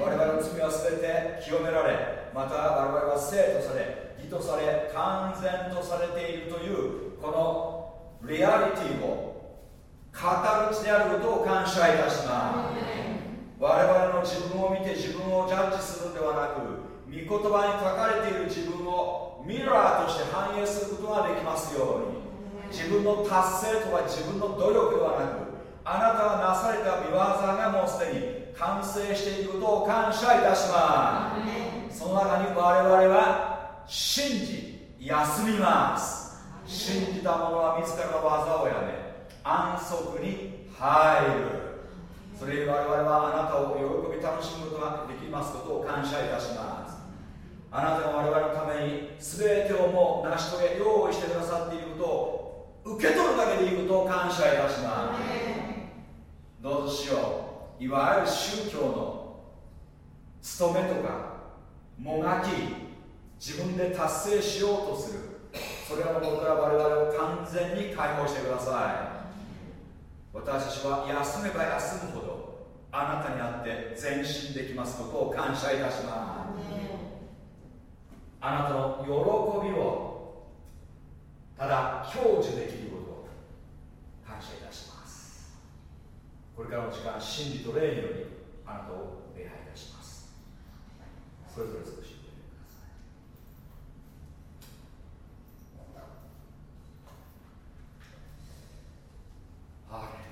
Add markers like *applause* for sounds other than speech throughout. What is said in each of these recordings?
我々の罪は全て清められまた我々は生とされ義とされ完全とされているというこのリアリティを語る地であることを感謝いたします。我々の自分を見て自分をジャッジするのではなく御言葉に書かれている自分をミラーとして反映することができますように自分の達成とは自分の努力ではなくあなたがなされた見業がもうすでに完成していることを感謝いたします。その中に我々は信じ休みます。信じた者は自らの技をやめ安息に入る。それに我々はあなたを喜び楽しむことができますことを感謝いたします。あなたが我々のために全てをもう成し遂げ用意してくださっていることを受け取るだけでいいことを感謝いたします。どうぞしよういわゆる宗教の務めとかもがき自分で達成しようとする。それらのことから我々を完全に解放してください。私たちは休めば休むほどあなたにあって前進できますことを感謝いたします。あなたの喜びをただ享受できることを感謝いたします。これからの時間真理と霊によりあなたを礼拝いたします。それぞれ少しハレ「「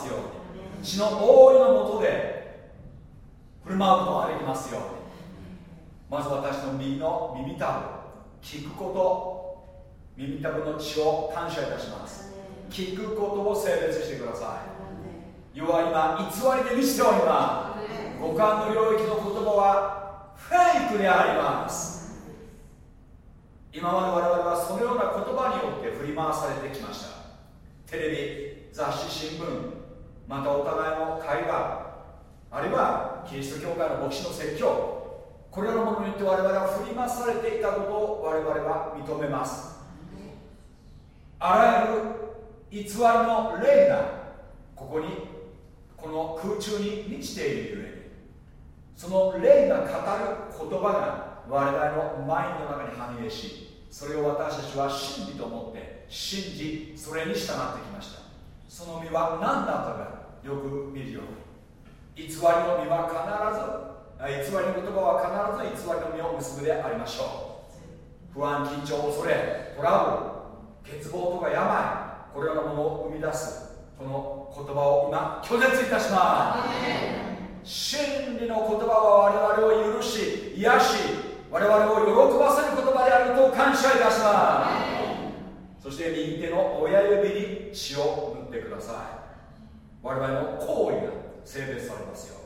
ますように。血の覆いのもとで振る舞うことができますように。まず私の右の耳たぶ聞くこと。耳たぶの血を感謝いたします。聞くことを性別してください。世は今偽りで満ちております五感の領域の言葉はフェイクであります。今まで我々はそのような言葉によって振り回されてきました。テレビ雑誌新聞またお互いの会話あるいはキリスト教会の牧師の説教これらのものによって我々は振り回されていたことを我々は認めます。あらゆる偽りの霊がここにこの空中に満ちているゆえにその霊が語る言葉が我々のマインドの中に反映しそれを私たちは真理と思って信じそれに従ってきました。その実は何だったか。よく見るよ。うに偽りの実は必ず偽りの言葉は必ず偽りの実を結ぶでありましょう不安緊張恐れトラブル欠乏とか病これらのものを生み出すこの言葉を今拒絶いたします。真理の言葉は我々を許し癒し我々を喜ばせる言葉であると感謝いたします。そして右手の親指に血を塗ってください。我々の行為が性別されますよ。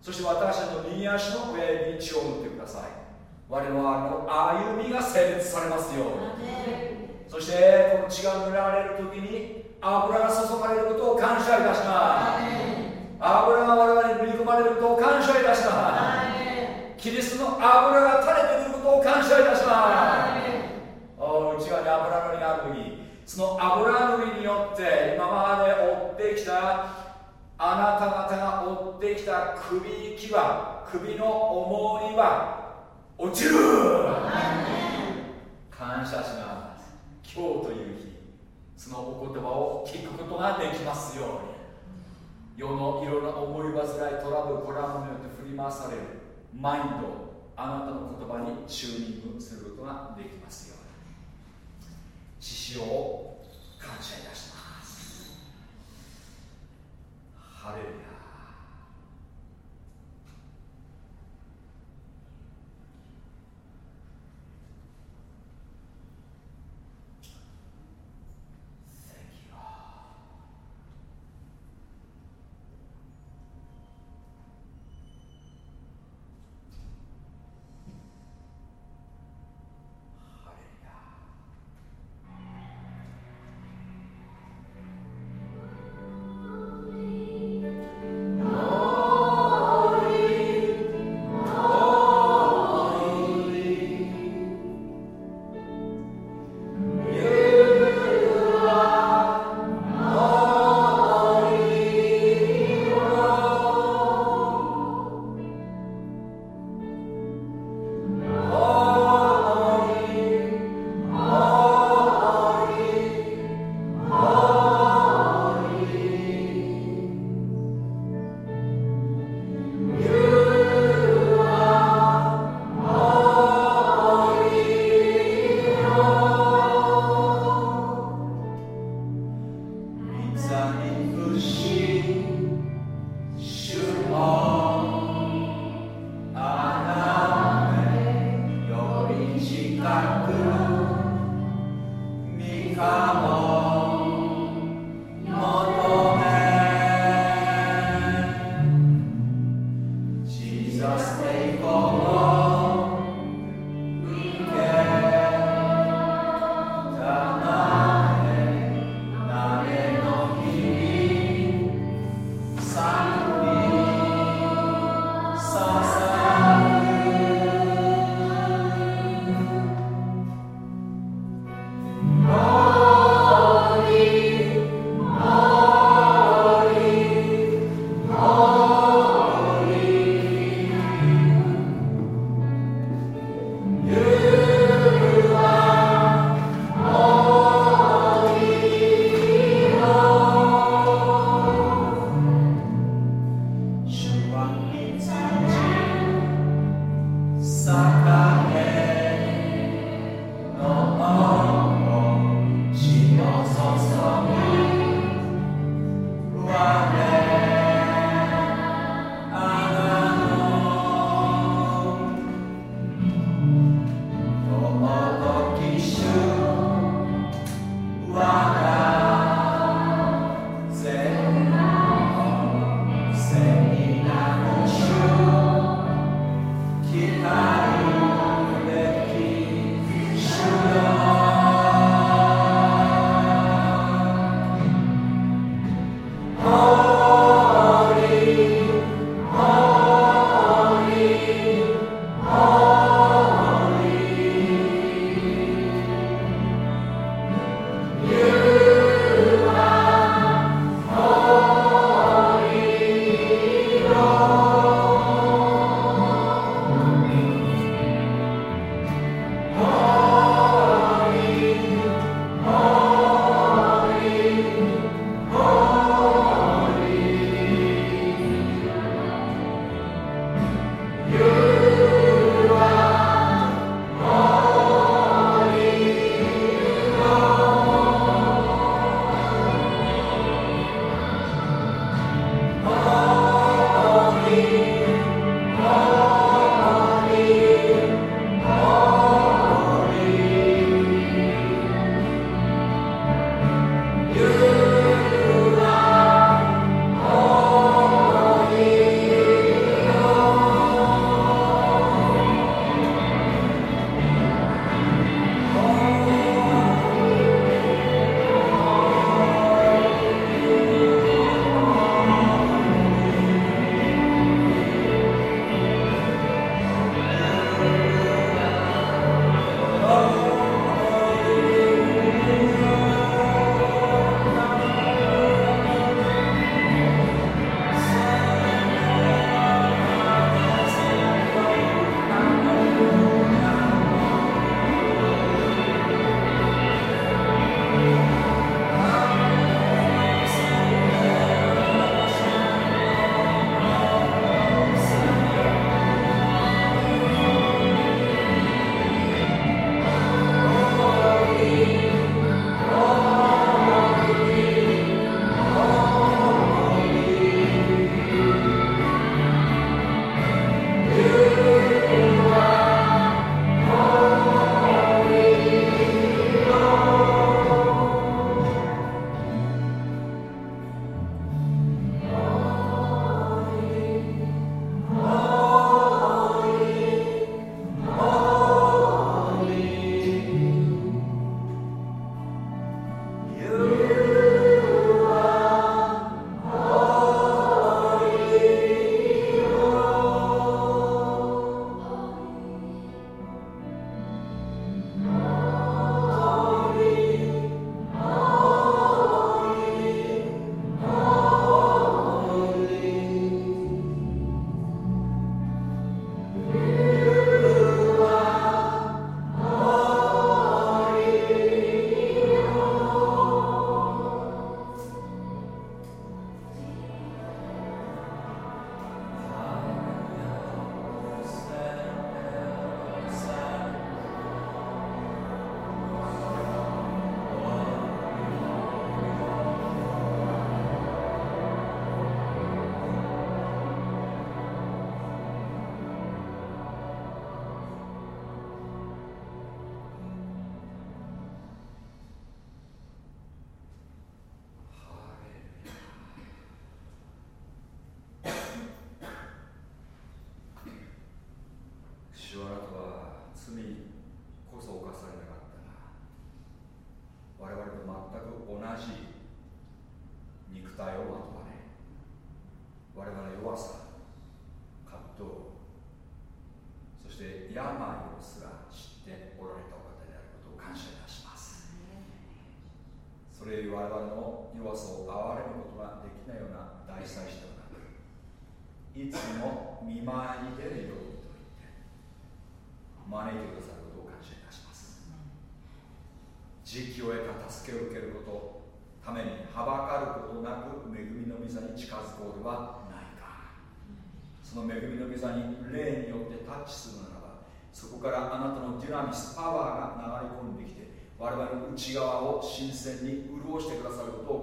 そして私たちの右足の親指に血を塗ってください。我々の歩みが性別されますように。そしてこの血が塗られる時に油が注がれることを感謝いたします。油が我々に塗り込まれることを感謝いたします。キリストの油が垂れてくることを感謝いたします。内側に油がある時その油塗りによって今まで追ってきたあなた方が追ってきた首息は首の重りは落ちる。*laughs* 感謝します。今日という日そのお言葉を聞くことができますように世のいろんな思い煩いトラブルコラムによって振り回されるマインドあなたの言葉にチューニングすることができます。ように獅子を感謝いたします。ハレルヤ。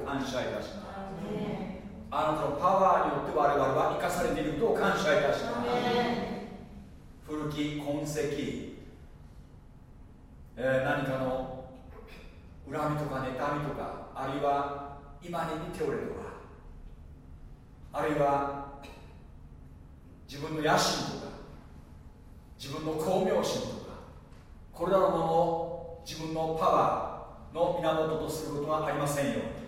感謝いたしますあなたのパワーによって我々は生かされていることを感謝いたします古き痕跡、えー、何か。の恨みとか妬みとかあるいは今に見ておれとか。あるいは自分の野心とか自分の巧妙心とか。これらのものを自分のパワーの源とすることはありませんよ。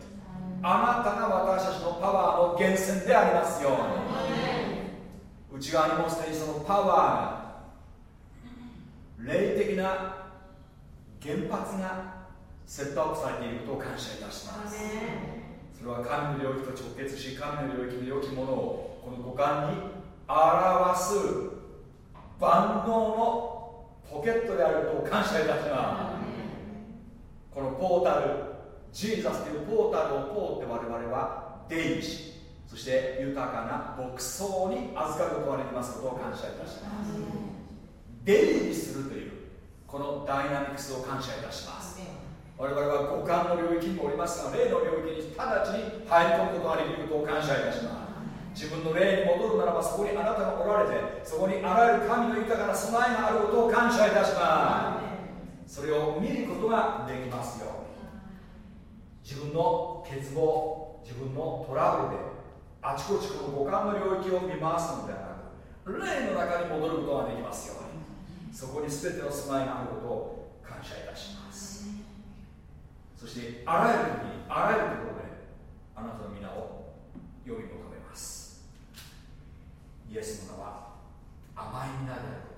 あなたが私たちのパワーの源泉でありますように。内側にもすでにそのパワーが霊的な原発がセットアップされていることを感謝いたします。それは神の領域と直結し神の領域の良きものをこの五感に表す万能のポケットであることを感謝いたします。このポータルジーザスというポータルを通って我々は出入りしそして豊かな牧草に預かることができますことを感謝いたします。出入りするというこのダイナミックスを感謝いたします。我々は五感の領域にもおりますが霊の領域に直ちに入り込むことができることを感謝いたします。自分の霊に戻るならばそこにあなたがおられてそこにあらゆる神の豊かな備えがあることを感謝いたします。それを見ることができますよ自分の欠乏自分のトラブルであちこちこの五感の領域を見回すのではなく霊の中に戻ることができますよ。そこに全ての住まいがあることを感謝いたします。そしてあらゆる時にあらゆるところであなたの皆を呼び求めます。イエスの名は甘い皆である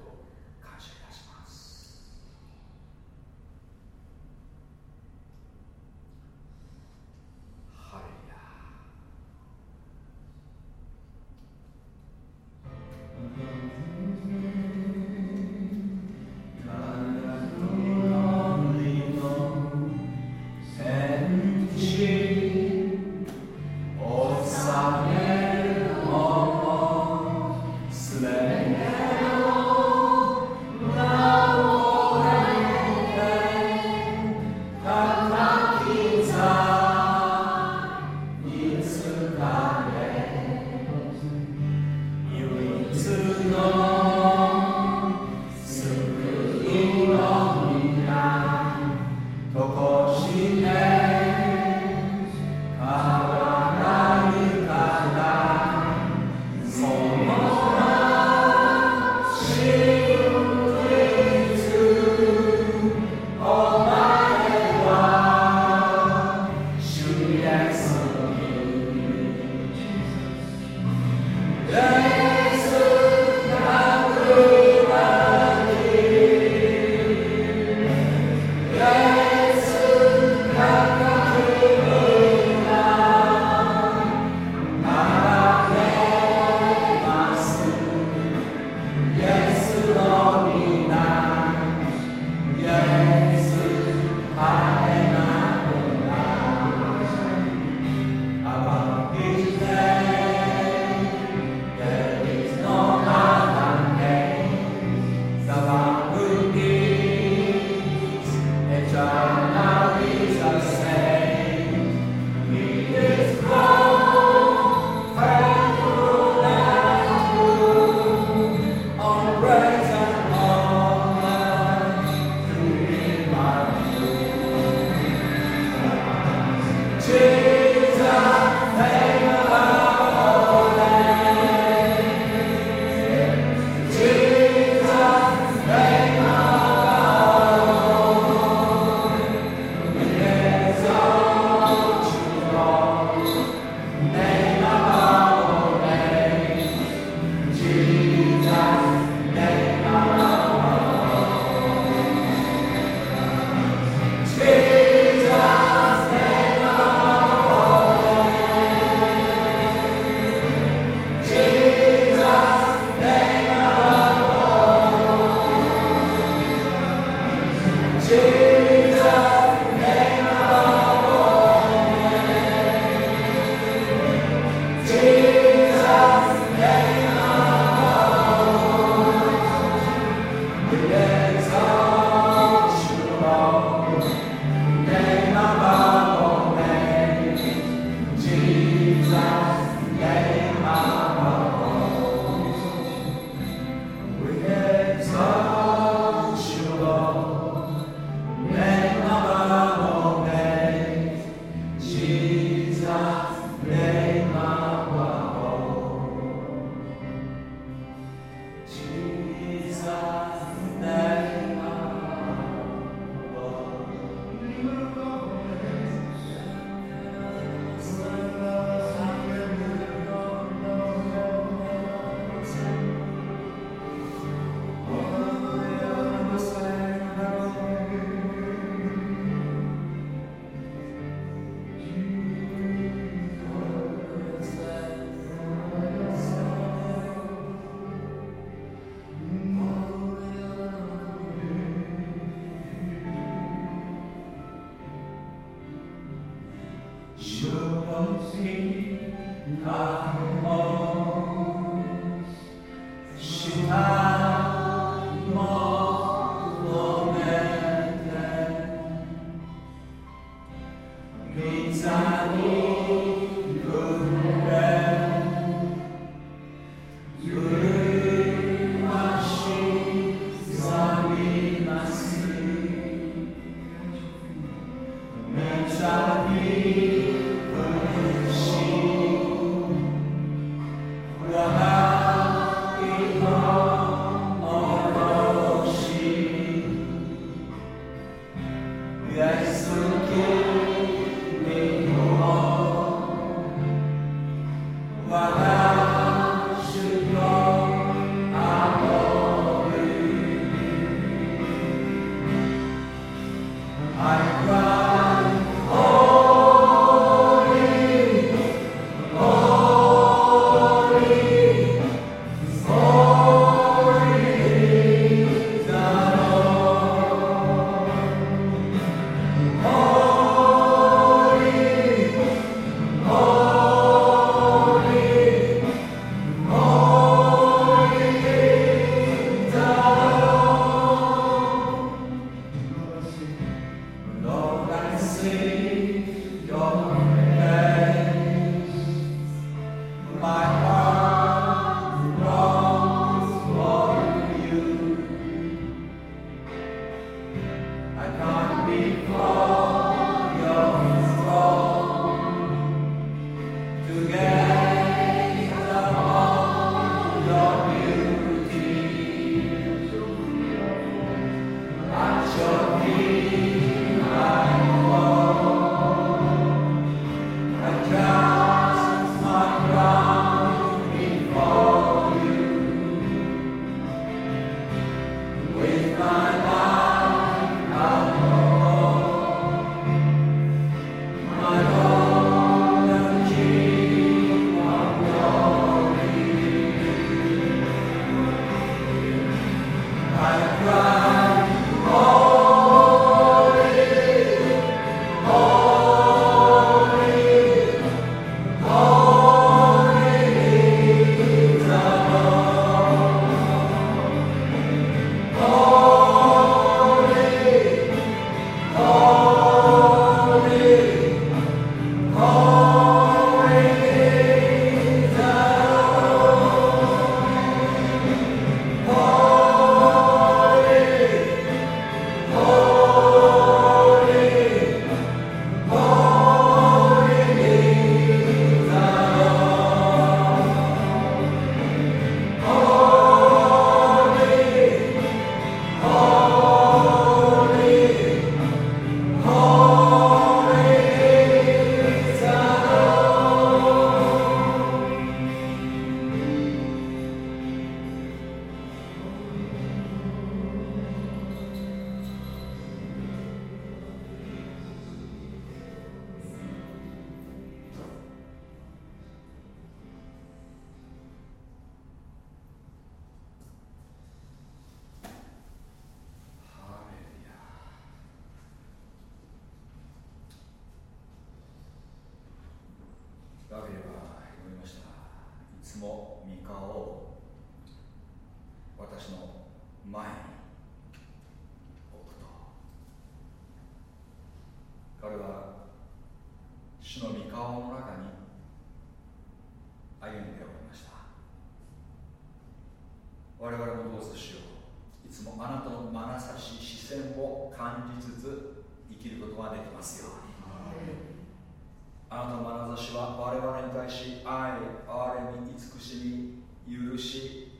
許し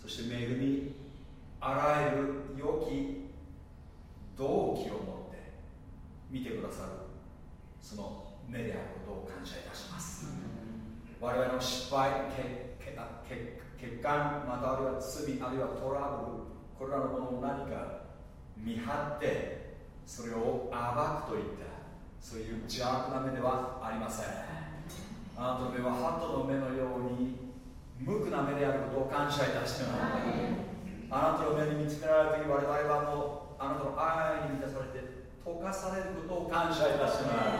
そして恵みあらゆる良き動機を持って見てくださるその目であることを感謝いたします。我々の失敗欠欠陥またあるいは罪あるいはトラブルこれらのものを何か見張ってそれを暴くといったそういう邪悪な目ではありません。あなたの目は鳩の目のように感謝いたしますあなたの目に見つめられてる我々はもうあなたの愛に満たされて溶かされることを感謝いたします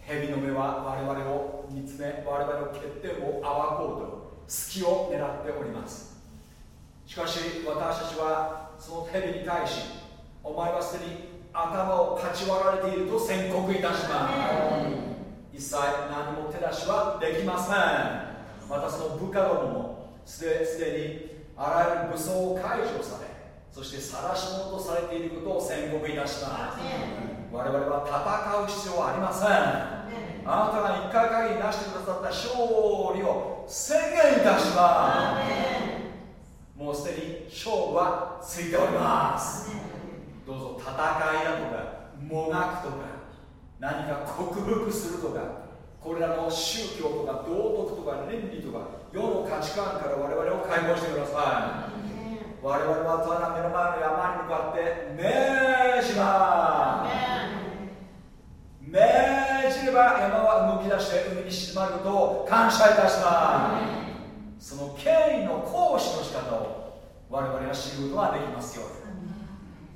蛇の目は我々を見つめ我々の欠点を暴こうと隙を狙っておりますしかし私たちはその蛇に対しお前は既に頭をかち割られていると宣告いたします一切何も手出しはできませんまたその部下どももすでにあらゆる武装を解除されそして晒し者とされていることを宣告いたします。我々は戦う必要はありません。あなたが一回限りなしてくださった勝利を宣言いたします。もうすでに勝負はついております。どうぞ戦いだとかもがくとか何か克服するとかこれらの宗教とか道徳とか倫理とか世の価値観から我々を解放してください。我々はただ目の前の山に向かって命じます命じれば山は動き出して海に沈まることを感謝いたします。その権威の行使の仕方を我々が知ることができますよ。うに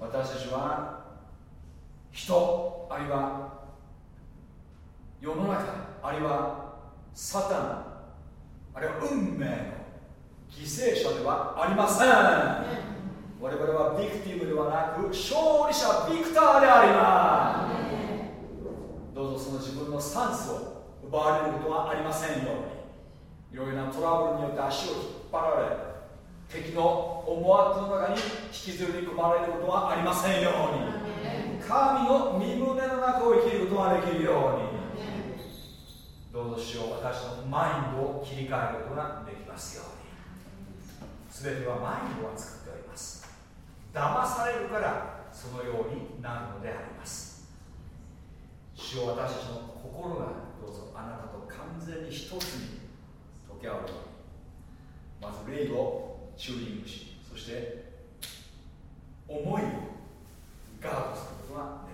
私たちは人あるいは世の中あるいはサタンあるいは運命の犠牲者ではありません。我々はビクティブではなく勝利者ビクターであります。どうぞその自分のスタンスを奪われることはありませんように。いろいろなトラブルによって足を引っ張られ敵の思惑の中に引きずり込まれることはありませんように。神の身胸の中を生きることができるようにどうぞしよう。私のマインドを切り替えることができますように。全てはマインドが作っております。騙されるからそのようになるのであります。主を私たちの心がどうぞあなたと完全に一つに溶け合うように。まず霊をチューニングしそして思いをガードすることが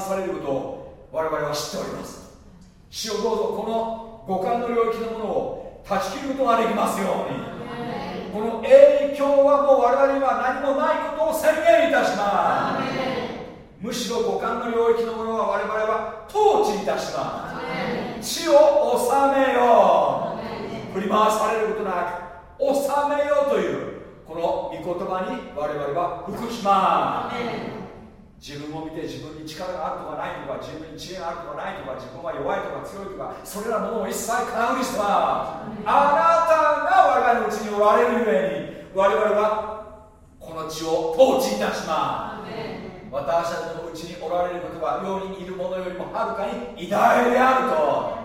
されることを我々は知っております。主をどうぞこの五感の領域のものを断ち切ることができますように。この影響はもう我々には何もないことを宣言いたします。むしろ五感の領域のものは我々は統治いたします。地を治めよう。振り回されることなく治めようというこの御言葉に我々は服します。自分を見て自分に力があるとかないとか自分に知恵があるとかないとか自分は弱いとか強いとかそれらのものを一切叶うにしてはあなたが我々のうちにおられるゆえに我々はこの地を統治いたします。私たちのうちにおられることは世にいるものよりもはるかに偉大であると。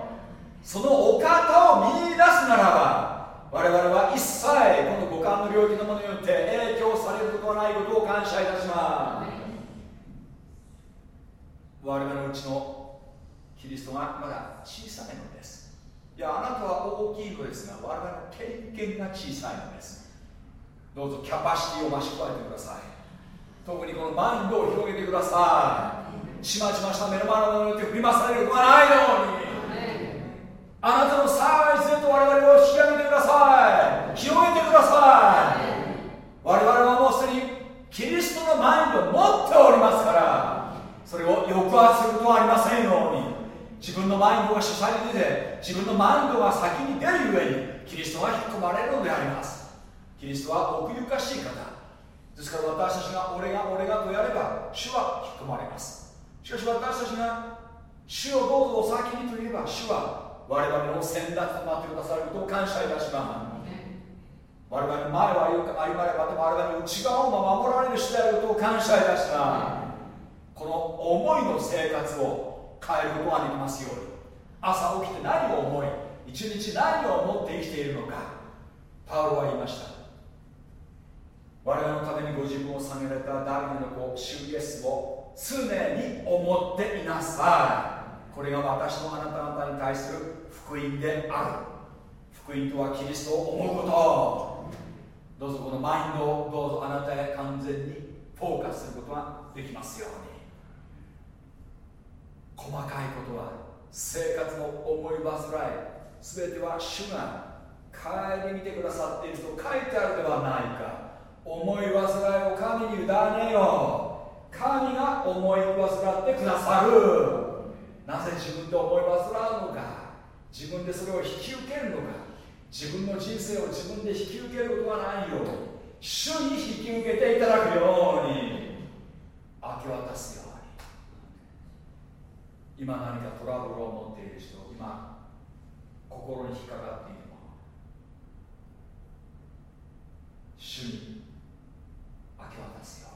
そのお方を見いだすならば我々は一切この五感の領域のものによって影響されることはないことを感謝いたします。我々のうちのキリストがまだ小さいのです。いやあなたは大きいのですが我々の経験が小さいのです。どうぞキャパシティを増し加えてください。特にこのマインドを広げてください。ちまちました目の前のものによって振り回されることがないように。あなたのサイズへと我々を引き上げてください。広げてください。我々はもうすでにキリストのマインドを持っておりますからそれを抑圧することはありませんように。自分のマインドが主催にて自分のマインドが先に出るゆえにキリストが引っ込まれるのであります。キリストは奥ゆかしい方。ですから私たちが俺が俺がとやれば主は引っ込まれます。しかし私たちが主をどうぞお先にといえば主は我々の先達となってくださることを感謝いたします。我々の前はよく歩まればでも我々の内側を守られる主であることを感謝いたします。この思いの生活を変えることができますように。朝起きて何を思い一日何を思って生きているのか。パウロは言いました。我々のためにご自分を下げられたダビデの子シュイエスを常に思っていなさい。これが私のあなた方に対する福音である。福音とはキリストを思うこと。どうぞこのマインドをどうぞあなたへ完全にフォーカスすることができますように。細かいことは生活の思い煩い。全ては主が顧みてくださっていると書いてあるではないか。思い煩いを神に委ねよう。神が思い煩ってくださる。なぜ自分で思い煩うのか。自分でそれを引き受けるのか。自分の人生を自分で引き受けることがないよう主に引き受けていただくように。明け渡すよ今何かトラブルを持っている人今心に引っかかっているもの主に明け渡すよ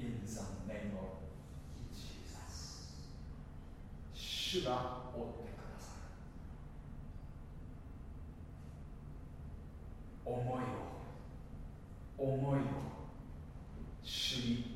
うに。In the name of Jesus 主が追ってくださる。思いを思いを主に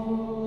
Oh.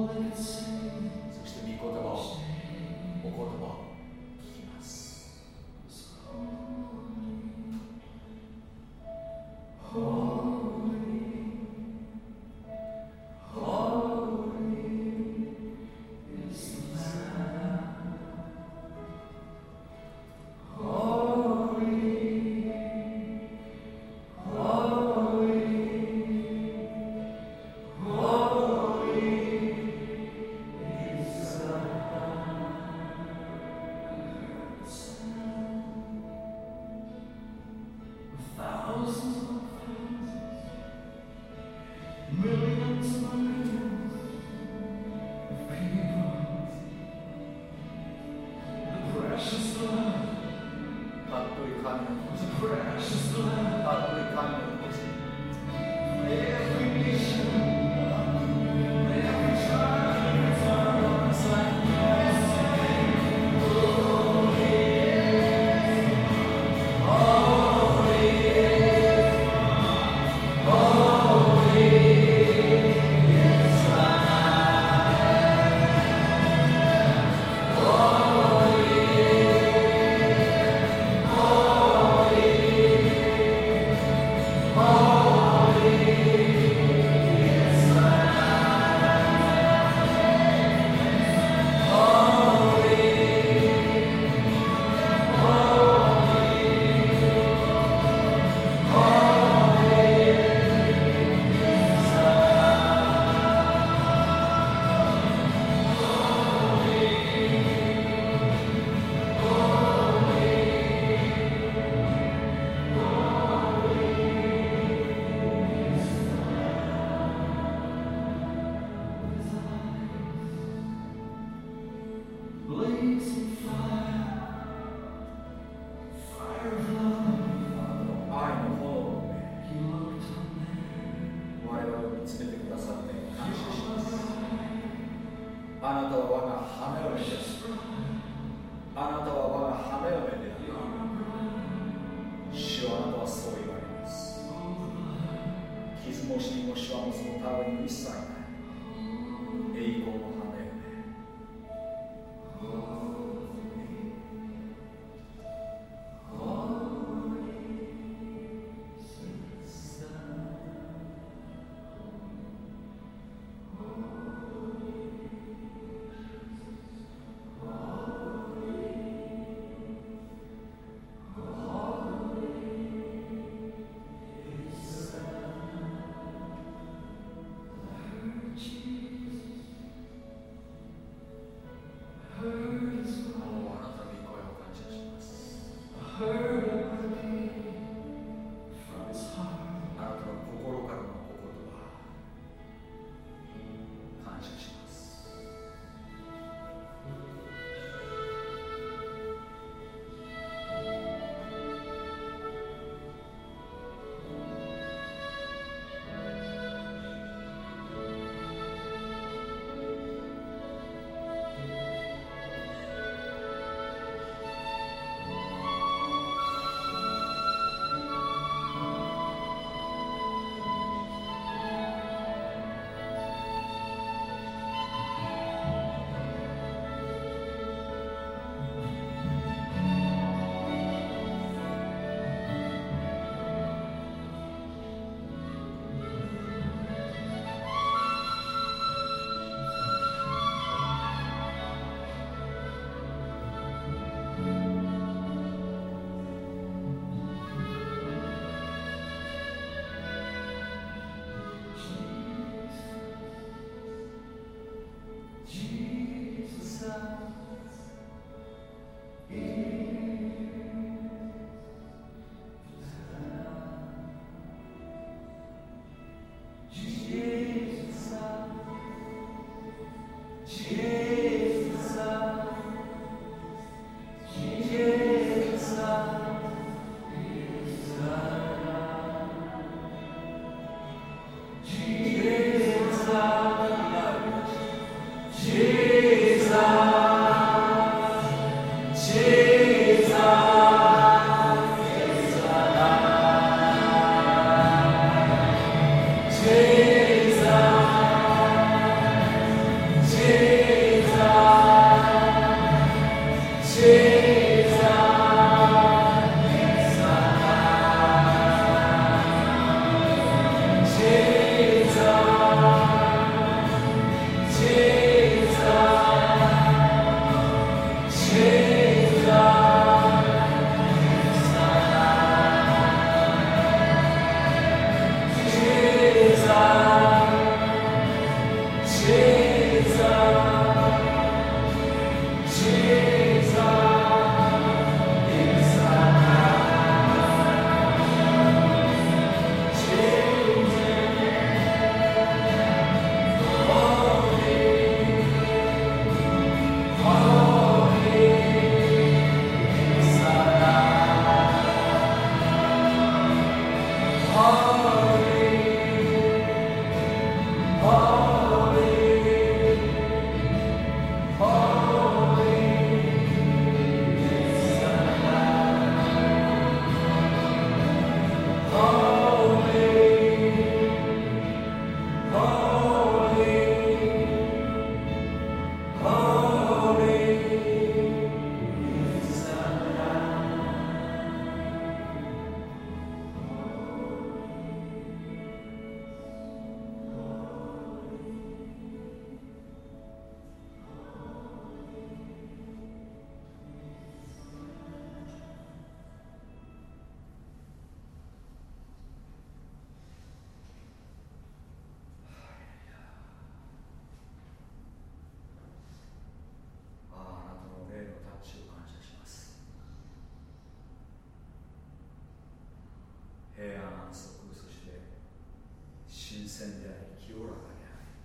新鮮であり清らかであり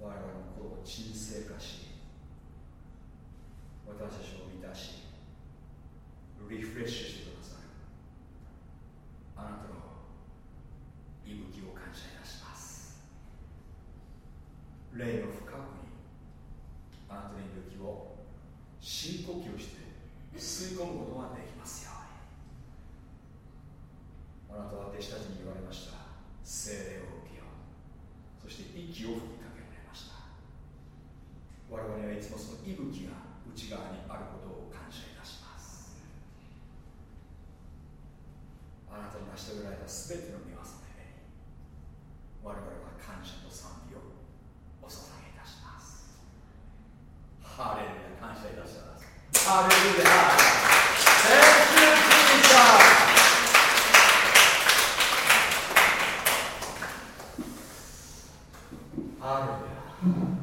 我々の心を沈静化し私たちをし遂げられた全ての御業のために我々は感謝と賛美をお捧げいたしますハレルヤ感謝いたしますハレルヤ Thank you, Jesus! ハレルヤ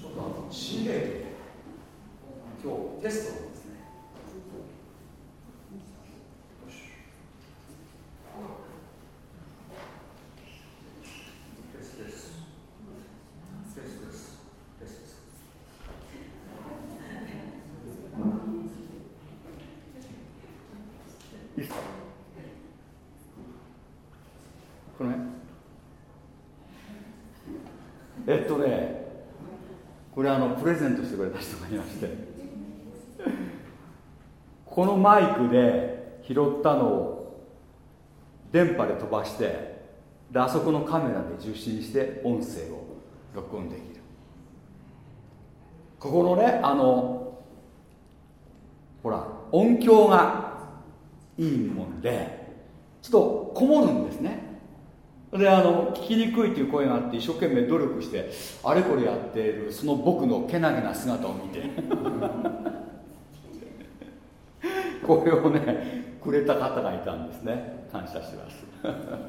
ちょっとあの心霊で今日テストなんですね。よしテストです。テストです。テストです。いいですかこの辺えっとねこれあのプレゼントしてくれた人がいまして。*laughs* このマイクで拾ったのを電波で飛ばしてであそこのカメラで受信して音声を録音できる。ここのねあのほら音響がいいもんでちょっとこもるんですね。であのきにくいという声があって一生懸命努力してあれこれやっているその僕のけなげな姿を見て。*laughs* これをねくれた方がいたんですね。感謝してます。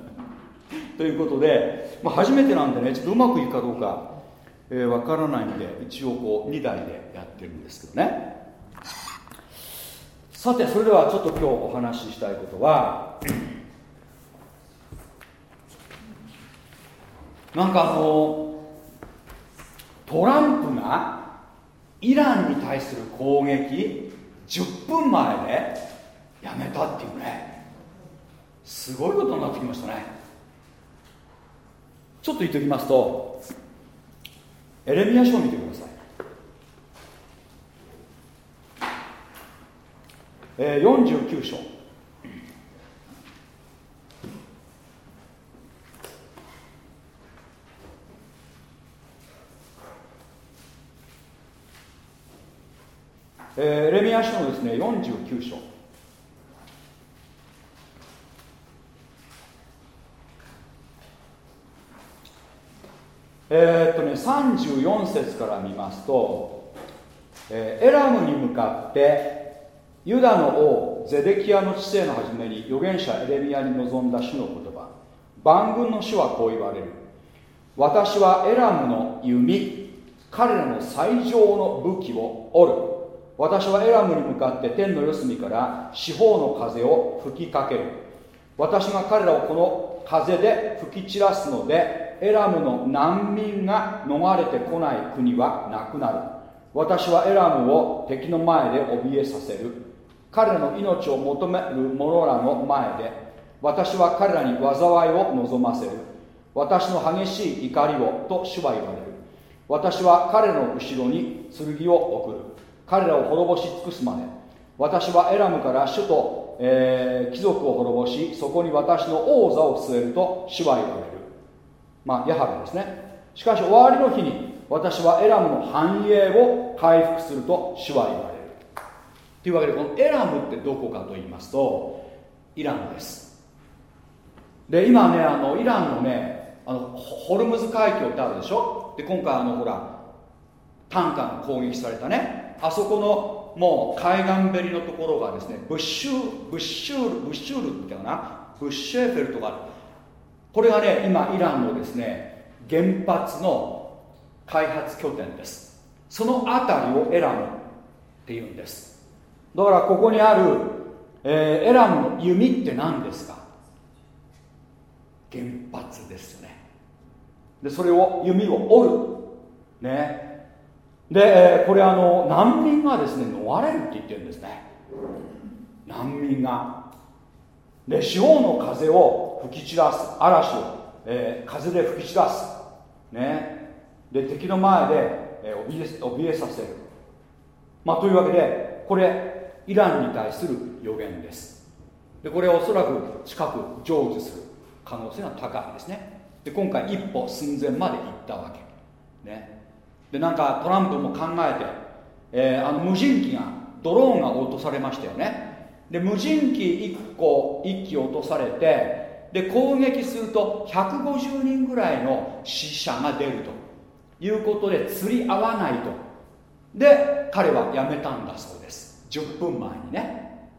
*laughs* ということで、まあ、初めてなんでねちょっとうまくいくかどうかわ、えー、からないんで一応こう2台でやってるんですけどね。さてそれではちょっと今日お話ししたいことはなんかあのトランプがイランに対する攻撃10分前でやめたっていうね。すごいことになってきましたね。ちょっと言っておきますとエレミア書を見てください、えー、49章。えー、レミア書のですね49章。えー、っとね34節から見ますと、えー、エラムに向かってユダの王ゼデキアの治世の初めに預言者エレミアに臨んだ主の言葉。万軍の主はこう言われる。私はエラムの弓彼らの最上の武器を折る。私はエラムに向かって天の四隅から四方の風を吹きかける。私が彼らをこの風で吹き散らすのでエラムの難民が逃れてこない国はなくなる。私はエラムを敵の前で怯えさせる。彼らの命を求める者らの前で私は彼らに災いを望ませる。私の激しい怒りをと主は言われる。私は彼の後ろに剣を送る。彼らを滅ぼし尽くすまで。私はエラムから首都、えー、貴族を滅ぼしそこに私の王座を据えると主は言われる。まあヤハベですね。しかし終わりの日に私はエラムの繁栄を回復すると主は言われる。というわけでこのエラムってどこかと言いますとイランです。で今ねあのイランのねあのホルムズ海峡ってあるでしょ？で今回あのほらタンカーが攻撃されたね。あそこのもう海岸べりのところがですねブッシュブッシュールブッシュールっていな？ブッシュエフェルとかこれがね今イランのですね原発の開発拠点です。その辺りをエラムっていうんです。だからここにある、えー、エラムの弓って何ですか？原発ですよね。でそれを弓を折る。ね。で、これあの難民がですね逃れるって言ってるんですね。難民が。で四方の風を吹き散らす嵐を、えー、風で吹き散らす。ね。で敵の前で、えー、怯え怯えさせる。まあというわけでこれイランに対する予言です。でこれはおそらく近く成就する可能性が高いんですね。で今回一歩寸前まで行ったわけ。ね。でなんかトランプも考えて、えー、あの無人機がドローンが落とされましたよね。で無人機1個1機落とされてで攻撃すると150人ぐらいの死者が出ると。いうことで釣り合わないと。で彼は辞めたんだそうです。10分前にね。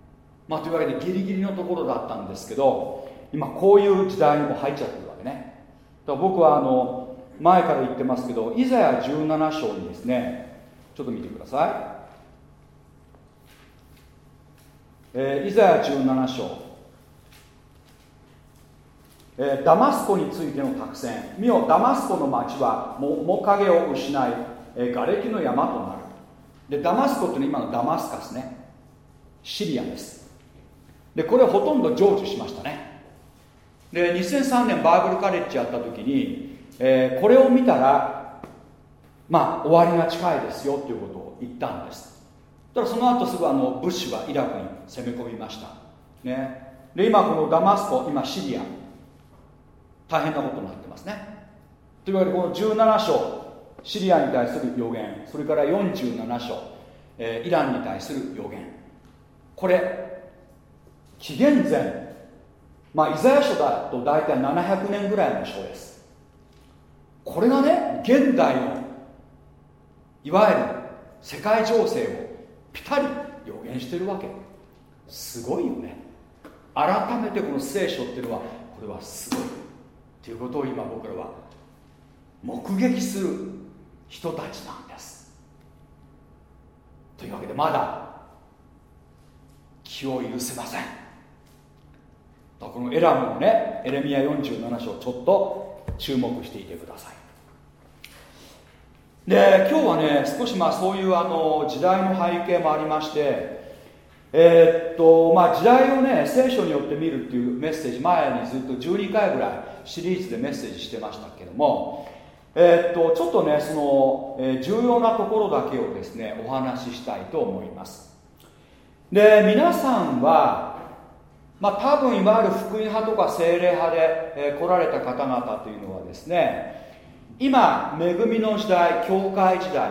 まあというわけでギリギリのところだったんですけど今こういう時代にも入っちゃってるわけね。だから僕はあの前から言ってますけどイザヤ17章にですねちょっと見てください。えー、イザヤ17章、えー、ダマスコについての託戦。見よダマスコの町は面影を失い、えー、瓦礫の山となる。でダマスコってのは今のダマスカスね。シリアです。でこれほとんど成就しましたね。で2003年バーブルカレッジやった時に、えー、これを見たらまあ終わりが近いですよっていうことを言ったんです。ただその後すぐあのブッシュはイラクに攻め込みました、ね、で今このダマスコ今シリア。大変なことになってますね。というわけでこの17章シリアに対する予言。それから47章、えー、イランに対する予言。これ紀元前。まあイザヤ書だと大体700年ぐらいの書です。これがね現代のいわゆる世界情勢をピタリ予言してるわけ。すごいよね。改めてこの聖書っていうのはこれはすごい。ということを今僕らは目撃する人たちなんです。というわけでまだ気を許せません。このエラムのねエレミア47章ちょっと注目していてください。で今日はね少しまあそういうあの時代の背景もありましてえー、っとまあ時代をね聖書によって見るっていうメッセージ前にずっと12回ぐらいシリーズでメッセージしてましたけどもえー、っとちょっとねその、え、重要なところだけをですねお話ししたいと思います。で皆さんはまあ多分いわゆる福音派とか精霊派で、え来られた方々というのはですね今恵みの時代教会時代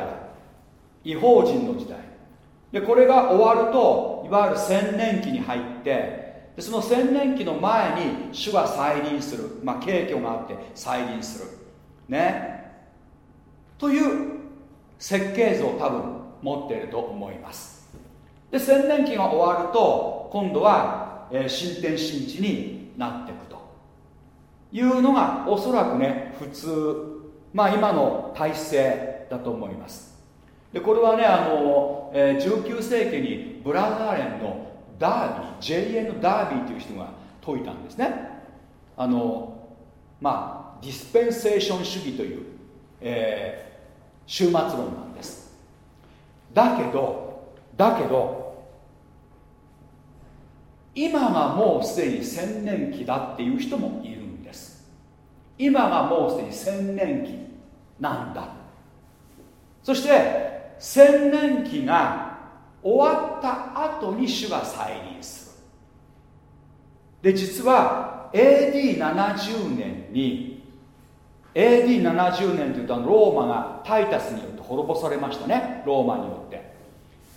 違法人の時代。でこれが終わるといわゆる千年期に入ってでその千年期の前に主が再臨する、まあ、景挙があって再臨する。ね。という設計図を多分持っていると思います。で千年期が終わると今度は、えー、新天新地になっていくというのがおそらくね普通まあ今の体制だと思います。でこれはねあの、えー、19世紀にブラザーレンのダービー JN ダービーという人が説いたんですね。あのまあディスペンセーション主義という、えー、終末論なんです。だけどだけど今がもうすでに千年期だっていう人もいる。今がもうすでに千年期なんだ。そして千年期が終わった後に主が再臨する。で実は AD70 年に AD70 年というとローマがタイタスによって滅ぼされましたね。ローマによって。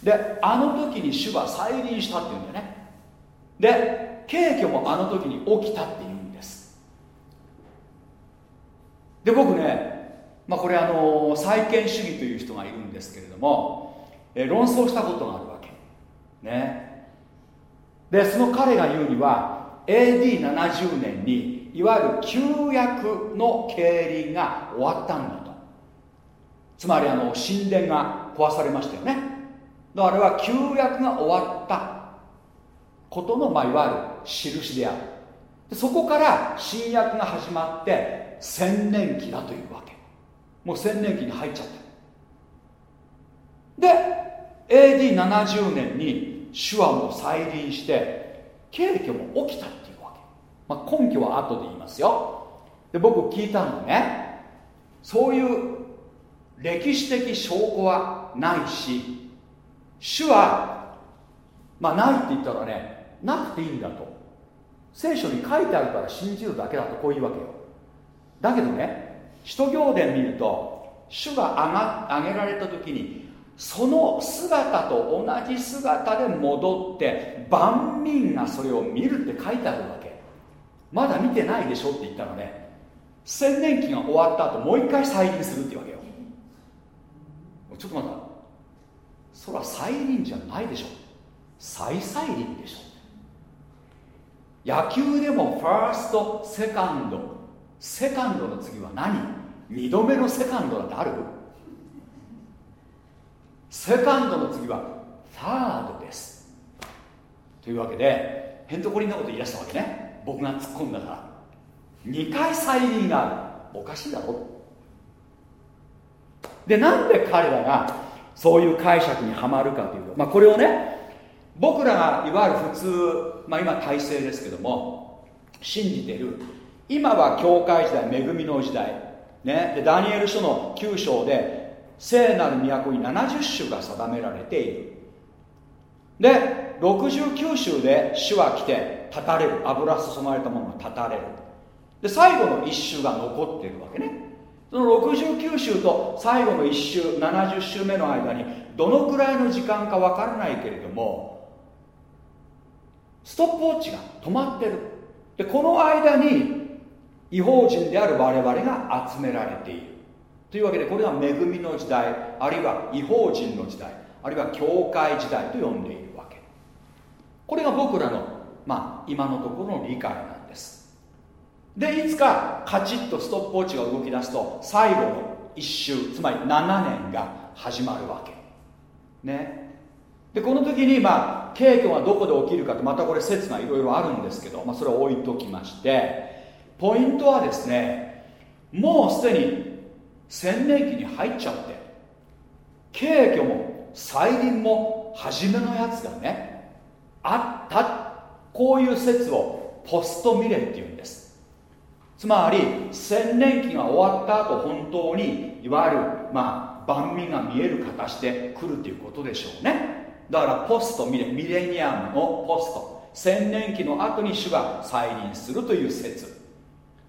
であの時に主が再臨したっていうんだよね。で景挙もあの時に起きたっていう。で僕ね、まあ、これあの再建主義という人がいるんですけれどもえ論争したことがあるわけ。ね。でその彼が言うには AD70 年にいわゆる旧約の経輪が終わったんだと。つまりあの神殿が壊されましたよね。だからあれは旧約が終わったことの、まあ、いわゆる印である。でそこから新約が始まって千年期だというわけ。もう千年期に入っちゃったで AD70 年に主はも再臨して景挙も起きたっていうわけ、まあ、根拠は後で言いますよ。で僕聞いたのね。そういう歴史的証拠はないし主はまあないって言ったらねなくていいんだと。聖書に書いてあるから信じるだけだとこういうわけよ。だけどね使徒行伝見ると主が上が上げられた時にその姿と同じ姿で戻って万民がそれを見るって書いてあるわけ。まだ見てないでしょって言ったらね。千年期が終わった後もう一回再臨するってわけよ。ちょっと待った。それは再臨じゃないでしょ。再再臨でしょ。野球でもファーストセカンドセカンドの次は何？二度目のセカンドだってある？セカンドの次はサードです。というわけでへんとこりんなこと言い出したわけね。僕が突っ込んだから。2回再臨がある。おかしいだろ。でなんで彼らがそういう解釈にはまるかというと、まあ、これをね僕らがいわゆる普通、まあ、今体制ですけども信じてる今は教会時代恵みの時代、ね、でダニエル書の9章で聖なる都に70種が定められている。で69週で主は来て立たれる。油注がれたものが立たれる。で最後の1週が残っているわけね。その69週と最後の1週70週目の間にどのくらいの時間かわからないけれどもストップウォッチが止まってる。でこの間に違法人である我々が集められている。というわけでこれは恵みの時代あるいは違法人の時代あるいは教会時代と呼んでいるわけ。これが僕らの、まあ、今のところの理解なんです。でいつかカチッとストップウォッチが動き出すと最後の1周つまり7年が始まるわけ。ね。でこの時にまあ景挙がどこで起きるかとまたこれ説がいろいろあるんですけど、まあ、それは置いときましてポイントはですねもうすでに千年期に入っちゃって景挙も再臨も初めのやつがねあった。こういう説をポストミレっていうんです。つまり千年期が終わった後本当にいわゆるまあ万民が見える形で来るということでしょうね。だからポストミレミレニアムのポスト。千年期の後に主が再臨するという説。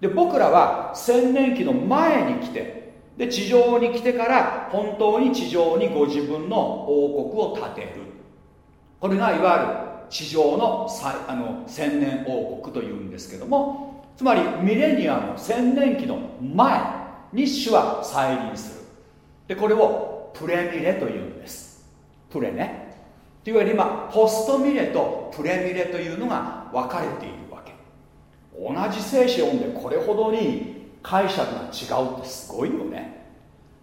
で僕らは千年期の前に来てで地上に来てから本当に地上にご自分の王国を建てる。これがいわゆる地上のあの千年王国というんですけどもつまりミレニアム千年期の前に主は再臨する。でこれをプレミレというんです。プレねというわけで今ポストミレとプレミレというのが分かれている。同じ聖書を読んでこれほどに解釈が違うってすごいよね。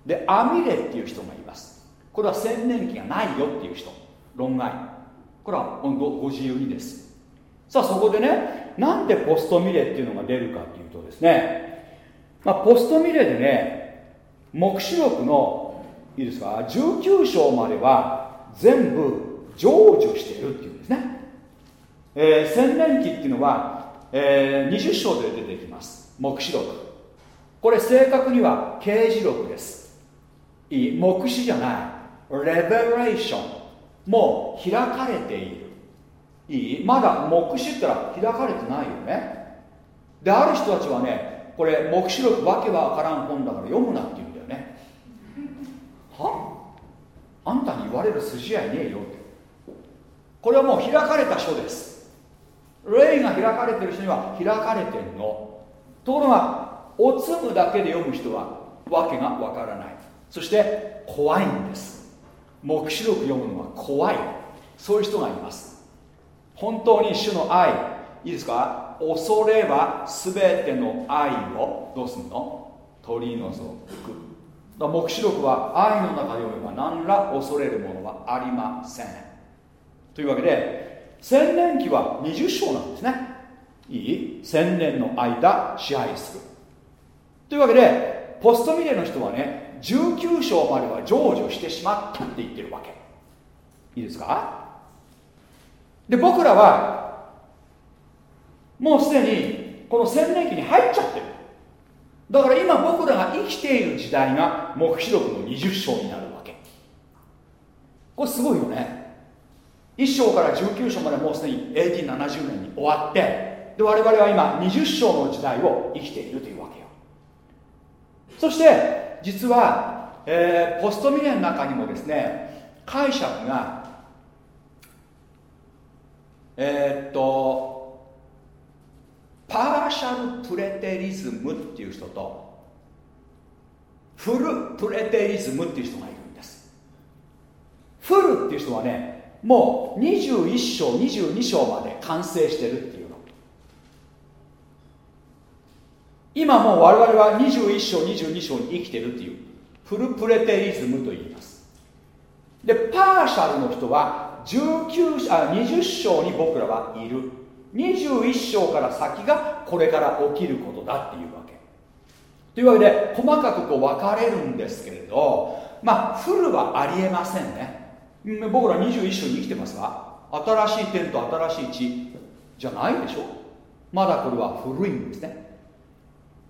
でアミレっていう人がいます。これは千年期がないよっていう人。論外。これはごご自由にです。さあそこでねなんでポストミレっていうのが出るかっていうとですね、まあ、ポストミレでね黙示録のいいですか19章までは全部成就しているっていうんですね、えー、千年期っていうのは、えー、20章で出てきます。黙示録。これ正確には刑事録です。いい黙示じゃない。レベレーションもう開かれている。いい。まだ黙示ったら開かれてないよね。である人たちはねこれ黙示録わけわからん本だから読むなって言うんだよね。は？あんたに言われる筋合いねえよって。これはもう開かれた書です。霊が開かれてる人には開かれてるの。ところがおつむだけで読む人はわけがわからない。そして怖いんです。黙示録読むのは怖い。そういう人がいます。本当に主の愛。いいですか？恐れは全ての愛をどうするの？取り除く。だ黙示録は愛の中で読めば何ら恐れるものはありません。というわけで千年期は20章なんですね。いい？千年の間支配する。というわけでポストミレの人はね19章までは成就してしまったって言ってるわけ。いいですか？で僕らはもうすでにこの千年期に入っちゃってる。だから今僕らが生きている時代が黙示録の20章になるわけ。これすごいよね。1章から19章までもうすでに AD70 年に終わってで我々は今20章の時代を生きているというわけよ。そして実は、えー、ポストミレの中にもですね解釈がえー、っとパーシャルプレテリズムっていう人とフルプレテリズムっていう人がいるんです。フルっていう人はねもう21章22章まで完成してるっていうの。今もう我々は21章22章に生きてるっていうフルプレテリズムと言います。でパーシャルの人は19あ20章に僕らはいる。21章から先がこれから起きることだっていうわけ。というわけで細かくこう分かれるんですけれどまあフルはありえませんね。僕ら21章に生きてますが新しい天と新しい地。じゃないでしょ？まだこれは古いんですね。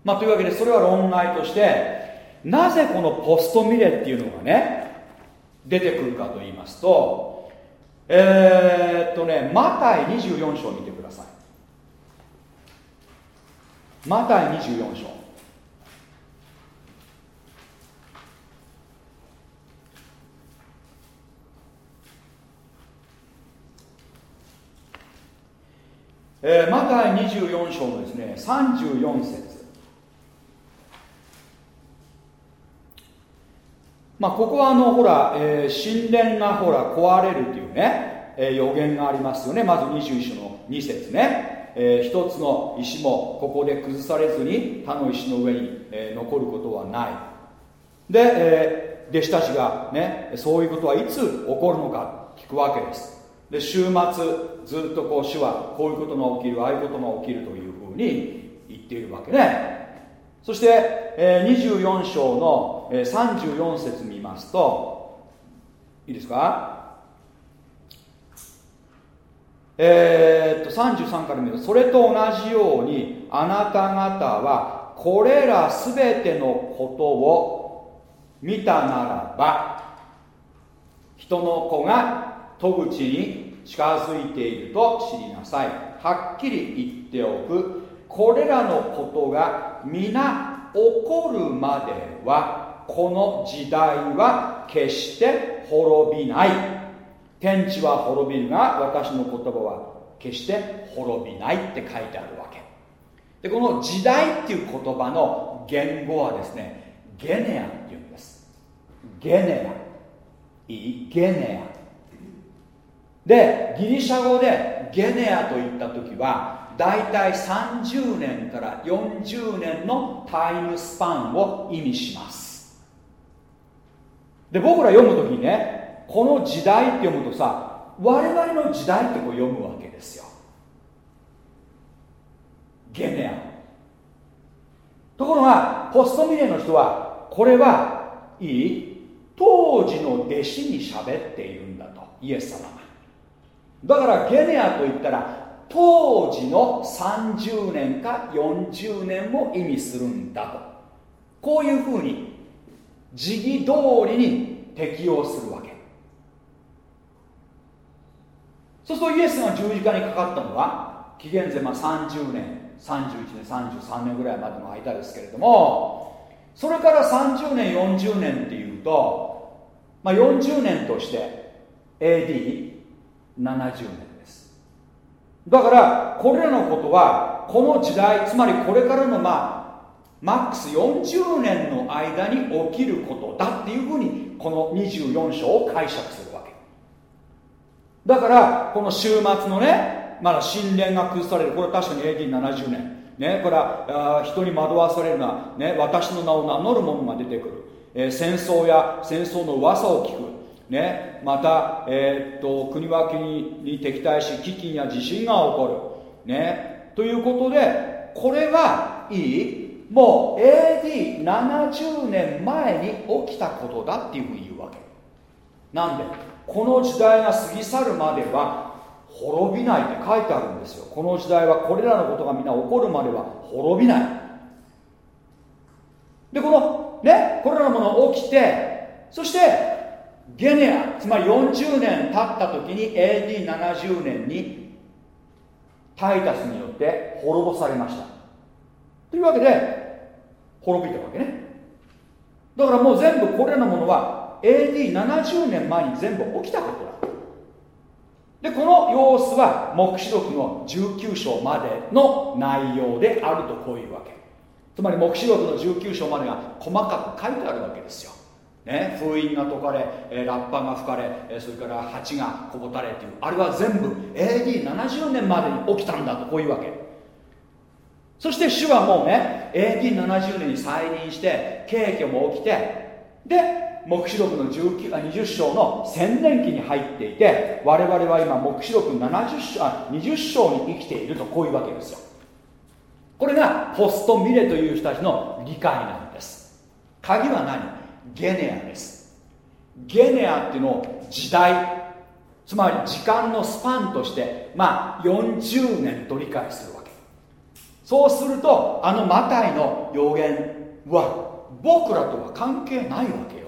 まあというわけでそれは論外としてなぜこのポストミレっていうのがね出てくるかと言いますとえー、っとねマタイ24章を見てください。マタイ24章。えー、マタイ24章のですね34節。まあ、ここはあのほら、えー、神殿がほら壊れるというね、えー、予言がありますよね。まず21章の2節ね、えー、一つの石もここで崩されずに他の石の上に、えー、残ることはない。で、えー、弟子たちがねそういうことはいつ起こるのか聞くわけです。で週末ずっとこう主はこういうことが起きるああいうことが起きるというふうに言っているわけね。そして、えー、24章の、えー、34節見ますといいですか？えー、っと33から見るとそれと同じようにあなた方はこれらすべてのことを見たならば人の子が戸口に近づいていると知りなさい。はっきり言っておく。これらのことが皆起こるまではこの時代は決して滅びない。天地は滅びるが私の言葉は決して滅びないって書いてあるわけ。でこの時代っていう言葉の言語はですねゲネアっていうんです。ゲネア。いいゲネア。でギリシャ語でゲネアといった時は大体30年から40年のタイムスパンを意味します。で僕ら読む時にねこの時代って読むとさ我々の時代ってこう読むわけですよ。ゲネア。ところがポストミレの人はこれはいい当時の弟子に喋っているんだとイエス様が。だからゲネアといったら当時の30年か40年を意味するんだと。こういうふうに時期通りに適用するわけ。そうするとイエスが十字架にかかったのは紀元前まあ30年31年33年ぐらいまでの間ですけれどもそれから30年40年っていうと、まあ、40年として AD 70年だからこれらのことはこの時代つまりこれからのまあマックス40年の間に起きることだっていうふうにこの24章を解釈するわけ。だからこの週末のねまだ神殿が崩される。これ確かに AD70 年。ねこれはあ人に惑わされるな、ね、私の名を名乗る者が出てくる、えー、戦争や戦争の噂を聞く。ね、また、えー、っと国は国に敵対し飢饉や地震が起こる、ね、ということでこれはいい。もう AD70 年前に起きたことだっていうふうに言うわけ。なんでこの時代が過ぎ去るまでは滅びないって書いてあるんですよ。この時代はこれらのことがみんな起こるまでは滅びない。でこのねこれらのもの起きてそしてゲネアつまり40年経った時に AD70 年にタイタスによって滅ぼされました。というわけで滅びたわけね。だからもう全部これらのものは AD70 年前に全部起きたことだ。でこの様子は黙示録の19章までの内容であるとこういうわけ。つまり黙示録の19章までが細かく書いてあるわけですよ、ね、封印が解かれ、えラッパが吹かれ、えそれから蜂がこぼたれというあれは全部 AD70 年までに起きたんだとこういうわけ。そして主はもうね AD70 年に再臨して景挙も起きてで黙示録の19あ20章の千年期に入っていて我々は今黙示録70章あ20章に生きているとこういうわけですよ。これがポストミレという人たちの理解なんです。鍵は何？ゲネアです。ゲネアっていうのを時代つまり時間のスパンとしてまあ40年と理解するわけ。そうするとあのマタイの予言は僕らとは関係ないわけよ。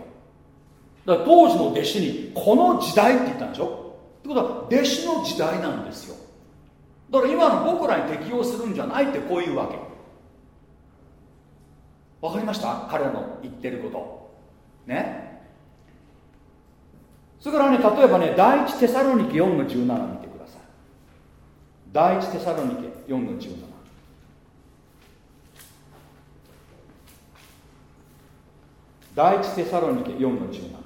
だから当時の弟子にこの時代って言ったんでしょ？ってことは弟子の時代なんですよ。だから今の僕らに適用するんじゃないってこういうわけ。わかりました？彼らの言ってること。ね。それからね例えばね第一テサロニケ4の17見てください。第一テサロニケ4の17第一テサロニケ4の17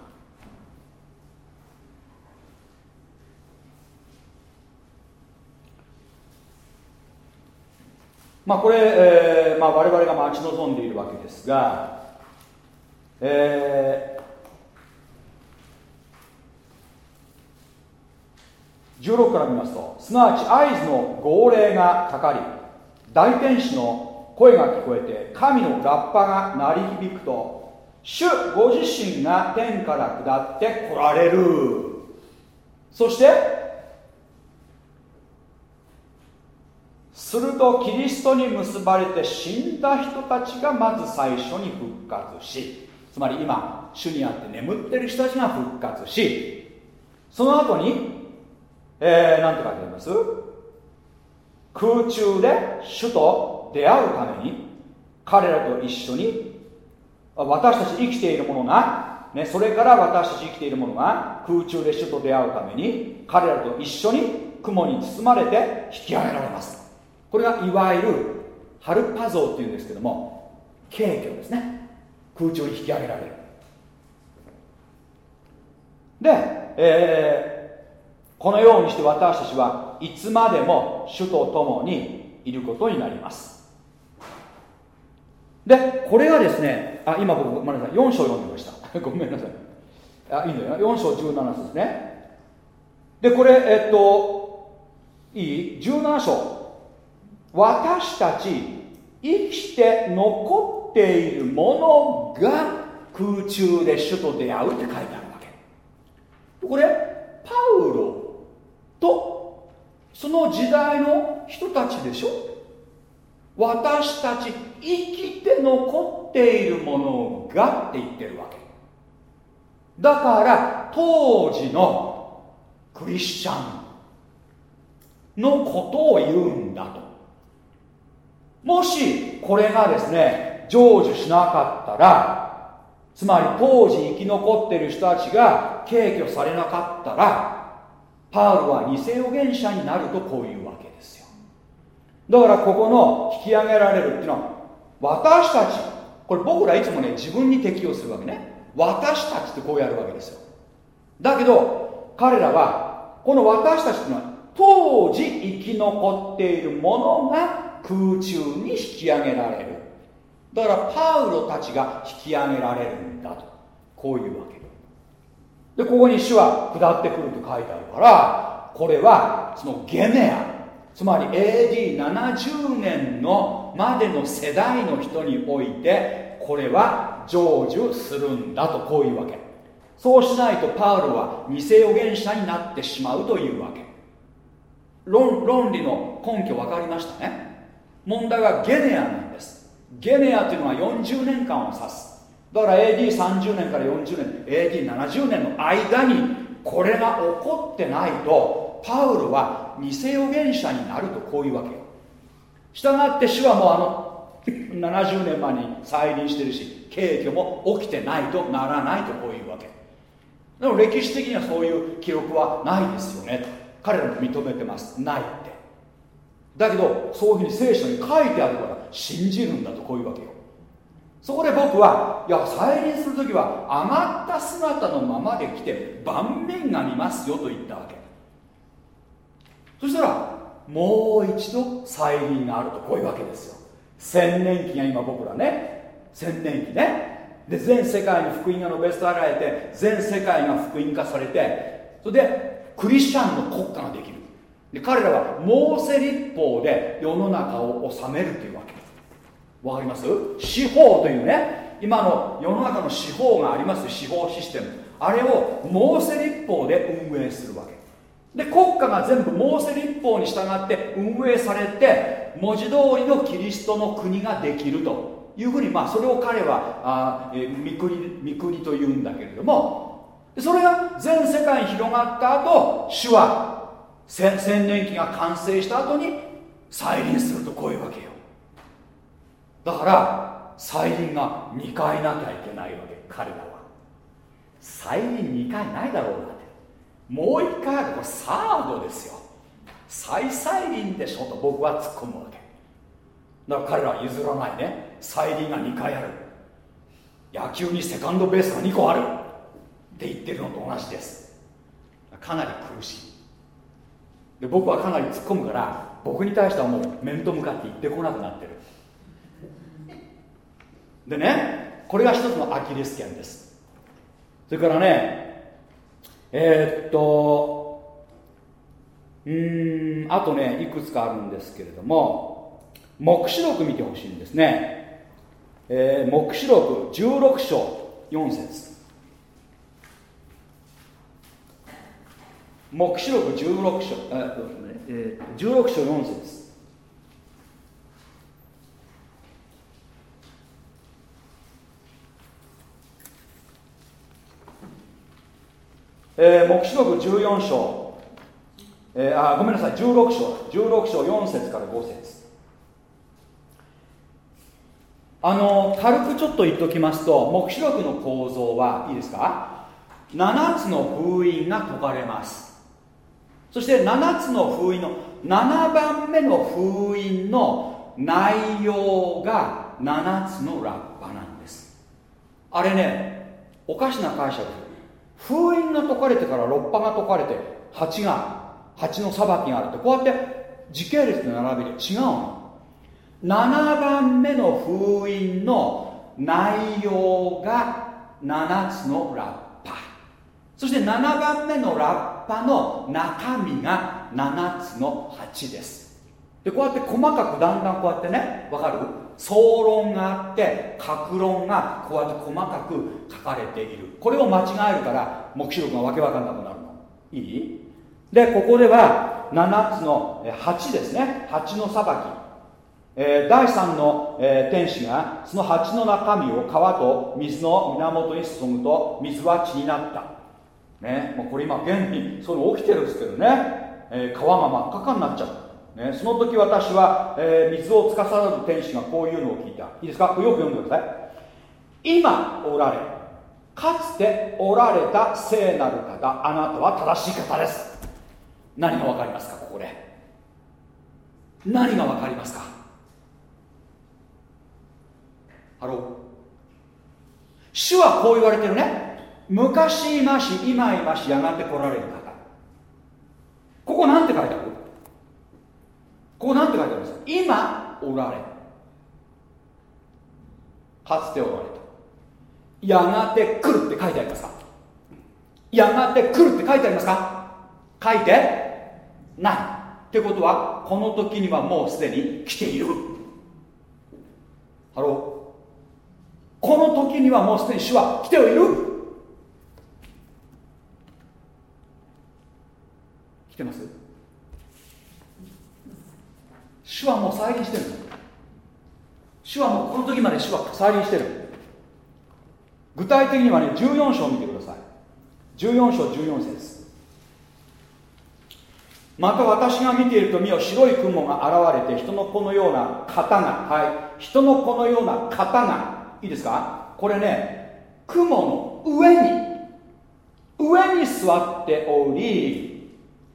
まあこれ、えーまあ、我々が待ち望んでいるわけですが、えー、16から見ますとすなわち合図の号令がかかり大天使の声が聞こえて神のラッパが鳴り響くと主ご自身が天から下って来られる。そしてするとキリストに結ばれて死んだ人たちがまず最初に復活しつまり今主にあって眠ってる人たちが復活しその後に、えー、何て書いてあります？空中で主と出会うために彼らと一緒に私たち生きている者が、ね、それから私たち生きている者が空中で主と出会うために彼らと一緒に雲に包まれて引き上げられます。これがいわゆるハルパ像っていうんですけども軽挙ですね。空中に引き上げられる。で、えー、このようにして私たちはいつまでも主と共にいることになります。でこれがですねあ今僕ごめんなさい。4章読んでました。ごめんなさい。*laughs* あいいのよ。4章17節ですね。でこれえっといい？17章。私たち生きて残っているものが空中で主と出会うって書いてあるわけ。これパウロとその時代の人たちでしょ？私たち生きて残っているものがって言ってるわけ。だから当時のクリスチャンのことを言うんだと。もしこれがですね成就しなかったらつまり当時生き残っている人たちが軽挙されなかったらパウロは偽預言者になるとこういうわけですよ。だからここの引き上げられるっていうのは私たちこれ僕らいつもね自分に適用するわけね。私たちってこうやるわけですよ。だけど彼らはこの私たちっていうのは当時生き残っているものが空中に引き上げられる。だからパウロたちが引き上げられるんだと。こういうわけでここに主は下ってくると書いてあるからこれはそのゲネア。つまり AD70 年のまでの世代の人においてこれは成就するんだと。こういうわけ。そうしないとパウロは偽預言者になってしまうというわけ。論論理の根拠分かりましたね。問題はゲネアなんです。ゲネアというのは40年間を指す。だから AD30 年から40年 AD70 年の間にこれが起こってないとパウロは偽預言者になるとこういうわけよ。したがって主はもうあの70年前に再臨してるし景挙も起きてないとならないとこういうわけ。でも歴史的にはそういう記録はないですよね彼らも認めてます。ない。ってだけどそういうふうに聖書に書いてあるから信じるんだとこういうわけよ。そこで僕はいや再臨する時は上がった姿のままで来て盤面が見ますよと言ったわけ。そしたらもう一度再臨があるとこういうわけですよ。千年期が今僕らね。千年期ね。で全世界に福音が述べ伝えられて全世界が福音化されてそれでクリスチャンの国家ができる。で彼らはモーセ立法で世の中を治めるというわけ。わかります？司法というね今の世の中の司法があります司法システム。あれをモーセ立法で運営するわけ。で国家が全部モーセ立法に従って運営されて文字通りのキリストの国ができると。いうふうにまあそれを彼はあ、えー、御国御国というんだけれども。それが全世界に広がった後主は千年期が完成した後に再臨するとこういうわけよ。だから再臨が2回なきゃいけないわけ彼らは。再臨2回ないだろうなって。もう1回あるこれサードですよ。再再臨でしょと僕は突っ込むわけ。だから彼らは譲らないね。再臨が2回ある。野球にセカンドベースが2個ある。って言ってるのと同じです。かなり苦しい。で僕はかなり突っ込むから僕に対してはもう面と向かって言ってこなくなってる。でねこれが一つのアキレス腱です。それからねえー、っとうんあとねいくつかあるんですけれども黙示録見てほしいんですね、えー、黙示録16章4節。黙示録16章、えー、16章4節えー、黙示録14章、えー、あごめんなさい。16章16章4節から5節。あの軽くちょっと言っておきますと黙示録の構造はいいですか？7つの封印が解かれます。そして7つの封印の7番目の封印の内容が7つのラッパなんです。あれねおかしな解釈封印が解かれてから六波が解かれて蜂が蜂の裁きがあるってこうやって時系列の並びで違うの。7番目の封印の内容が7つのラッパそして7番目のラッパの中身が7つの鉢です。でこうやって細かくだんだんこうやってねわかる？総論があって格論がこうやって細かく書かれている。これを間違えるから黙示録がわけわかんなくなるの。いい？でここでは7つの8ですね。8の裁き、え、第3の、え、天使がその8の中身を川と水の源に注ぐと水は血になった。ね。もうこれ今現にそういうの起きてるんですけどね、えー、川が真っ赤かになっちゃう。ね、その時私は、えー、水を司る天使がこういうのを聞いた。いいですか？よく読んでください。今おられかつておられた聖なる方あなたは正しい方です。何が分かりますか？ここで。何が分かりますか？ハロー。主はこう言われてるね。昔いまし今いましやがて来られる方。ここなんて書いてある？ここなんて書いてあるんですか？今おられかつておられた。やがて来るって書いてありますか？やがて来るって書いてありますか？書いてない。ってことはこの時にはもうすでに来ている。ハロー。この時にはもうすでに主は来ている。来てます？主はもう再臨してる。主はもうこの時まで主は再臨してる。具体的にはね14章を見てください。14章14節。また私が見ていると見よ白い雲が現れて人の子のような型がはい。人の子のような型がいいですか？これね雲の上に上に座っており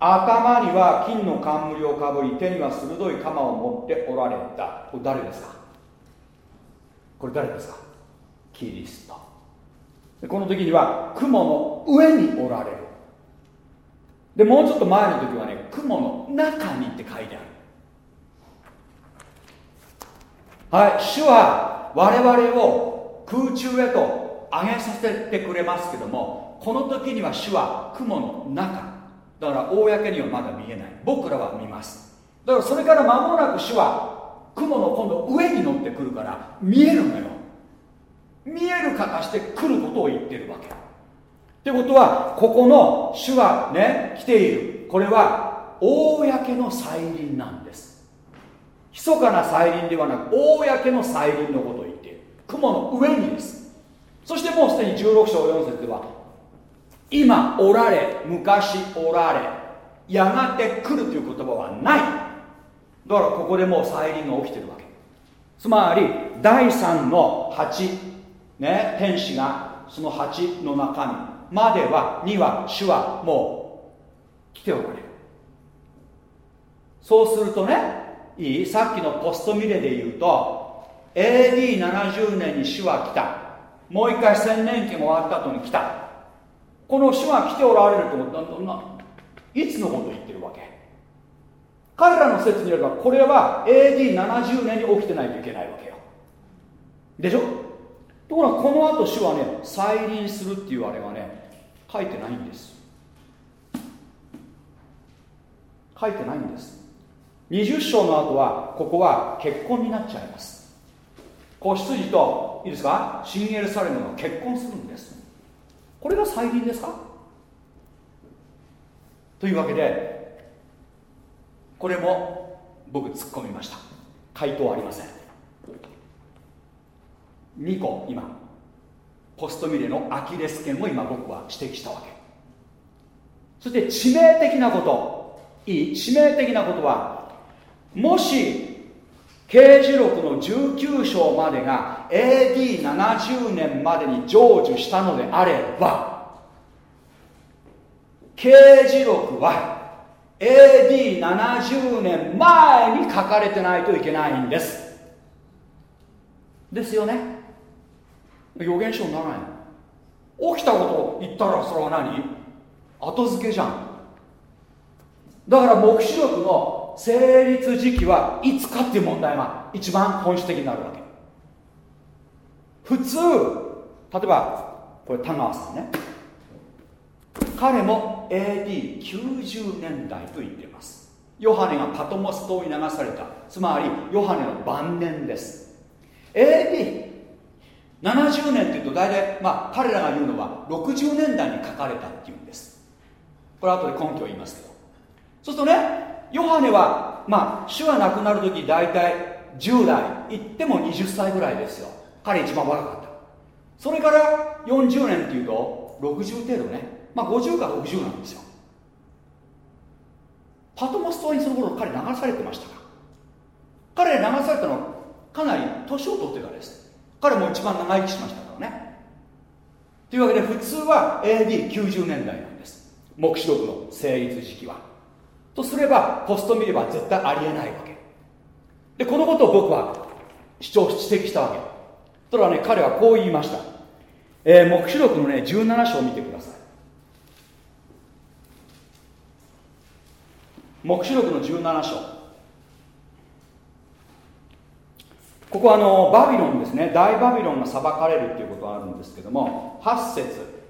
頭には金の冠をかぶり手には鋭い鎌を持っておられた。これ誰ですか？これ誰ですか？キリスト。この時には雲の上におられる。でもうちょっと前の時はね雲の中にって書いてある。はい主は我々を空中へと上げさせてくれますけどもこの時には主は雲の中。だから公にはまだ見えない。僕らは見ます。だからそれから間もなく主は雲の今度上に乗ってくるから見えるのよ。見える形で来ることを言ってるわけ。ってことはここの主がね来ている。これは公の再臨なんです。密かな再臨ではなく公の再臨のことを言っている。雲の上にです。そしてもうすでに16章4節では今おられ昔おられやがて来るという言葉はない。だからここでもう再臨が起きてるわけ。つまり第3の8ね天使がその8の中身まではには主はもう来ておられる。そうするとねいい？さっきのポストミレで言うと AD70 年に主は来た。もう一回千年期も終わった後に来た。この主が来ておられるとないつのこと言ってるわけ？彼らの説によればこれは AD70 年に起きてないといけないわけよ。でしょ？ところがこの後主はね再臨するっていうあれはね書いてないんです。書いてないんです。20章の後はここは結婚になっちゃいます。子羊といいですか？シンエルサレムが結婚するんです。これが再臨ですか？というわけでこれも僕突っ込みました。回答ありません。2個今。ポストミレのアキレス腱を今僕は指摘したわけ。そして致命的なこと。いい？致命的なことはもし刑事録の19章までが AD70 年までに成就したのであれば刑事録は AD70 年前に書かれてないといけないんです。ですよね。予言書にならない起きたことを言ったらそれは何？後付けじゃん。だから黙示録の成立時期はいつかっていう問題が一番本質的になるわけ。普通例えばこれ田川さんね。彼も AD90 年代と言っています。ヨハネがパトモス島に流された。つまりヨハネの晩年です。AD 70年っていうと大体、まあ、彼らが言うのは60年代に書かれたっていうんです。これ後で根拠を言いますけど。そうするとねヨハネはまあ主が亡くなる時大体10代いっても20歳ぐらいですよ。彼一番若かった。それから40年っていうと60程度ね。まあ50か60なんですよ。パトモス島にその頃彼流されてましたか。彼流されたのはかなり年を取ってからです。彼も一番長生きしましたからね。というわけで普通は AD90 年代なんです。黙示録の成立時期は。とすればポスト見れば絶対ありえないわけ。でこのことを僕は主張指摘したわけ。ただね彼はこう言いました。えー、黙示録のね17章を見てください。黙示録の17章。ここはあのバビロンですね。大バビロンが裁かれるっていうことがあるんですけども8節。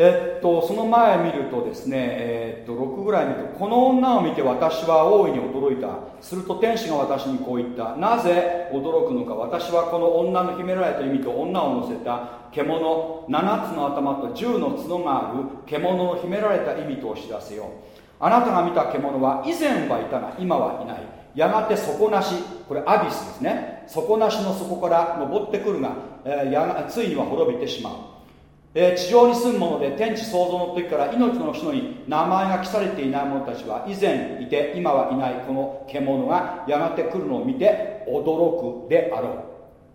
えっと、その前見るとですね、えっと、6ぐらい見ると、この女を見て私は大いに驚いた。すると天使が私にこう言った。なぜ驚くのか。私はこの女の秘められた意味と女を乗せた獣、7つの頭と10の角がある獣の秘められた意味とお知らせよ。あなたが見た獣は以前はいたが今はいない。やがて底なし、これアビスですね。底なしの底から登ってくるが、えー、やがついには滅びてしまう。えー、地上に住む者で天地創造の時から命の人に名前が記されていない者たちは以前いて今はいないこの獣がやがて来るのを見て驚くであろ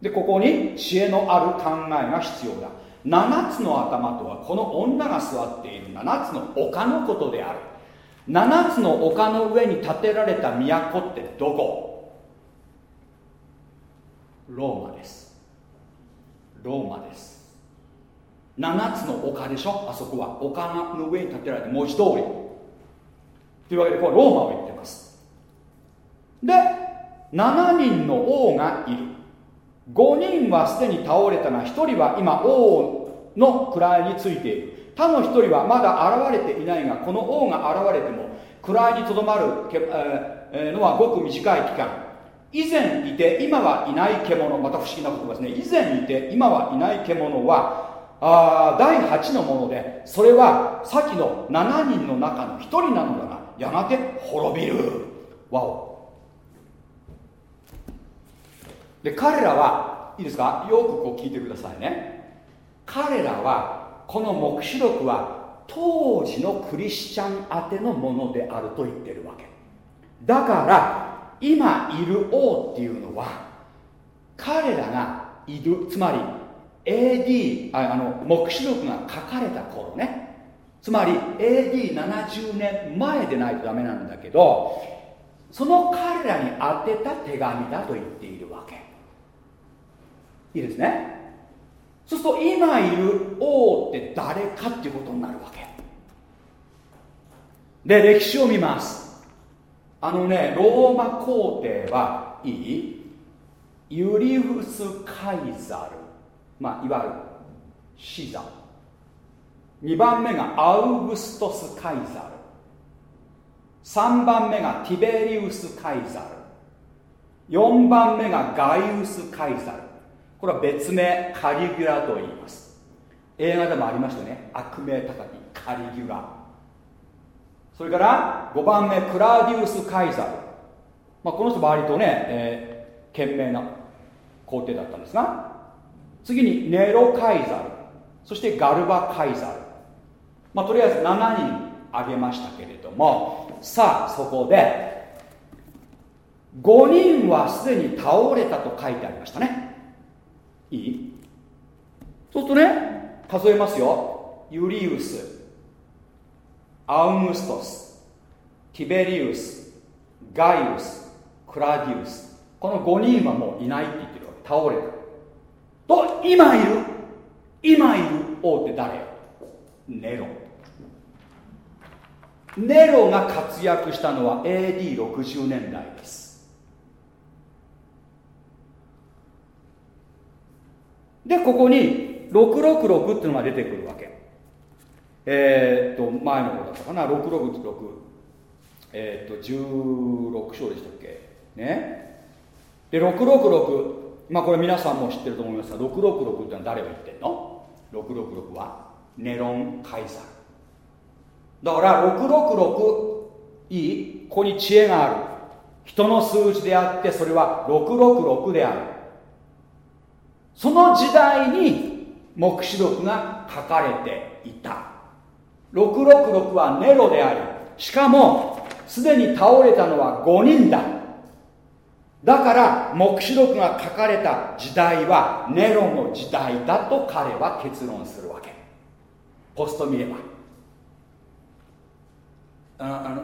う。でここに知恵のある考えが必要だ。7つの頭とはこの女が座っている。7つの丘のことである。7つの丘の上に建てられた都ってどこ？ローマです。ローマです。7つの丘でしょ？あそこは。丘の上に建てられて文字通り。というわけでこれローマを言ってます。で7人の王がいる。5人はすでに倒れたが1人は今王の位についている。他の1人はまだ現れていないがこの王が現れても位にとどまるのはごく短い期間。以前いて今はいない獣。また不思議な言葉ですね。以前いて今はいない獣はあ第8のものでそれはさっきの7人の中の1人なのだがやがて滅びる。わお。で彼らはいいですか？よくこう聞いてくださいね。彼らはこの黙示録は当時のクリスチャン宛てのものであると言ってるわけ。だから今いる王っていうのは彼らがいるつまり AD ああの黙示録が書かれた頃ね。つまり AD70 年前でないとダメなんだけどその彼らに宛てた手紙だと言っているわけ。いいですね？そうすると今いる王って誰かっていうことになるわけ。で歴史を見ます。あのねローマ皇帝はいい？ユリウス・カイザル。まあ、いわゆるシザ2番目がアウグストス・カイザル3番目がティベリウス・カイザル4番目がガイウス・カイザルこれは別名カリギュラと言います。映画でもありましたね。悪名高きカリギュラ。それから5番目クラディウス・カイザル、まあ、この人割とね、えー、賢明な皇帝だったんですが次にネロカイザル。そしてガルバカイザル。まあとりあえず7人挙げましたけれども。さあそこで5人はすでに倒れたと書いてありましたね。いい？そうするとね数えますよ。ユリウスアウムストスティベリウスガイウスクラディウス。この5人はもういないって言ってるわけ。倒れた。と今いる今いる王って誰ネロ。ネロが活躍したのは AD60 年代です。でここに666っていうのが出てくるわけ。えー、っと前の方だったかな？666えー、っと16章でしたっけ？ね。で666まあこれ皆さんも知ってると思いますが666ってのは誰を言ってんの ?666 はネロン・カイザルだから666いいここに知恵がある。人の数字であってそれは666である。その時代に黙示録が書かれていた。666はネロでありしかもすでに倒れたのは5人だ。だから黙示録が書かれた時代はネロの時代だと彼は結論するわけ。ポスト見れば。あのあの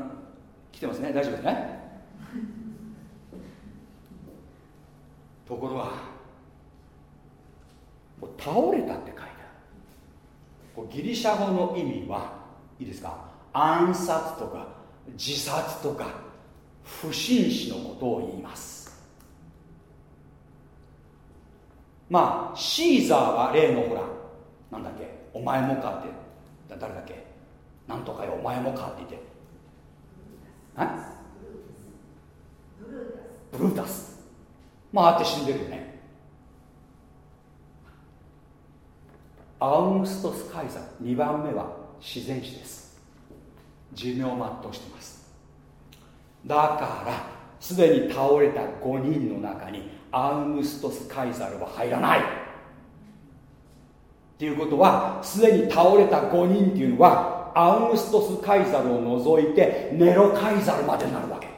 来てますね。大丈夫ですね？*laughs* ところが倒れたって書いてある。ギリシャ語の意味はいいですか？暗殺とか自殺とか不審死のことを言います。まあシーザーは例のほらなんだっけお前もかって誰だっけなんとかよお前もかって言って。ブルータス。まああって死んでるよね。アウグストス・カイザー2番目は自然死です。寿命を全うしてます。だからすでに倒れた5人の中にアウグストス・カイザルは入らない。っていうことはすでに倒れた5人っていうのはアウグストス・カイザルを除いてネロ・カイザルまでになるわけ。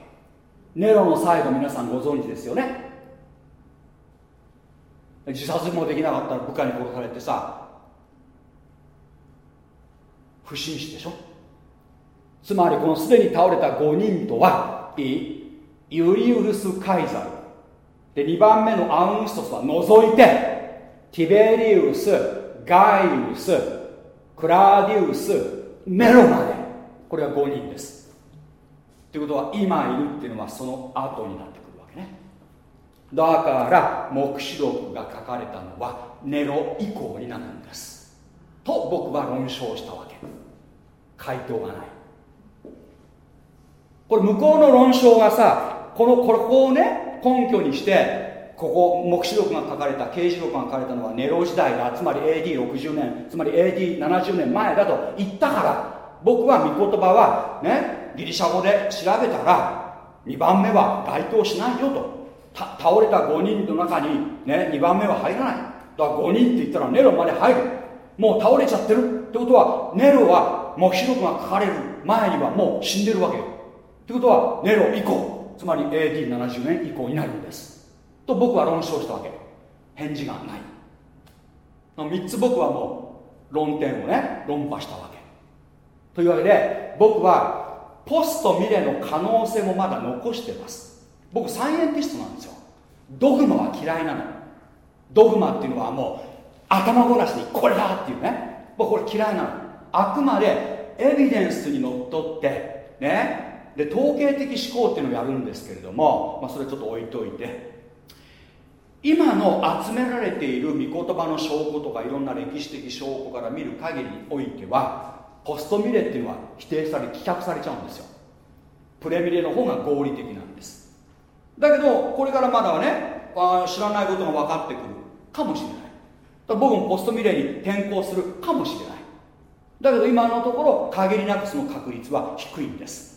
ネロの最後皆さんご存知ですよね。自殺もできなかったら部下に殺されてさ不審死でしょ。つまりこのすでに倒れた5人とはいいユリウルス・カイザル。で2番目のアウンストスは除いてティベリウスガイウスクラディウスネロまで。これは5人です。ということは今いるっていうのはその後になってくるわけね。だから黙示録が書かれたのはネロ以降になるんです。と僕は論証したわけ。回答がない。これ向こうの論証がさこのここをね根拠にしてここ黙示録が書かれた刑事録が書かれたのはネロ時代だ。つまり AD60 年つまり AD70 年前だと言ったから。僕は御言葉はねギリシャ語で調べたら2番目は該当しないよと。倒れた5人の中にね2番目は入らない。だから5人って言ったらネロまで入る。もう倒れちゃってる。ってことはネロは黙示録が書かれる前にはもう死んでるわけよ。ってことはネロ以降。つまり AD70 年以降になるんです。と僕は論証したわけ。返事がない。3つ僕はもう論点をね論破したわけ。というわけで僕はポストミレの可能性もまだ残してます。僕サイエンティストなんですよ。ドグマは嫌いなの。ドグマっていうのはもう頭ごなしにこれだっていうね。僕これ嫌いなの。あくまでエビデンスにのっとってね。で統計的思考っていうのをやるんですけれども、まあ、それちょっと置いといて今の集められている御言葉の証拠とかいろんな歴史的証拠から見る限りにおいてはポストミレっていうのは否定され棄却されちゃうんですよ。プレミレの方が合理的なんです。だけどこれからまだはねあ知らないことが分かってくるかもしれない。だ僕もポストミレに転向するかもしれない。だけど今のところ限りなくその確率は低いんです。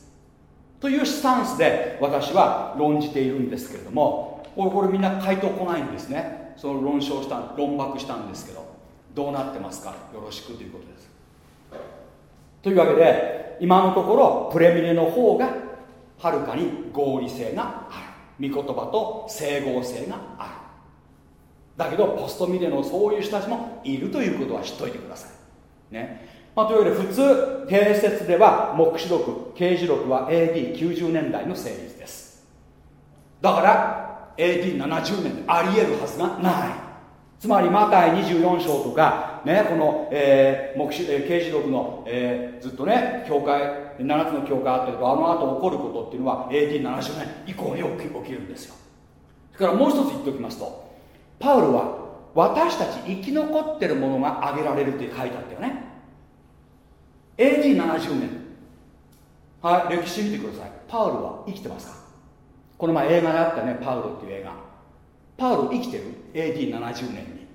というスタンスで私は論じているんですけれどもこれこれみんな回答来ないんですね。その論証した論駁したんですけどどうなってますか？よろしくということです。というわけで今のところプレミネの方がはるかに合理性がある。御言葉と整合性がある。だけどポストミレのそういう人たちもいるということは知っといてください。ね。まあ、というわけで普通定説では黙示録刑事録は AD90 年代の成立です。だから AD70 年であり得るはずがない。つまりマタイ24章とか、ね、この、えー、目視えー、刑事録の、えー、ずっとね教会7つの教会あったけどあの後起こることっていうのは AD70 年以降に起き起きるんですよ。それからもう一つ言っておきますとパウロは私たち生き残ってるものが挙げられるって書いてあったよね。AD70 年。はい歴史見てください。パウロは生きてますか？この前映画であったね。パウロっていう映画。パウロ生きてる？AD70 年に。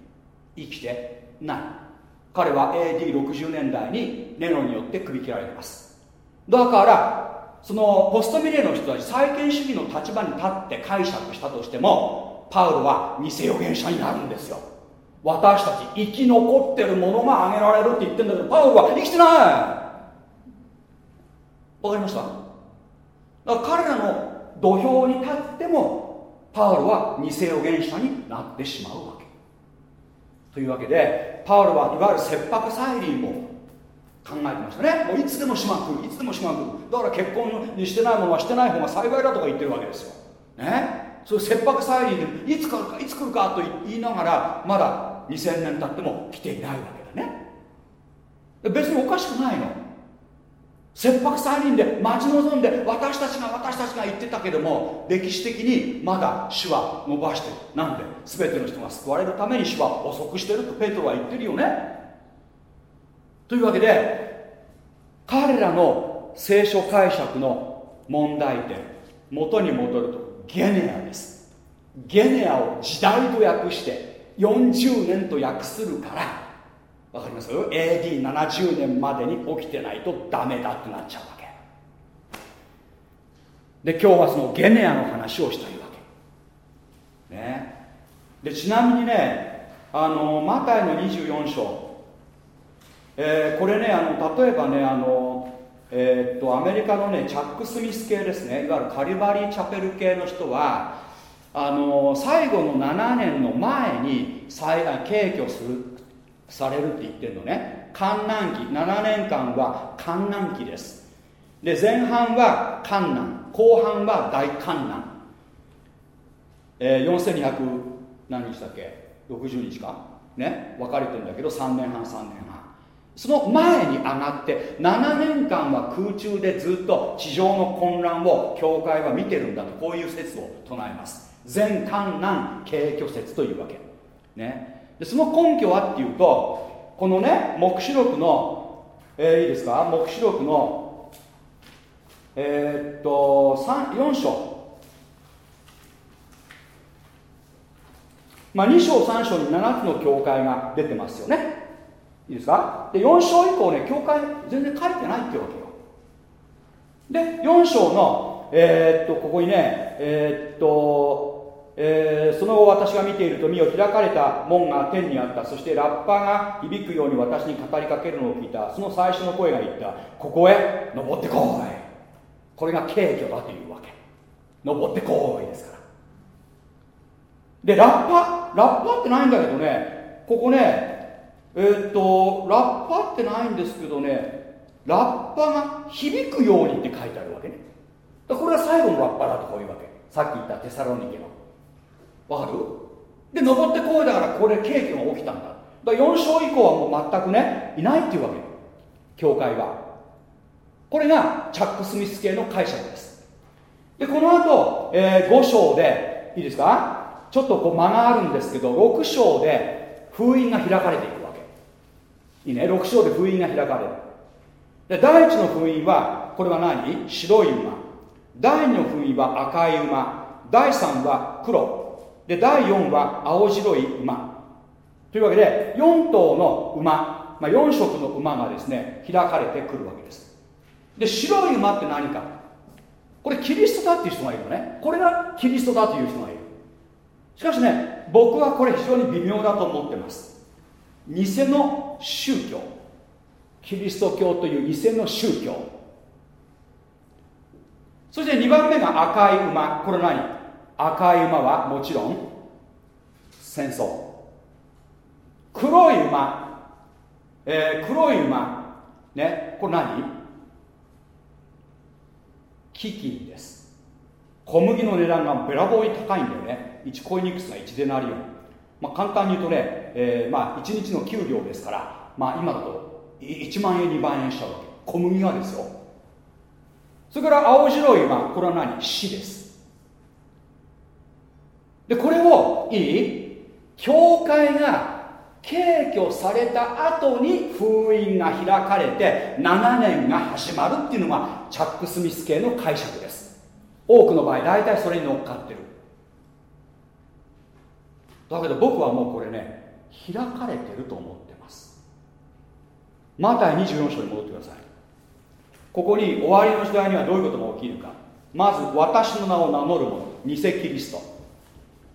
生きてない。彼は AD60 年代にネロによって首切られてます。だからそのポストミレーの人たち再建主義の立場に立って解釈したとしてもパウロは偽預言者になるんですよ。私たち生き残ってるものが挙げられるって言ってるんだけどパウロは生きてない。わかりました？だから彼らの土俵に立ってもパウロは偽預言者になってしまうわけ。というわけでパウロはいわゆる切迫再臨を考えてましたね。もういつでも島来るいつでも島来るだから結婚にしてないものはしてない方が幸いだとか言ってるわけですよ。ね？そういう切迫再臨でいつ来るかいつ来るかと言いながらまだ2000年経っても来ていないわけだね。別におかしくないの。切迫再臨で待ち望んで私たちが私たちが言ってたけども歴史的にまだ主は伸ばしてる。なんで全ての人が救われるために主は遅くしてるとペトロは言ってるよね。というわけで彼らの聖書解釈の問題点元に戻るとゲネアです。ゲネアを時代と訳して40年と訳するから。わかります ?AD70 年までに起きてないとダメだってなっちゃうわけ。で今日はそのゲネアの話をしたいわけ。ね。でちなみにねあのマタイの24章、えー、これねあの例えばねあのえー、っとアメリカのねチャック・スミス系ですね。いわゆるカリバリー・チャペル系の人はあの最後の7年の前に軽挙するされるって言ってるのね。観覧期。7年間は観覧期です。で前半は観覧後半は大観覧、えー、4200何日だっけ？60日か？ね？分かれてるんだけど3年半3年半。その前に上がって7年間は空中でずっと地上の混乱を教会は見てるんだとこういう説を唱えます。全観覧軽挙説というわけ。ね。でその根拠はっていうとこのね黙示録の、えー、いいですか？黙示録のえー、っと4章。まあ2章3章に7つの教会が出てますよね。いいですか？で4章以降ね教会全然書いてないってわけよ。で4章のえー、っとここにねえー、っとえー、その後私が見ていると身を開かれた門が天にあった。そしてラッパが響くように私に語りかけるのを聞いた。その最初の声が言った。ここへ登ってこい。これが軽挙だというわけ。登ってこいですから。でラッパラッパってないんだけどね。ここねえー、っとラッパってないんですけどね。ラッパが響くようにって書いてあるわけね。これが最後のラッパだとこういうわけ。さっき言ったテサロニケのわかるで登ってこいだからこれ景気が起きたんだ。だ4章以降はもう全くねいないっていうわけ。教会は。これがチャック・スミス系の解釈です。でこの後、えー、5章でいいですか？ちょっとこう間があるんですけど6章で封印が開かれていくわけ。いいね？6章で封印が開かれる。で第1の封印はこれは何？白い馬。第2の封印は赤い馬。第3は黒。で第4は青白い馬。というわけで4頭の馬、まあ、4色の馬がですね開かれてくるわけです。で白い馬って何か。これキリストだっていう人がいるのね。これがキリストだという人がいる。しかしね僕はこれ非常に微妙だと思ってます。偽の宗教。キリスト教という偽の宗教。そして2番目が赤い馬。これ何？赤い馬はもちろん戦争。黒い馬、えー、黒い馬。ねこれ何？飢饉です。小麦の値段がべらぼうに高いんだよね。1コイニクスが1デナリオン、まあ、簡単に言うとね、えー、まあ1日の給料ですから、まあ、今だと1万円2万円しちゃうわけ。小麦がですよ。それから青白い馬。これは何？死です。でこれをいい？教会が軽挙された後に封印が開かれて7年が始まるっていうのがチャック・スミス系の解釈です。多くの場合大体それに乗っかってる。だけど僕はもうこれね開かれてると思ってます。マタイ24章に戻ってください。ここに終わりの時代にはどういうことが起きるか。まず私の名を名乗る者偽キリスト。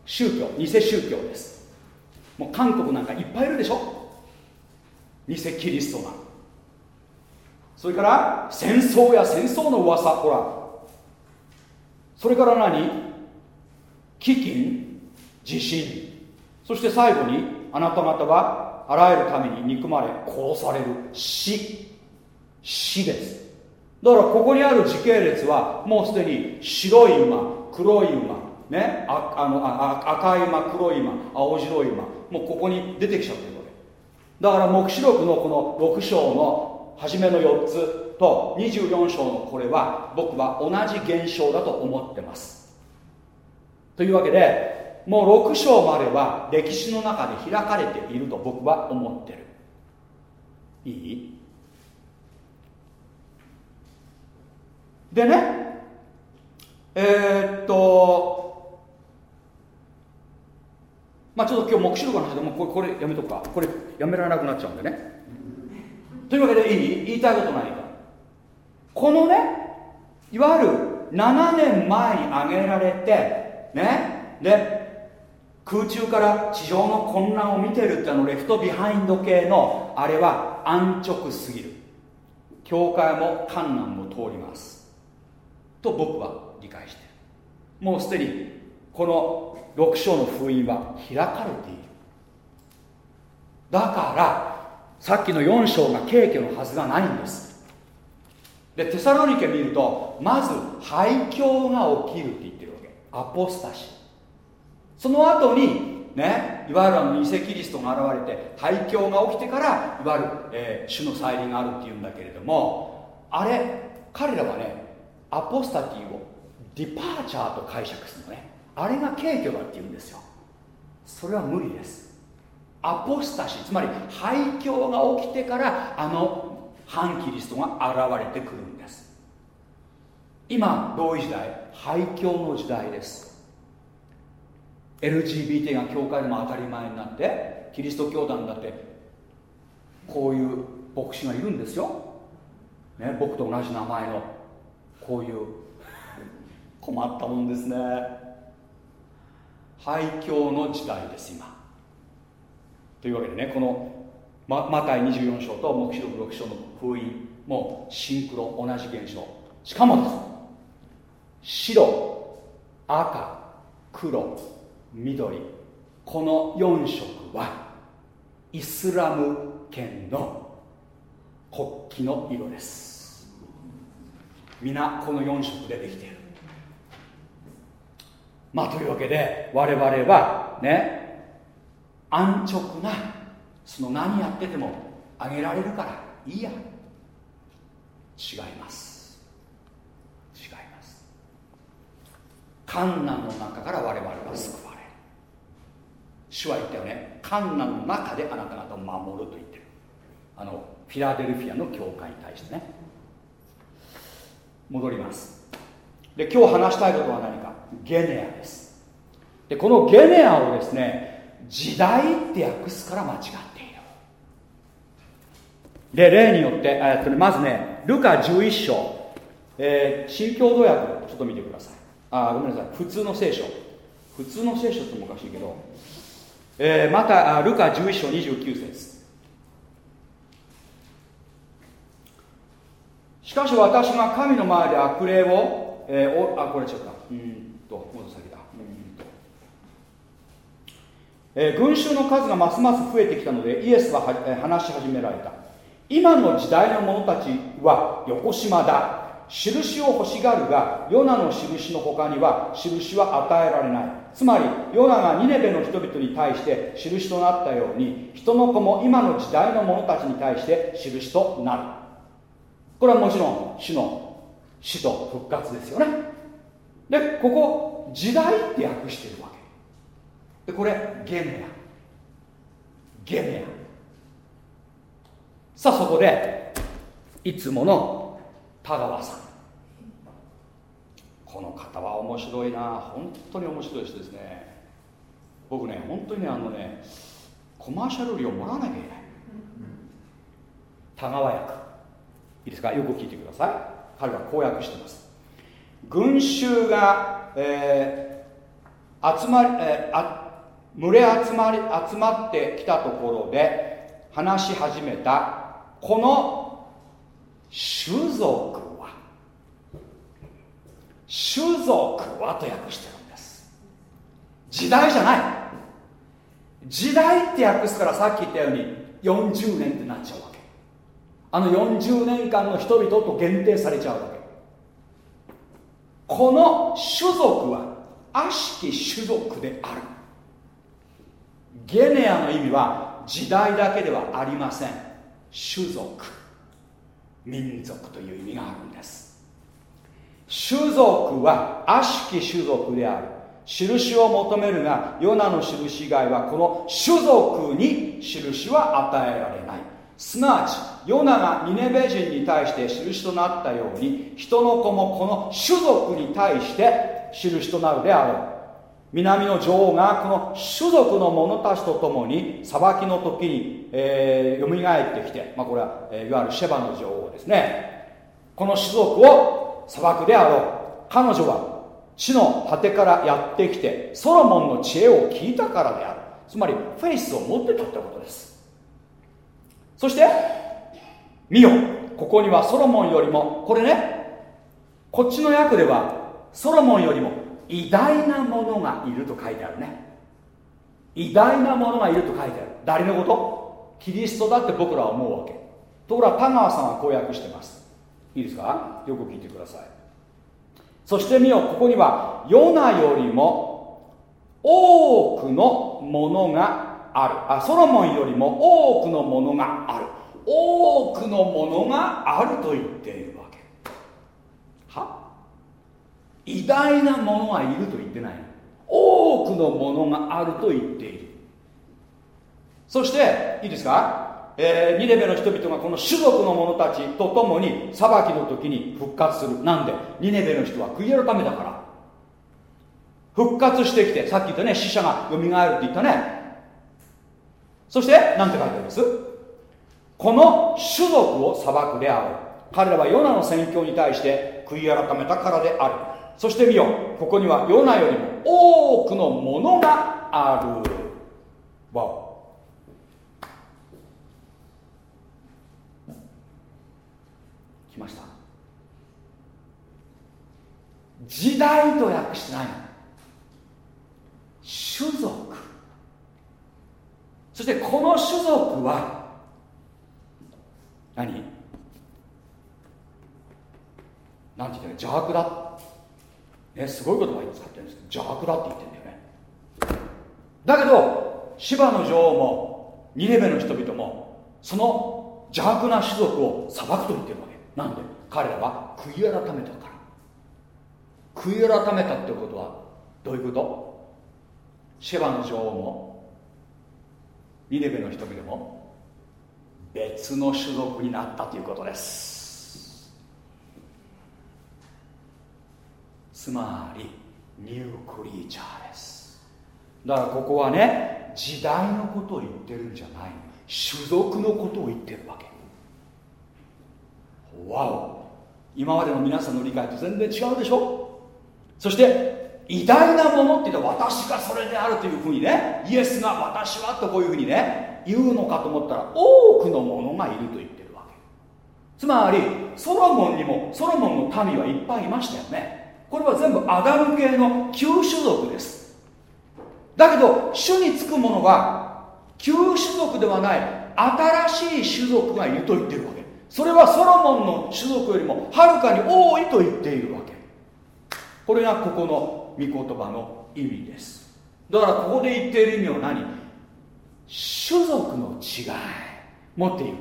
宗教偽宗教です。もう韓国なんかいっぱいいるでしょ。偽キリストが。それから戦争や戦争の噂ほら。それから何？飢饉地震。そして最後にあなた方はあらゆるために憎まれ殺される。死。死です。だからここにある時系列はもうすでに白い馬黒い馬ね、ああのあ赤い馬黒い馬青白い馬もうここに出てきちゃってるわけ。だから黙示録のこの6章の初めの4つと24章のこれは僕は同じ現象だと思ってます。というわけでもう6章までは歴史の中で開かれていると僕は思ってる。いい？でねえー、っとまあちょっと今日黙示録の話でもこれこれやめとくか。これやめられなくなっちゃうんでね。というわけでいい言いたいこと何か。このねいわゆる7年前に挙げられてねで空中から地上の混乱を見てるってあの Left Behind 系のあれは安直すぎる。教会も観難も通ります。と僕は理解してる。もうすでにこの6章の封印は開かれている。だからさっきの4章が軽挙のはずがないんです。でテサロニケ見るとまず廃墟が起きるって言ってるわけ。アポスタシー。その後にねいわゆるあの偽キリストが現れて廃墟が起きてからいわゆる、えー、主の再臨があるっていうんだけれどもあれ彼らはねアポスタティをディパーチャーと解釈するのね。あれが軽挙だって言うんですよ。それは無理です。アポスタシーつまり廃墟が起きてからあの反キリストが現れてくるんです。今どういう時代廃墟の時代です。LGBT が教会でも当たり前になってキリスト教団だってこういう牧師がいるんですよ、ね、僕と同じ名前のこういう困ったもんですね。廃墟の時代です今。というわけでねこのママタイ24章と黙示録6章の封印もシンクロ同じ現象。しかもです。白赤黒緑。この4色はイスラム圏の国旗の色です。皆この4色でできている。まあというわけで我々はね安直なその何やっててもあげられるからいいや。違います。違います。観難の中から我々は救われる。主は言ったよね。観難の中であなた方を守ると言ってる。あのフィラデルフィアの教会に対してね。戻ります。で今日話したいことは何か？ゲネアです。でこのゲネアをですね時代って訳すから間違っている。で例によって、えっとね、まずねルカ11章、えー、新共同訳ちょっと見てください。あごめんなさい。普通の聖書。普通の聖書ってもおかしいけど、えー、またルカ11章29節。しかし私が神の前で悪霊を、えー、おあこれちょっとうん。ともっと先だ。えー、群衆の数がますます増えてきたのでイエスはは、えー、話し始められた。今の時代の者たちは横島だ。印を欲しがるがヨナの印の他には印は与えられない。つまりヨナがニネベの人々に対して印となったように人の子も今の時代の者たちに対して印となる。これはもちろん主の死と復活ですよね。でここ時代って訳してるわけ。でこれゲネア。ゲネア。さあそこでいつもの田川さん。この方は面白いな。本当に面白い人ですね。僕ね本当にねあのねコマーシャル料もらわなきゃいけない。田川役。いいですか？よく聞いてください。彼はこう訳しています。群衆が、えー、集まり、えー、あ群れ集まり集まってきたところで話し始めたこの種族は種族はと訳してるんです。時代じゃない。時代って訳すからさっき言ったように40年ってなっちゃうわけ。あの40年間の人々と限定されちゃうわけ。この種族は悪しき種族である。ゲネアの意味は時代だけではありません。種族。民族という意味があるんです。種族は悪しき種族である。印を求めるがヨナの印以外はこの種族に印は与えられない。すなわちヨナがニネベ人に対して印となったように人の子もこの種族に対して印となるであろう。南の女王がこの種族の者たちと共に裁きの時に、えー、蘇ってきて、まあ、これは、えー、いわゆるシェバの女王ですね。この種族を裁くであろう。彼女は地の果てからやってきてソロモンの知恵を聞いたからである。つまりフェイスを持ってたってことです。そして見よ。ここにはソロモンよりもこれねこっちの訳ではソロモンよりも偉大なものがいると書いてあるね。偉大なものがいると書いてある。誰のこと？キリストだって僕らは思うわけ。ところが田川さんは公約してます。いいですか？よく聞いてください。そして見よここにはヨナよりも多くのものがある。あソロモンよりも多くのものがある。多くのものがあると言っているわけ。は？偉大なものがいると言ってない。多くのものがあると言っている。そしていいですか？えー、ニレベの人々がこの種族の者たちと共に裁きの時に復活する。なんで？ニネベの人は悔い改めだから。復活してきてさっき言ったね死者がよみがえるって言ったね。そして何て書いてあります？この種族を裁くである彼らはヨナの宣教に対して悔い改めたからである。そして見よここにはヨナよりも多くのものがある。わお。来ました。時代と訳してない種族。そしてこの種族は何？なんて言った邪悪だ。ねすごい言葉使ってるんですけど邪悪だって言ってるんだよね。だけど芝の女王もニレベの人々もその邪悪な種族を裁くと言ってるわけ。なんで？彼らは悔い改めたから。悔い改めたってことはどういうこと？シェバの女王もニネベの人々も別の種族になったということです。つまりニュークリーチャーです。だからここはね時代のことを言ってるんじゃない種族のことを言ってるわけ。わお。今までの皆さんの理解と全然違うでしょ。そして偉大なものって言ったら私がそれであるというふうにねイエスが私はとこういうふうにね言うのかと思ったら多くのものがいると言ってるわけ。つまりソロモンにもソロモンの民はいっぱいいましたよね。これは全部アダム系の旧種族です。だけど種につくものは旧種族ではない新しい種族がいると言ってるわけ。それはソロモンの種族よりもはるかに多いと言っているわけ。これがここの御言葉の意味です。だからここで言っている意味は何？種族の違い。持っている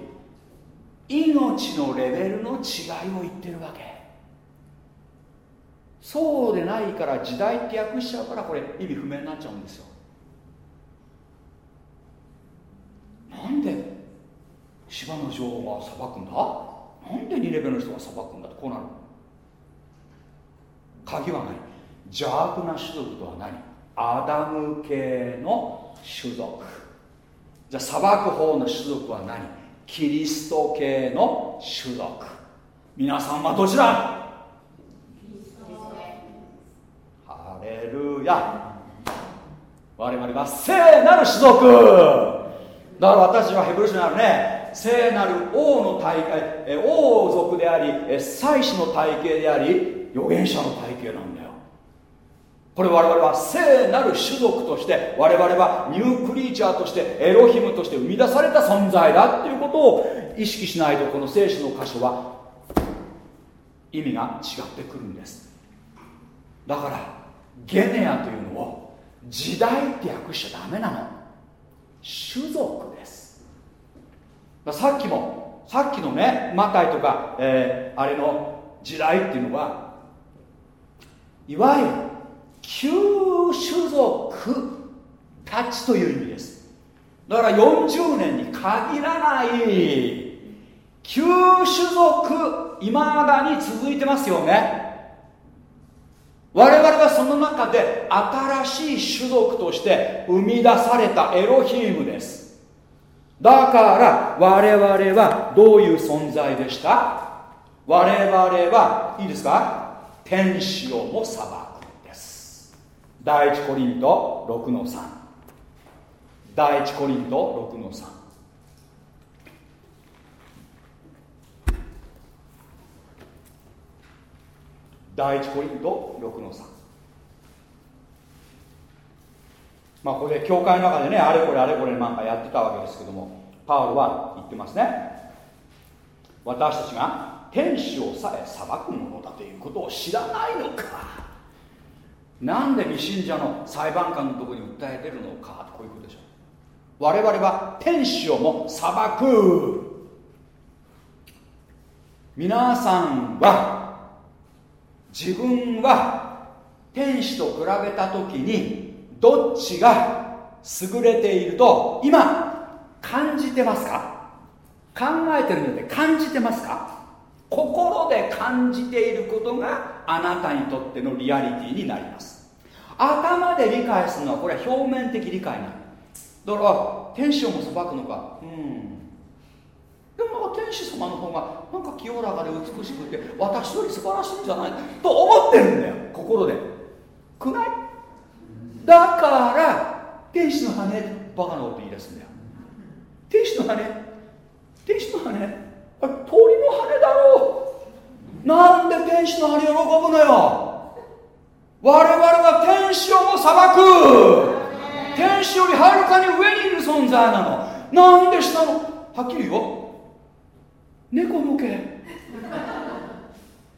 命のレベルの違いを言ってるわけ。そうでないから時代って訳しちゃうからこれ意味不明になっちゃうんですよ。なんで？芝の女王が裁くんだ？なんで2レベルの人が裁くんだとこうなる鍵は何邪悪な種族とは何？アダム系の種族。じゃあ裁く方の種族は何？キリスト系の種族。皆さんはどちら？ハレルヤ。我々は聖なる種族。だから私はヘブル書にあるね。聖なる王の体系王族であり祭司の体系であり預言者の体系なんだよ。これ我々は聖なる種族として我々はニュークリーチャーとしてエロヒムとして生み出された存在だっていうことを意識しないとこの聖書の箇所は意味が違ってくるんです。だからゲネアというのを時代って訳しちゃダメなの。種族です。さっきもさっきのねマタイとか、えー、あれの時代っていうのはいわゆる旧種族たちという意味です。だから40年に限らない旧種族いまだに続いてますよね。我々はその中で新しい種族として生み出されたエロヒームです。だから我々はどういう存在でした？我々はいいですか？天使をも裁く。第一コリント6の3第一コリント6の3第一コリント6の3まあここで教会の中でねあれこれあれこれなんかやってたわけですけどもパウロは言ってますね。私たちが天使をさえ裁くものだということを知らないのか。なんで未信者の裁判官のところに訴えてるのかこういうことでしょう。我々は天使をも裁く。皆さんは自分は天使と比べた時にどっちが優れていると今感じてますか？考えてるので感じてますか？心で感じていることがあなたにとってのリアリティになります。頭で理解するのはこれは表面的理解なの。だから天使をも裁くのか。うん。でも天使様の方がなんか清らかで美しくて私より素晴らしいんじゃない？と思ってるんだよ心で。くない？だから天使の羽バカなこと言い出すんだよ。天使の羽？天使の羽？あれ鳥の羽だろう。なんで天使の羽喜ぶのよ？我々は天使をも裁く。天使よりはるかに上にいる存在なの。なんで下の？はっきり言おう猫の毛。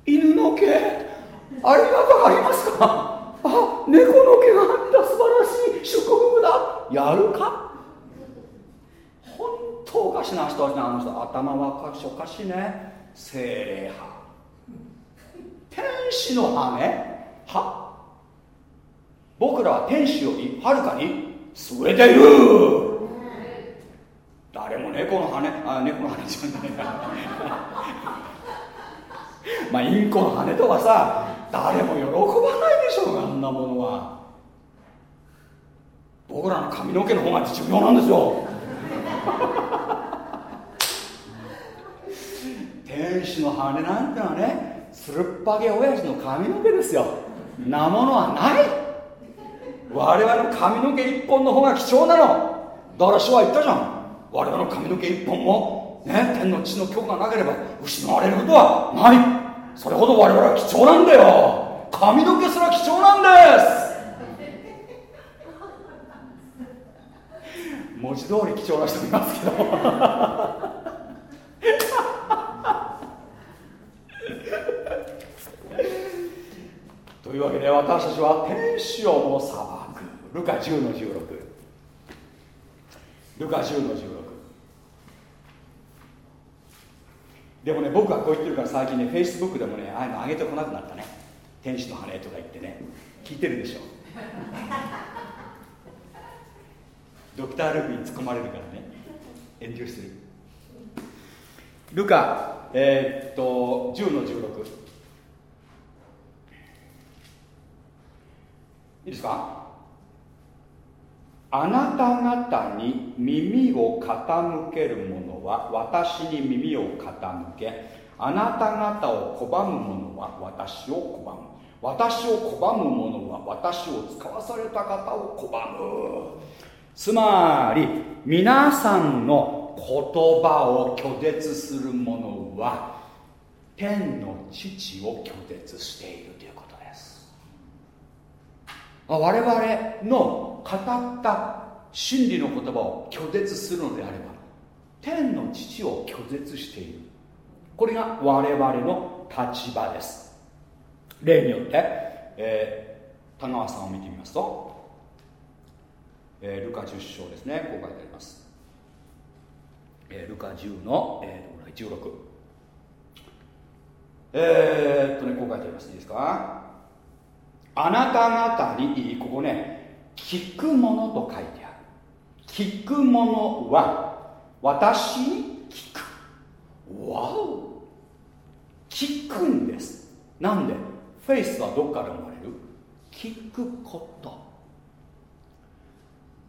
犬の毛。あれが分かりますか？あ猫の毛があった素晴らしい。祝福だ。やるか？本当おかしな人はねあの人頭はおかしいおかしいね。精霊派。天使の羽。は。僕らは天使よりはるかに優れている。誰も猫の羽あ猫の羽じゃない *laughs* まあインコの羽とかさ誰も喜ばないでしょうあんなものは。僕らの髪の毛の方が重要なんですよ。*laughs* 天使の羽なんてのはねつるっぱげ親父の髪の毛ですよ。なものはない。我々の髪の毛一本の方が貴重なの。だから主は言ったじゃん。我々の髪の毛一本も、ね、天の地の許可がなければ失われることはない。それほど我々は貴重なんだよ。髪の毛すら貴重なんです。文字通り貴重な人いますけど。*laughs* というわけで私たちは天使をも裁ルカ10の16ルカ10の16でもね僕はこう言ってるから最近ねフェイスブックでもねああいうの上げてこなくなったね。天使の羽とか言ってね。聞いてるでしょ。*laughs* ドクター・ルークに突っ込まれるからね。遠慮してる。ルカえー、っと10の16いいですか？あなた方に耳を傾ける者は私に耳を傾けあなた方を拒む者は私を拒む。私を拒む者は私を使わされた方を拒む。つまり皆さんの言葉を拒絶する者は天の父を拒絶している。我々の語った真理の言葉を拒絶するのであれば天の父を拒絶している。これが我々の立場です。例によって、えー、田川さんを見てみますと、えー、ルカ10章ですね。こう書いてあります、えー、ルカ10の、えー、16えー、っとねこう書いてあります。いいですか？あなた方にここね聞くものと書いてある。聞くものは私に聞く。わお。聞くんです。なんでフェイスはどっから生まれる？聞くこと。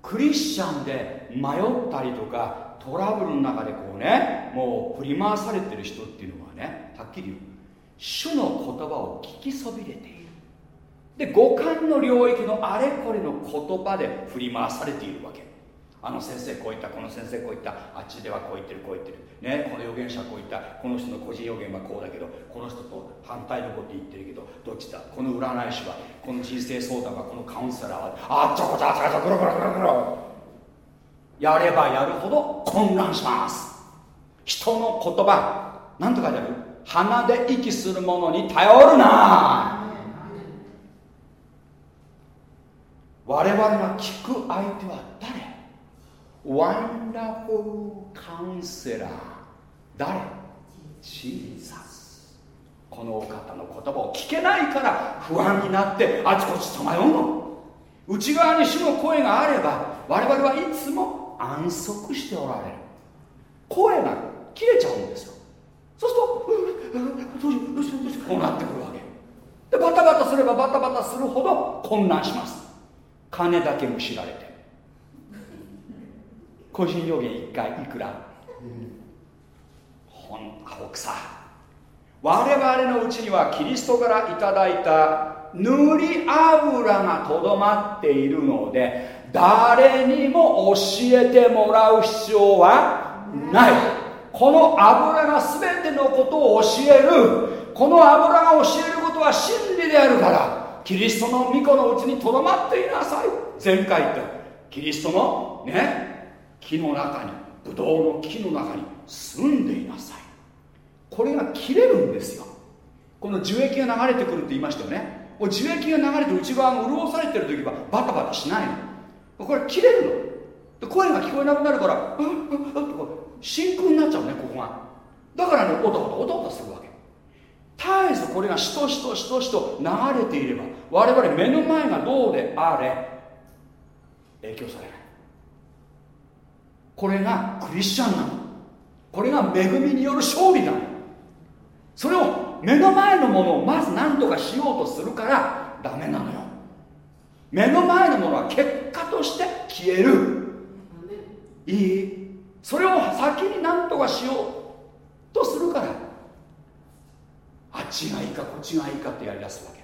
クリスチャンで迷ったりとかトラブルの中でこうねもう振り回されてる人っていうのはねはっきり言う。主の言葉を聞きそびれている。で五感の領域のあれこれの言葉で振り回されているわけ。あの先生こう言ったこの先生こう言ったあっちではこう言ってるこう言ってる。ねこの預言者こう言ったこの人の個人予言はこうだけどこの人と反対のこと言ってるけどどっちだ？この占い師はこの人生相談はこのカウンセラーはあっちょこちょこちょこぐるぐるぐるぐる。やればやるほど混乱します。人の言葉何と書いてある？鼻で息する者に頼るな。我々が聞く相手は誰？ワンダフルカウンセラー。誰？ジーザス。このお方の言葉を聞けないから不安になってあちこちさまようの。内側に主の声があれば我々はいつも安息しておられる。声が切れちゃうんですよ。そうするとどうしようどうしようどうしようこうなってくるわけ。でバタバタすればバタバタするほど混乱します。金だけむしられて個人予言1回いくら、ほん青臭我々のうちにはキリストからいただいた塗り油がとどまっているので誰にも教えてもらう必要はない。この油が全てのことを教える。この油が教えることは真理であるから。キリストの御子のうちにとどまっていなさい。前回言ったキリストのね木の中にブドウの木の中に住んでいなさい。これが切れるんですよ。この樹液が流れてくるって言いましたよね。樹液が流れて内側が潤されてる時はバタバタしないの。これ切れるの。声が聞こえなくなるから真空になっちゃうねここが。だからねおとおとおとおとするわけ。絶えずこれがしとしとしとしと流れていれば我々目の前がどうであれ影響されない。これがクリスチャンなの。これが恵みによる勝利なの。それを目の前のものをまず何とかしようとするからダメなのよ。目の前のものは結果として消える。いい？それを先に何とかしようとするからあっちがいいかこっちがいいかってやりだすわけ。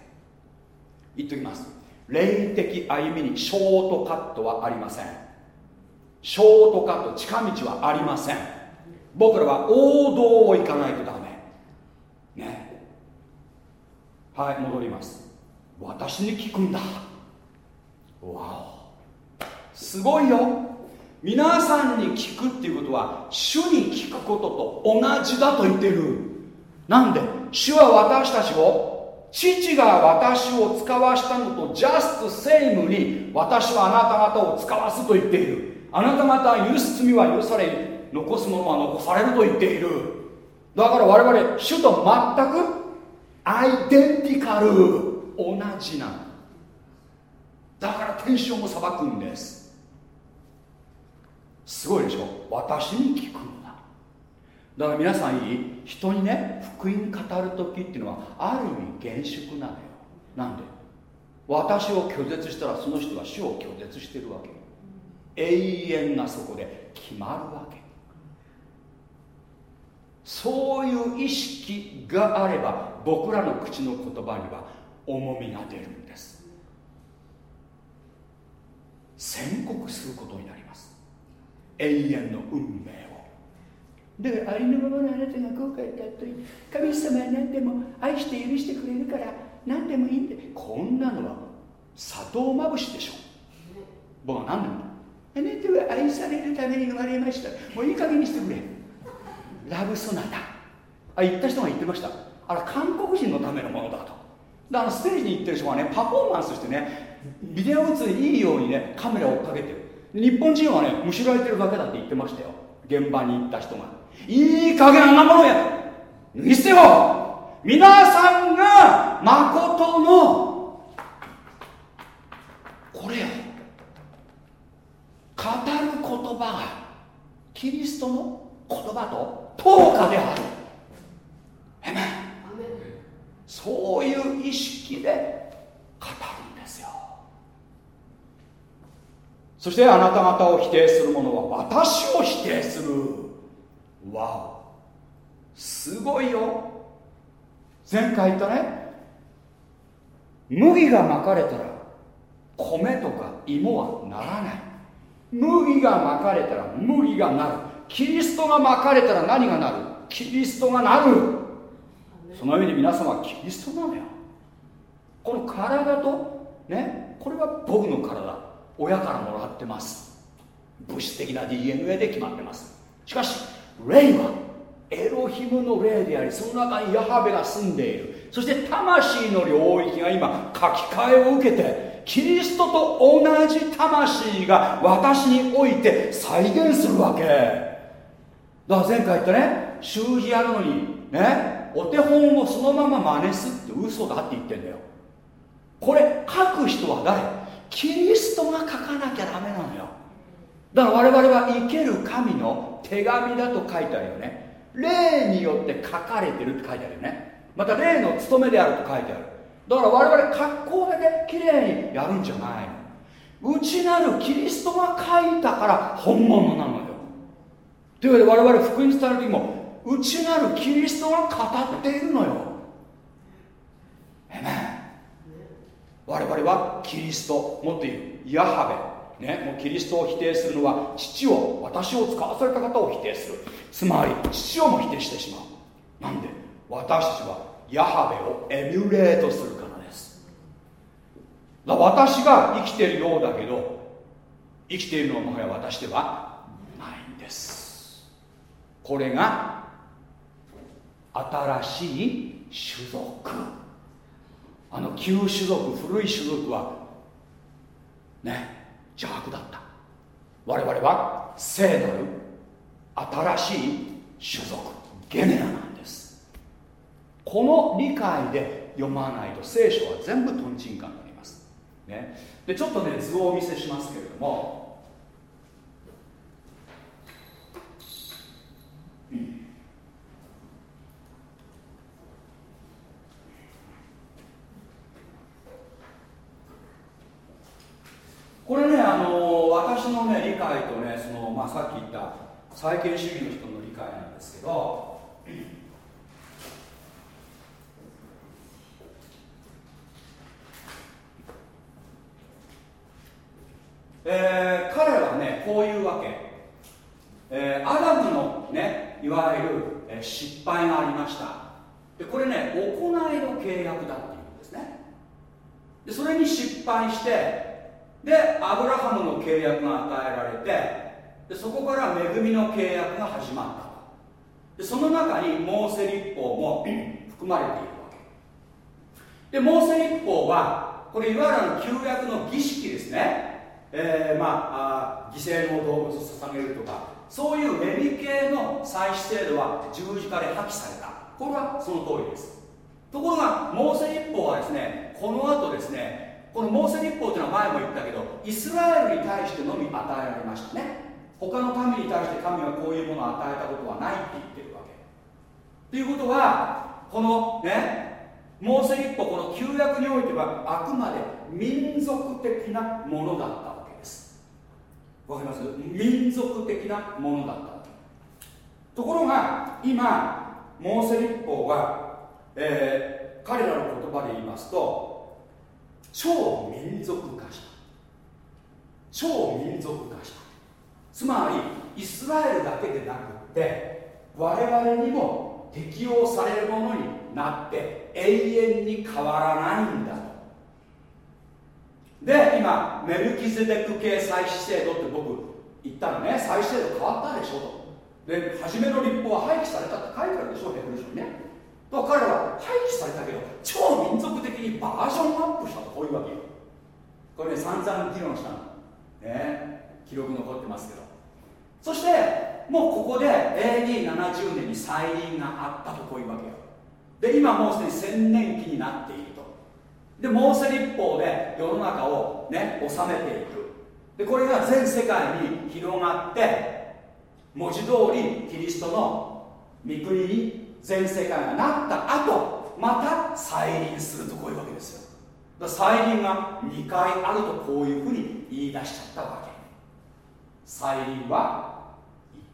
言っときます。霊的歩みにショートカットはありません。ショートカット近道はありません。僕らは王道を行かないとダメ。ね。はい戻ります。私に聞くんだ。わお。すごいよ。皆さんに聞くっていうことは主に聞くことと同じだと言ってる。なんで？主は私たちを父が私を使わしたのとジャストセイムに私はあなた方を使わすと言っている。あなた方許す罪は許され残すものは残されると言っている。だから我々主と全くアイデンティカル同じなの。だから天使も裁くんです。すごいでしょ？私に聞くんだ。だから皆さんいい？人にね福音語る時っていうのはある意味厳粛なのよ。なんで？私を拒絶したらその人は主を拒絶してるわけ永遠がそこで決まるわけ。そういう意識があれば僕らの口の言葉には重みが出るんです。宣告することになります。永遠の運命を。だからありのままのあなたが後悔だと神様は何でも愛して許してくれるから何でもいいんでこんなのは砂糖まぶしでしょ。僕は何でもあなたは愛されるために生まれました。もういい加減にしてくれ。ラブソナタ。あ言った人が言ってました。あれ韓国人のためのものだと。だからステージに行ってる人がねパフォーマンスしてねビデオ映りいいようにねカメラを追っかけてる。日本人はねむしられてるだけだって言ってましたよ。現場に行った人が。いい加減あんなものや脱ぎ捨てよ皆さんが誠のこれよ語る言葉がキリストの言葉と等価である。えめそういう意識で語るんですよ。そしてあなた方を否定する者は私を否定する。わお。すごいよ。前回言ったね。麦がまかれたら米とか芋はならない。麦がまかれたら麦がなる。キリストがまかれたら何がなる？キリストがなる。その意味で皆様はキリストなのよ。この体とねこれは僕の体。親からもらってます。物質的な DNA で決まってます。しかし霊はエロヒムの霊でありその中にヤハベが住んでいる。そして魂の領域が今書き換えを受けてキリストと同じ魂が私において再現するわけ。だから前回言ったね習字やるのにねお手本をそのまま真似すって嘘だって言ってんだよ。これ書く人は誰？キリストが書かなきゃダメなのよ。だから我々は生ける神の手紙だと書いてあるよね。霊によって書かれてるって書いてあるよね。また霊の務めであると書いてある。だから我々格好だけきれいにやるんじゃないの。内なるキリストが書いたから本物なのよ。というわけで我々福音伝える時も内なるキリストが語っているのよ。えめ我々はキリストもっと言うヤハベ。ね、もうキリストを否定するのは父を私を使わされた方を否定する。つまり父をも否定してしまう。なんで？私たちはヤハベをエミュレートするからです。だ私が生きているようだけど生きているのはもはや私ではないんです。これが新しい種族。あの旧種族古い種族はね邪悪だった。我々は聖なる新しい種族ゲネラなんです。この理解で読まないと聖書は全部とんちんかになります、ね、でちょっとね図をお見せしますけれども、これねあの私のね理解とねその、まあ、さっき言った再建主義の人の理解なんですけどえー、彼はねこういうわけ、えー、アダムのねいわゆる、えー、失敗がありました。でこれね行いの契約だっていうんですね。でそれに失敗してでアブラハムの契約が与えられてでそこから恵みの契約が始まったでその中にモーセ立法も含まれているわけ。でモーセ立法はこれいわゆる旧約の儀式ですね、えー、まあ犠牲の動物を捧げるとかそういうレビ系の祭祀制度は十字架で破棄された。これはその通りです。ところがモーセ立法はですねこの後ですねこのモーセ立法というのは前も言ったけどイスラエルに対してのみ与えられましたね。他の民に対して神はこういうものを与えたことはないって言ってるわけ。ということはこのねモーセ立法この旧約においてはあくまで民族的なものだったわけです。わかります？民族的なものだったところが今モーセ立法は、えー、彼らの言葉で言いますと超民族化した。超民族化した。つまりイスラエルだけでなくって我々にも適用されるものになって永遠に変わらないんだと。で今メルキゼデク系祭祀制度って僕言ったのね。祭祀制度変わったでしょと。で初めの立法は廃棄されたって書いてあるでしょヘブル書にね。彼らは廃棄されたけど超民族的にバージョンアップしたとこういうわけよ。これね散々議論したの。ね。記録残ってますけど。そしてもうここで AD70 年に再臨があったとこういうわけよ。で今もうすでに千年期になっていると。でモーセ立法で世の中をね治めていく。でこれが全世界に広がって文字通りキリストの御国に全世界がなった後また再臨するとこういうわけですよ。再臨が2回あるとこういうふうに言い出しちゃったわけ。再臨は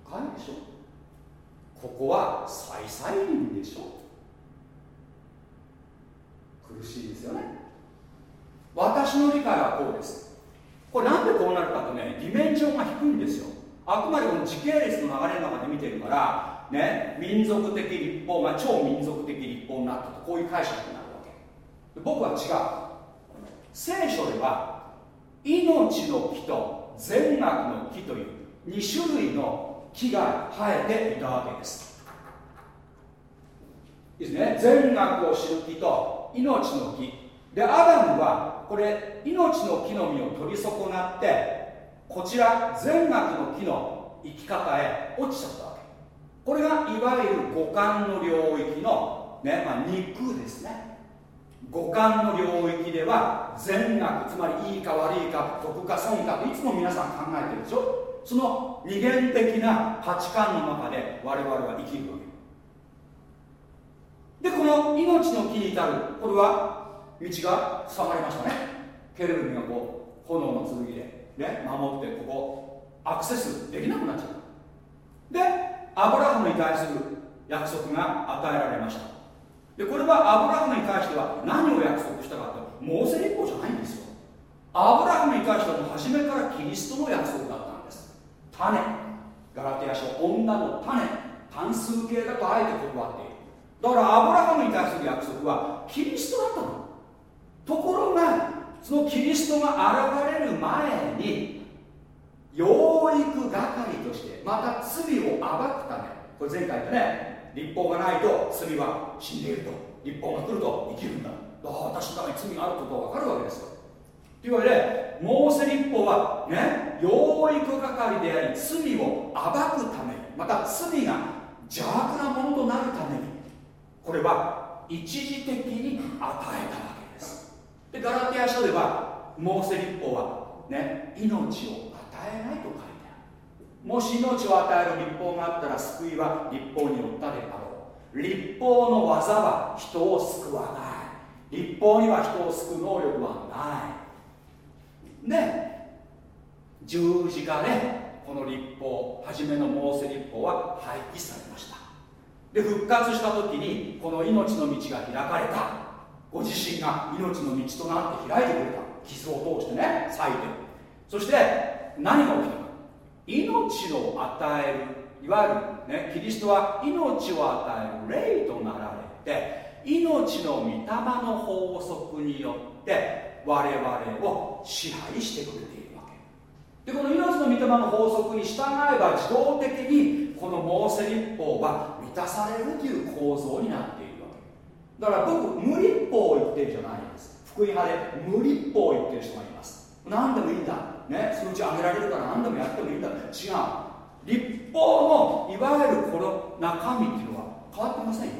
1回でしょ。ここは再再臨でしょ。苦しいですよね。私の理解はこうです。これなんでこうなるかとねディメンションが低いんですよ。あくまでこの時系列の流れの中で見てるからね民族的立法が超民族的立法になったとこういう解釈になるわけ。僕は違う。聖書では命の木と善悪の木という2種類の木が生えていたわけです。いいですね。善悪を知る木と命の木。でアダムはこれ命の木の実を取り損なってこちら善悪の木の生き方へ落ちちゃった。これがいわゆる五感の領域の、ねまあ、肉ですね。五感の領域では善悪つまりいいか悪いか得か損かといつも皆さん考えてるでしょ？その二元的な価値観の中で我々は生きるわけ。でこの命の木に至るこれは道が塞がりましたね。ケルビンがこう炎の剣で、ね、守ってここアクセスできなくなっちゃうでアブラハムに対する約束が与えられました。でこれはアブラハムに対しては何を約束したかとモーセ立法じゃないんですよ。アブラハムに対しては初めからキリストの約束だったんです。種。ガラテヤ書女の種。単数形だとあえて断っているだからアブラハムに対する約束はキリストだったの。ところがそのキリストが現れる前に養育係としてまた罪を暴くためこれ前回言ったね立法がないと罪は死んでいると。立法が来ると生きるんだ。だ私の中に罪があることが分かるわけですよ。というわけでモーセ立法はね養育係であり罪を暴くためにまた罪が邪悪なものとなるためにこれは一時的に与えたわけです。でガラテヤ書ではモーセ立法はね命を与えないと書いてある。もし命を与える立法があったら救いは立法によったであろう。立法の技は人を救わない。立法には人を救う能力はない。で十字架でこの立法初めのモーセ立法は廃棄されました。で復活した時にこの命の道が開かれた。ご自身が命の道となって開いてくれた。傷を通してね裂いて。そして何が起きたか命を与える。いわゆる、ね、キリストは命を与える霊となられて命の御霊の法則によって我々を支配してくれているわけ。でこの命の御霊の法則に従えば自動的にこのモーセ立法は満たされるという構造になっているわけ。だから僕無立法を言ってるじゃないんです福音派で無立法を言ってる人がいます。何でもいいんだ。ね、数値上げられるから何でもやってもいいんだ。違う。立法のいわゆるこの中身っていうのは変わってませんよ。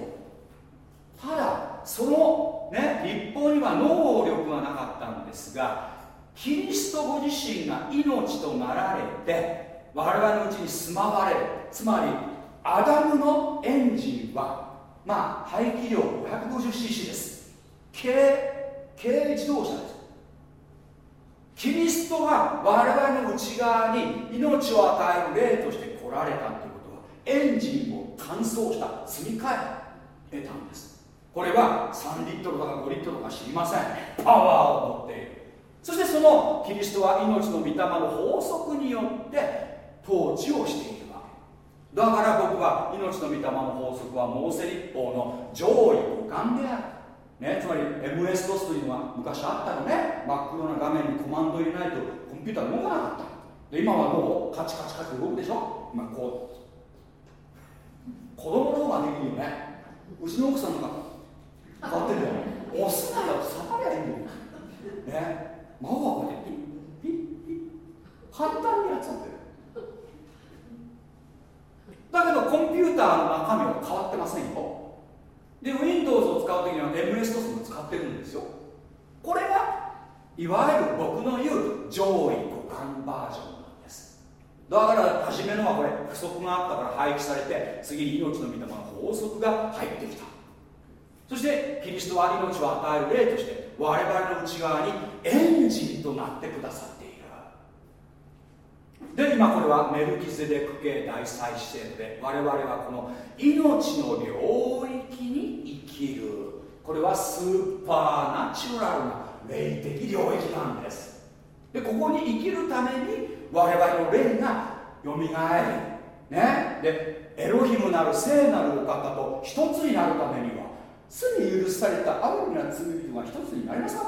ただその、ね、立法には能力がなかったんですがキリストご自身が命となられて我々のうちに住まわれる。つまりアダムのエンジンはまあ排気量 550cc です。軽軽自動車です。キリストが我々の内側に命を与える霊として来られたということはエンジンを乾燥した積み替え得たんです。これは3リットルとか5リットルとか知りませんパワーを持っている。そしてそのキリストは命の御霊の法則によって統治をしているわけ。だから僕は命の御霊の法則はモーセ立法の上位互換である。ね、つまり MS-DOS というのが昔あったのね。真っ黒な画面にコマンド入れないとコンピューター動かなかった。で今はもうカチカチカチ動くでしょ。今こう子供の方ができるよね。うちの奥さんとか変わってるよ押すなよ。触りゃいいんだよね。孫はこうやってピッピッピッ簡単にやっちゃってるだけどコンピューターの中身は変わってませんよで Windows を使う時には MSOS も使ってるんですよ。これがいわゆる僕の言う上位互換バージョンなんです。だから初めのはこれ不足があったから廃棄されて次に命の御霊の法則が入ってきた。そしてキリストは命を与える例として我々の内側にエンジンとなってくださる。で今これはメルキゼデク系大祭司制で我々はこの命の領域に生きる。これはスーパーナチュラルな霊的領域なんです。でここに生きるために我々の霊がよみがえりね？でエロヒムなる聖なるお方と一つになるためには罪許されたある意な罪人が一つになりません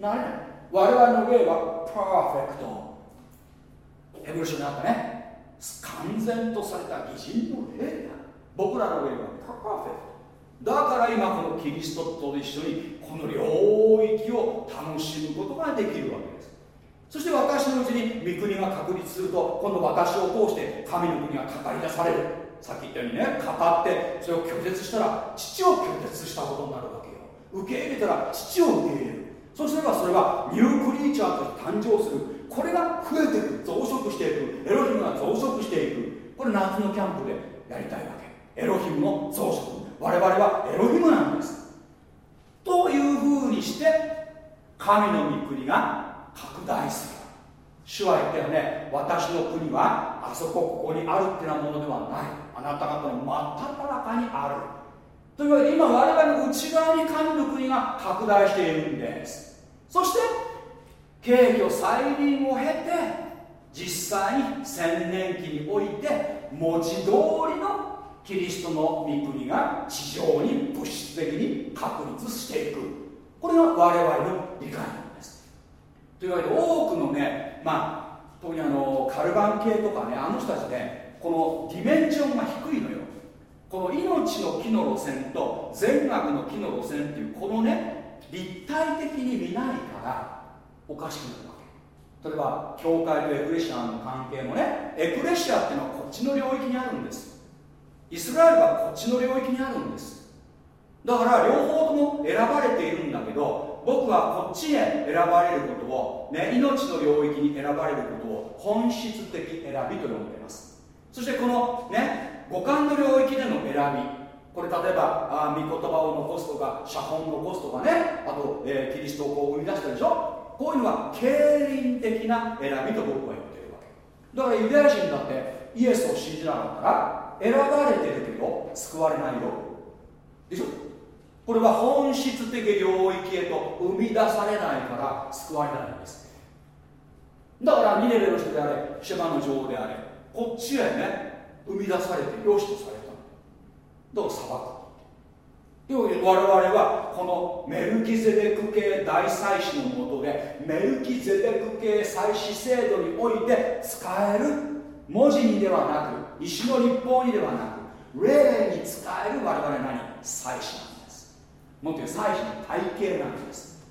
なれない。我々の霊はパーフェクト。ヘブル書にあったね。完全とされた義人の霊だ。僕らの霊はパーフェクトだから今このキリストと一緒にこの領域を楽しむことができるわけです。そして私のうちに御国が確立すると今度私を通して神の国が語り出される。さっき言ったようにね語ってそれを拒絶したら父を拒絶したことになるわけよ。受け入れたら父を受け入れる。そうすればそれはニュークリーチャーとして誕生するこれが増えていく増殖していくエロヒムが増殖していく。これ夏のキャンプでやりたいわけ。エロヒムの増殖。我々はエロヒムなんです。というふうにして神の御国が拡大する。主は言ったよね。私の国はあそこここにあるってなものではない。あなた方の真っ只中にある。というわけで今我々の内側に神の国が拡大しているんです。そして軽挙再臨を経て実際に千年期において文字通りのキリストの御国が地上に物質的に確立していく。これが我々の理解なんです。というわけで多くのねまあ特にあのカルバン系とかねあの人たちねこのディメンションが低いのよ。この命の木の路線と善悪の木の路線っていうこのね立体的に見ないからおかしくなるわけ。例えば教会とエクレシアの関係もねエクレシアっていうのはこっちの領域にあるんです。イスラエルはこっちの領域にあるんです。だから両方とも選ばれているんだけど僕はこっちへ選ばれることを、ね、命の領域に選ばれることを本質的選びと呼んでいます。そしてこのね五感の領域での選び。これ例えばあ御言葉を残すとか写本を残すとかね。あと、えー、キリストをこう生み出したでしょ。こういうのは経輪的な選びと僕は言ってるわけ。だからユダヤ人だってイエスを信じなかったら選ばれてるけど救われないよ。でしょ？これは本質的領域へと生み出されないから救われないんです。だからニネベの人であれシェバの女王であれこっちへね生み出されて良しとされただから裁く。というわけで我々はこのメルキゼデク系大祭司のもとでメルキゼデク系祭司制度において使える文字にではなく石の立法にではなく霊に使える我々何？祭司なんです。もっと言う祭司の体系なんです。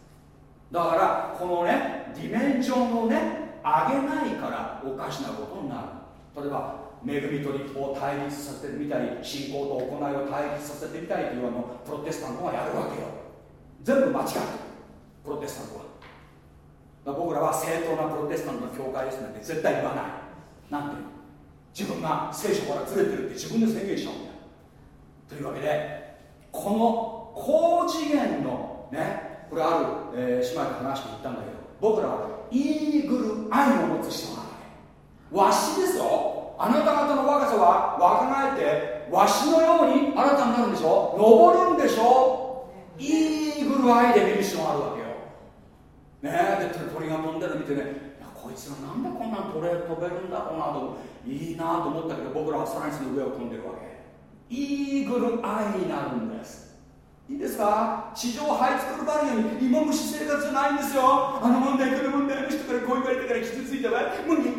だからこのねディメンションをね上げないからおかしなことになる。例えば恵みと立法を対立させてみたり信仰と行いを対立させてみたりというあのプロテスタントがやるわけよ。全部間違ってる。プロテスタントは僕らは正当なプロテスタントの教会ですなんて絶対言わないなんて自分が聖書からずれてるって自分で宣言しちゃうんだというわけでこの高次元のねこれある、えー、姉妹と話して言ったんだけど僕らはイーグル愛を持つ人なわけわしですよあなた方の若さは若返ってわしのように新たになるんでしょ？登るんでしょ？イーグル愛で見る必要があるわけよ。ねえで鳥が飛んでるの見てねこいつらなんでこんなん飛べ飛べるんだろうなといいなと思ったけど僕らはさらにその上を飛んでるわけ。イーグル愛になるんです。いいですか？地上這いつくるばるように芋虫生活じゃないんですよ。あの問題この問題の人からこう言われたから傷ついたわもう言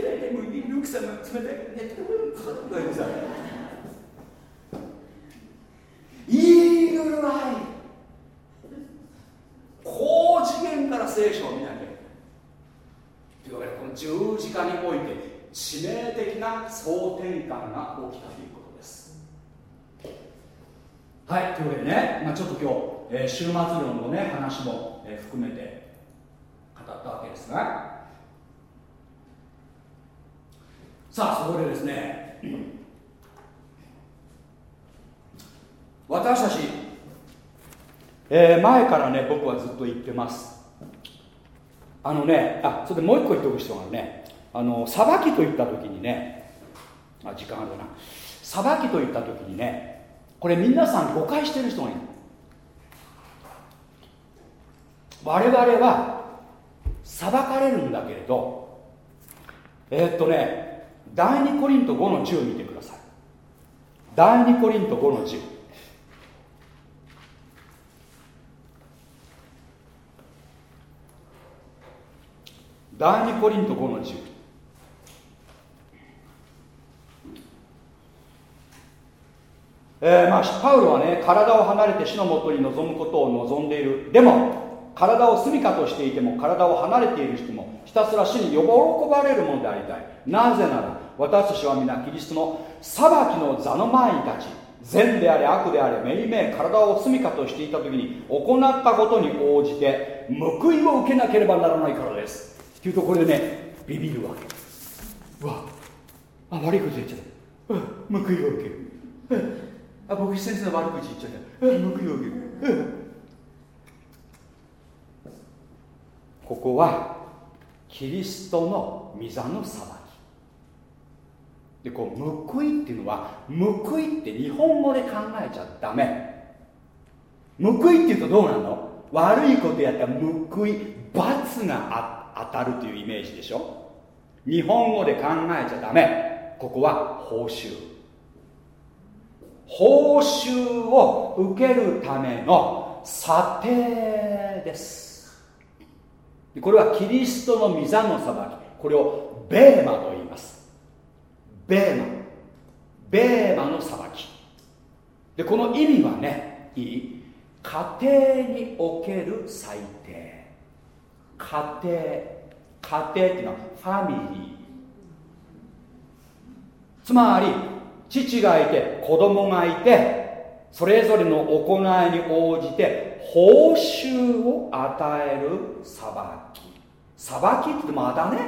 ってないでもうルークさん。が冷たいねとか言ってさイーグル愛高次元から聖書を見なきゃいけないというわけでこの17近において致命的な総転換が起きたということですはいというわけでね、まあ、ちょっと今日、えー、終末論のね話も、えー、含めて語ったわけですがさあそこでですね私たち、えー、前からね僕はずっと言ってます。あのねあそれでもう一個言っておく必要があるね。あの裁きといった時にねあ時間あるな。裁きといった時にねこれ皆さん誤解してる人がいる。我々は裁かれるんだけれどえー、っとね第2コリント5の10見てください。第2コリント5の10第2コリント5の10えー、まあパウロはね体を離れて死のもとに臨むことを望んでいる。でも体を住みかとしていても体を離れている人もひたすら死に喜ばれるものでありたい。なぜなら私たちは皆キリストの裁きの座の前に立ち善であれ悪であれめいめい体を住みかとしていた時に行ったことに応じて報いを受けなければならないからです。っていうとこれでねビビるわけ。うわあ悪いこと言っちゃった。報いを受ける。あ僕先生の悪口言っちゃった。報いを受ける。ここはキリストの御座の裁き。でこう報いっていうのは報いって日本語で考えちゃダメ。報いっていうとどうなの？悪いことやったら報い罰が当たるというイメージでしょ？日本語で考えちゃダメ。ここは報酬。報酬を受けるための査定です。これはキリストの御座の裁き。これをベーマとベーマベーマの裁き。でこの意味はねいい。家庭における裁定。家庭。家庭っていうのはファミリー。つまり父がいて子供がいてそれぞれの行いに応じて報酬を与える裁き。裁きって言ってもあだね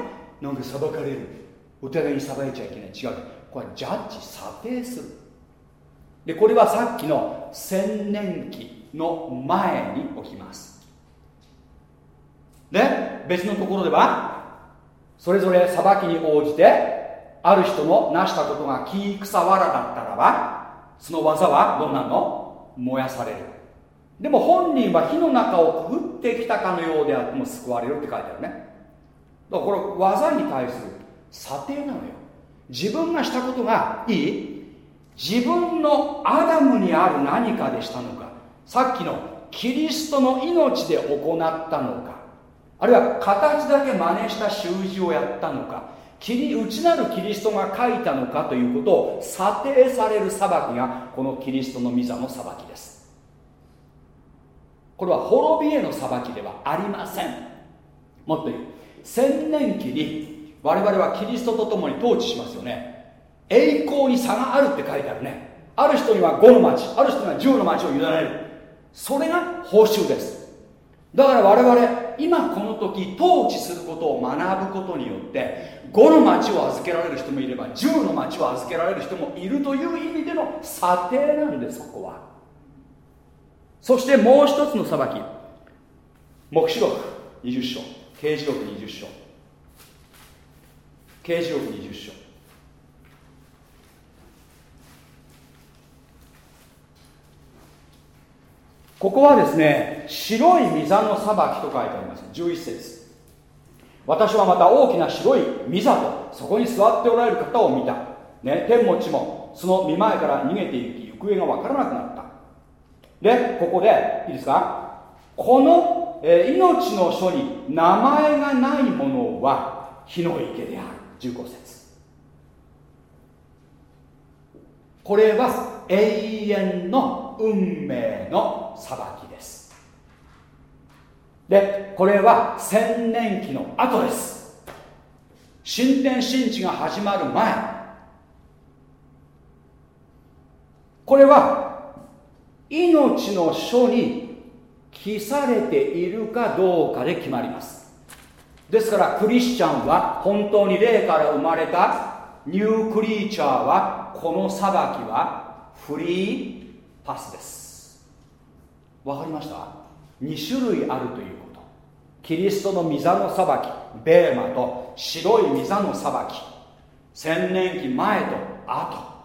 なんで裁かれる。お互いに裁いちゃいけない。違う。これはジャッジ査定するでこれはさっきの千年期の前に起きます。で別のところではそれぞれ裁きに応じてある人の成したことが木草わらだったらばその技はどうなの？燃やされる。でも本人は火の中をくぐってきたかのようであっても救われるって書いてあるね。だからこれ技に対する査定なのよ。自分がしたことがいい？自分のアダムにある何かでしたのか？さっきのキリストの命で行ったのか？あるいは形だけ真似した習字をやったのか？内なるキリストが書いたのか？ということを査定される裁きがこのキリストの御座の裁きです。これは滅びへの裁きではありません。もっと言う。千年期に我々はキリストと共に統治しますよね。栄光に差があるって書いてあるね。ある人には5の町ある人には10の町を委ねる。それが報酬です。だから我々今この時統治することを学ぶことによって5の町を預けられる人もいれば10の町を預けられる人もいるという意味での査定なんですここは。そしてもう一つの裁き。黙示録20章刑事録20章。刑事録20章。ここはですね白い御座の裁きと書いてあります。11節。私はまた大きな白い御座とそこに座っておられる方を見た、ね、天も地もその見前から逃げていき行方が分からなくなった。でここでいいですか？この、えー、命の書に名前がないものは火の池である。15節。これは永遠の運命の裁きです。でこれは千年期の後です。新天新地が始まる前。これは命の書に記されているかどうかで決まります。ですからクリスチャンは本当に霊から生まれたニュークリーチャーはこの裁きはフリーパスです。わかりました？2種類あるということ。キリストの御座の裁きベーマと白い御座の裁き。千年期前と後。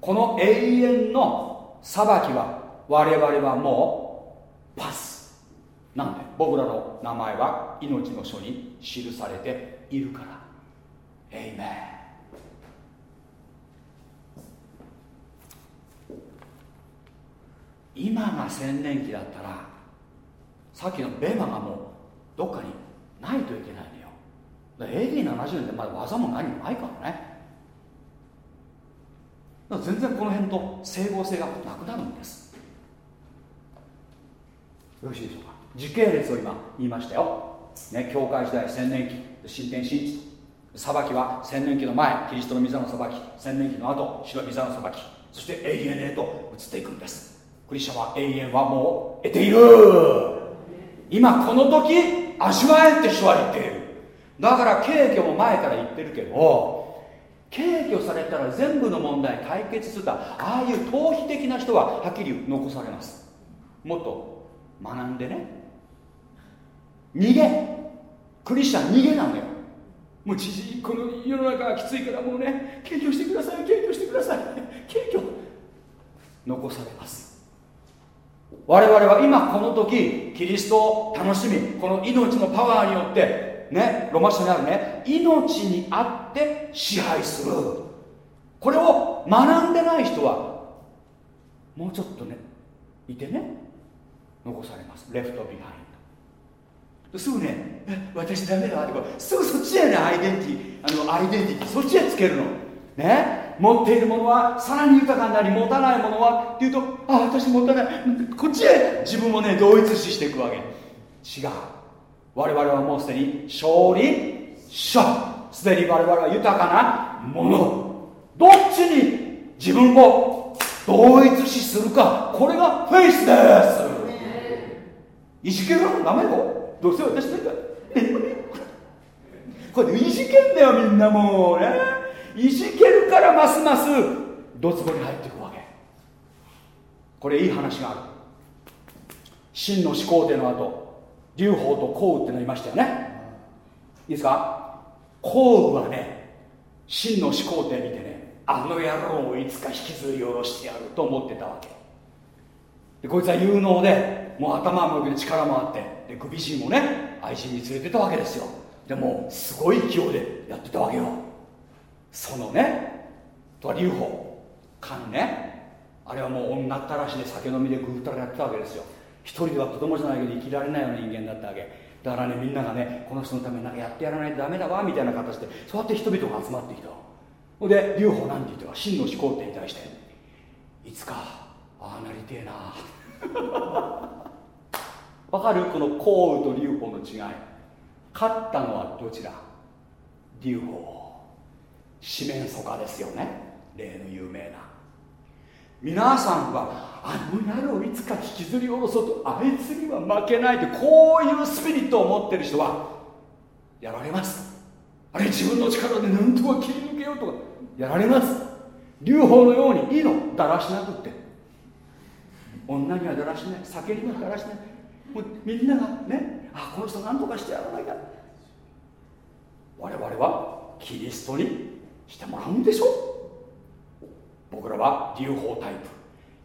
この永遠の裁きは我々はもうパスなんで僕らの名前は命の書に記されているから。エイメン今が千年期だったらさっきのベマがもうどっかにないといけないのよ。AD70 年でまだ技も何もないからね。ら全然この辺と整合性がなくなるんです。よろしいでしょうか？時系列を今言いましたよ、ね、教会時代千年期新天新地。裁きは千年期の前キリストの御座の裁き千年期の後白い御座の裁き。そして永遠へと移っていくんです。クリスチャンは永遠はもう得ている。今この時味わえって主は言っている。だから敬虚も前から言ってるけど敬虚されたら全部の問題解決するああいう逃避的な人ははっきり残されます。もっと学んでね。逃げ。クリスチャン逃げなのよ。もうじじこの世の中がきついからもうね敬虚してください敬虚してください。敬虚。残されます。我々は今この時キリストを楽しみこの命のパワーによってねロマ書にあるね命にあって支配する。これを学んでない人はもうちょっとねいてね残されます。 Left Behind すぐね私ダメだとかすぐそっちへねアイデンティあのアイデンティティそっちへつけるの。ね？持っているものはさらに豊かになり持たないものはっていうとあ私持たない。こっちへ自分をね同一視していくわけ。違う。我々はもうすでに勝利者。すでに我々は豊かなもの。どっちに自分を同一視するか。これがフェイスです。いじける？のダメよどうせ私だかこれいじけんだよみんなもうねいじけるからますますドツボに入っていくわけ。これいい話がある。真の始皇帝の後劉邦と項羽ってのいましたよね。いいですか？項羽はね真の始皇帝見てねあの野郎をいつか引きずり下ろしてやると思ってたわけ。でこいつは有能でもう頭もよく力もあってで首人もね愛人に連れてたわけですよ。でもすごい勢いでやってたわけよ。そのねとは劉邦勘ねあれはもう女ったらしで酒飲みでぐうったらやってたわけですよ。一人では子供じゃないけど生きられないような人間だったわけ。だからねみんながねこの人のためになんかやってやらないとダメだわみたいな形でそうやって人々が集まってきたほんで劉邦なんて言っては真の始皇帝に対していつかああなりてえな。わかる？この項羽と劉邦の違い。勝ったのはどちら？劉邦四面楚歌ですよね。例の有名な。皆さんはあの野郎いつか引きずり下ろそうとあいつには負けないってこういうスピリットを持ってる人はやられます。あれ自分の力で何とか切り抜けようとかやられます。劉邦のようにいいの。だらしなくって。女にはだらしない。酒にはだらしない。もうみんながねあこの人何とかしてやらないか我々はキリストにしてもらうんでしょ。僕らは劉邦タイ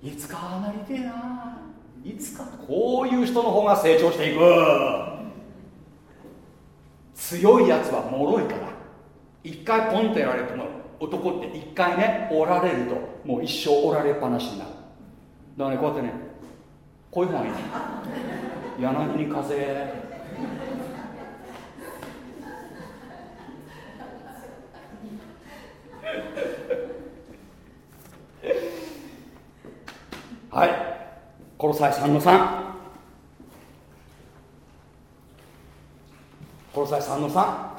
プ。いつかああなりてえな。いつかこういう人の方が成長していく。強いやつは脆いから。一回ポンとやられても男って一回ね折られるともう一生折られっぱなしになる。だからねこうやってねこういう方がいい。柳に風はい。コロサイ3の3コロサイ3の3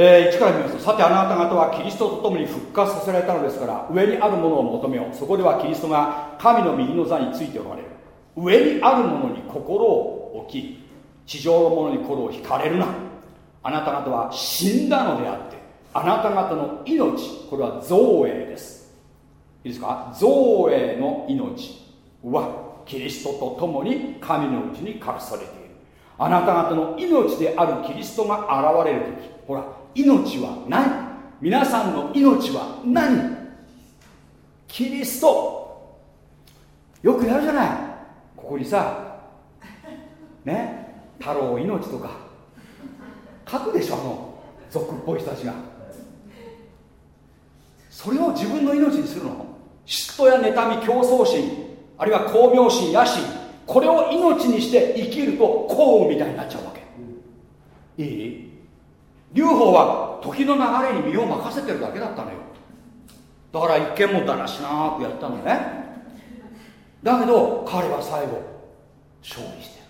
えー、1から見ますとさてあなた方はキリストと共に復活させられたのですから上にあるものを求めよう。そこではキリストが神の右の座についておられる。上にあるものに心を置き地上のものに心を惹かれるな。あなた方は死んだのであってあなた方の命これは造営です。いいですか？造営の命はキリストと共に神のうちに隠されている。あなた方の命であるキリストが現れる時ほら命は何皆さんの命は何？キリスト。よくやるじゃない。ここにさね太郎命とか。書くでしょあの俗っぽい人たちが。それを自分の命にするの？嫉妬や妬み競争心あるいは巧妙心野心。これを命にして生きると幸運みたいになっちゃうわけ。いい？劉邦は時の流れに身を任せてるだけだったのよ。だから一見もだらしなくやったのね。だけど彼は最後勝利してる。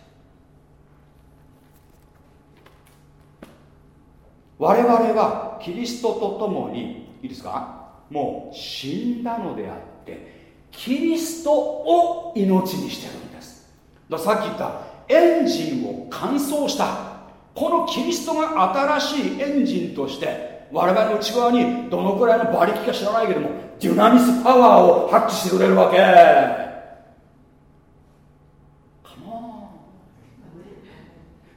我々はキリストと共にいいですか？もう死んだのであってキリストを命にしてるんです。ださっき言ったエンジンを乾燥した。このキリストが新しいエンジンとして我々の内側にどのくらいの馬力か知らないけどもデュナミスパワーを発揮してくれるわけ。カモ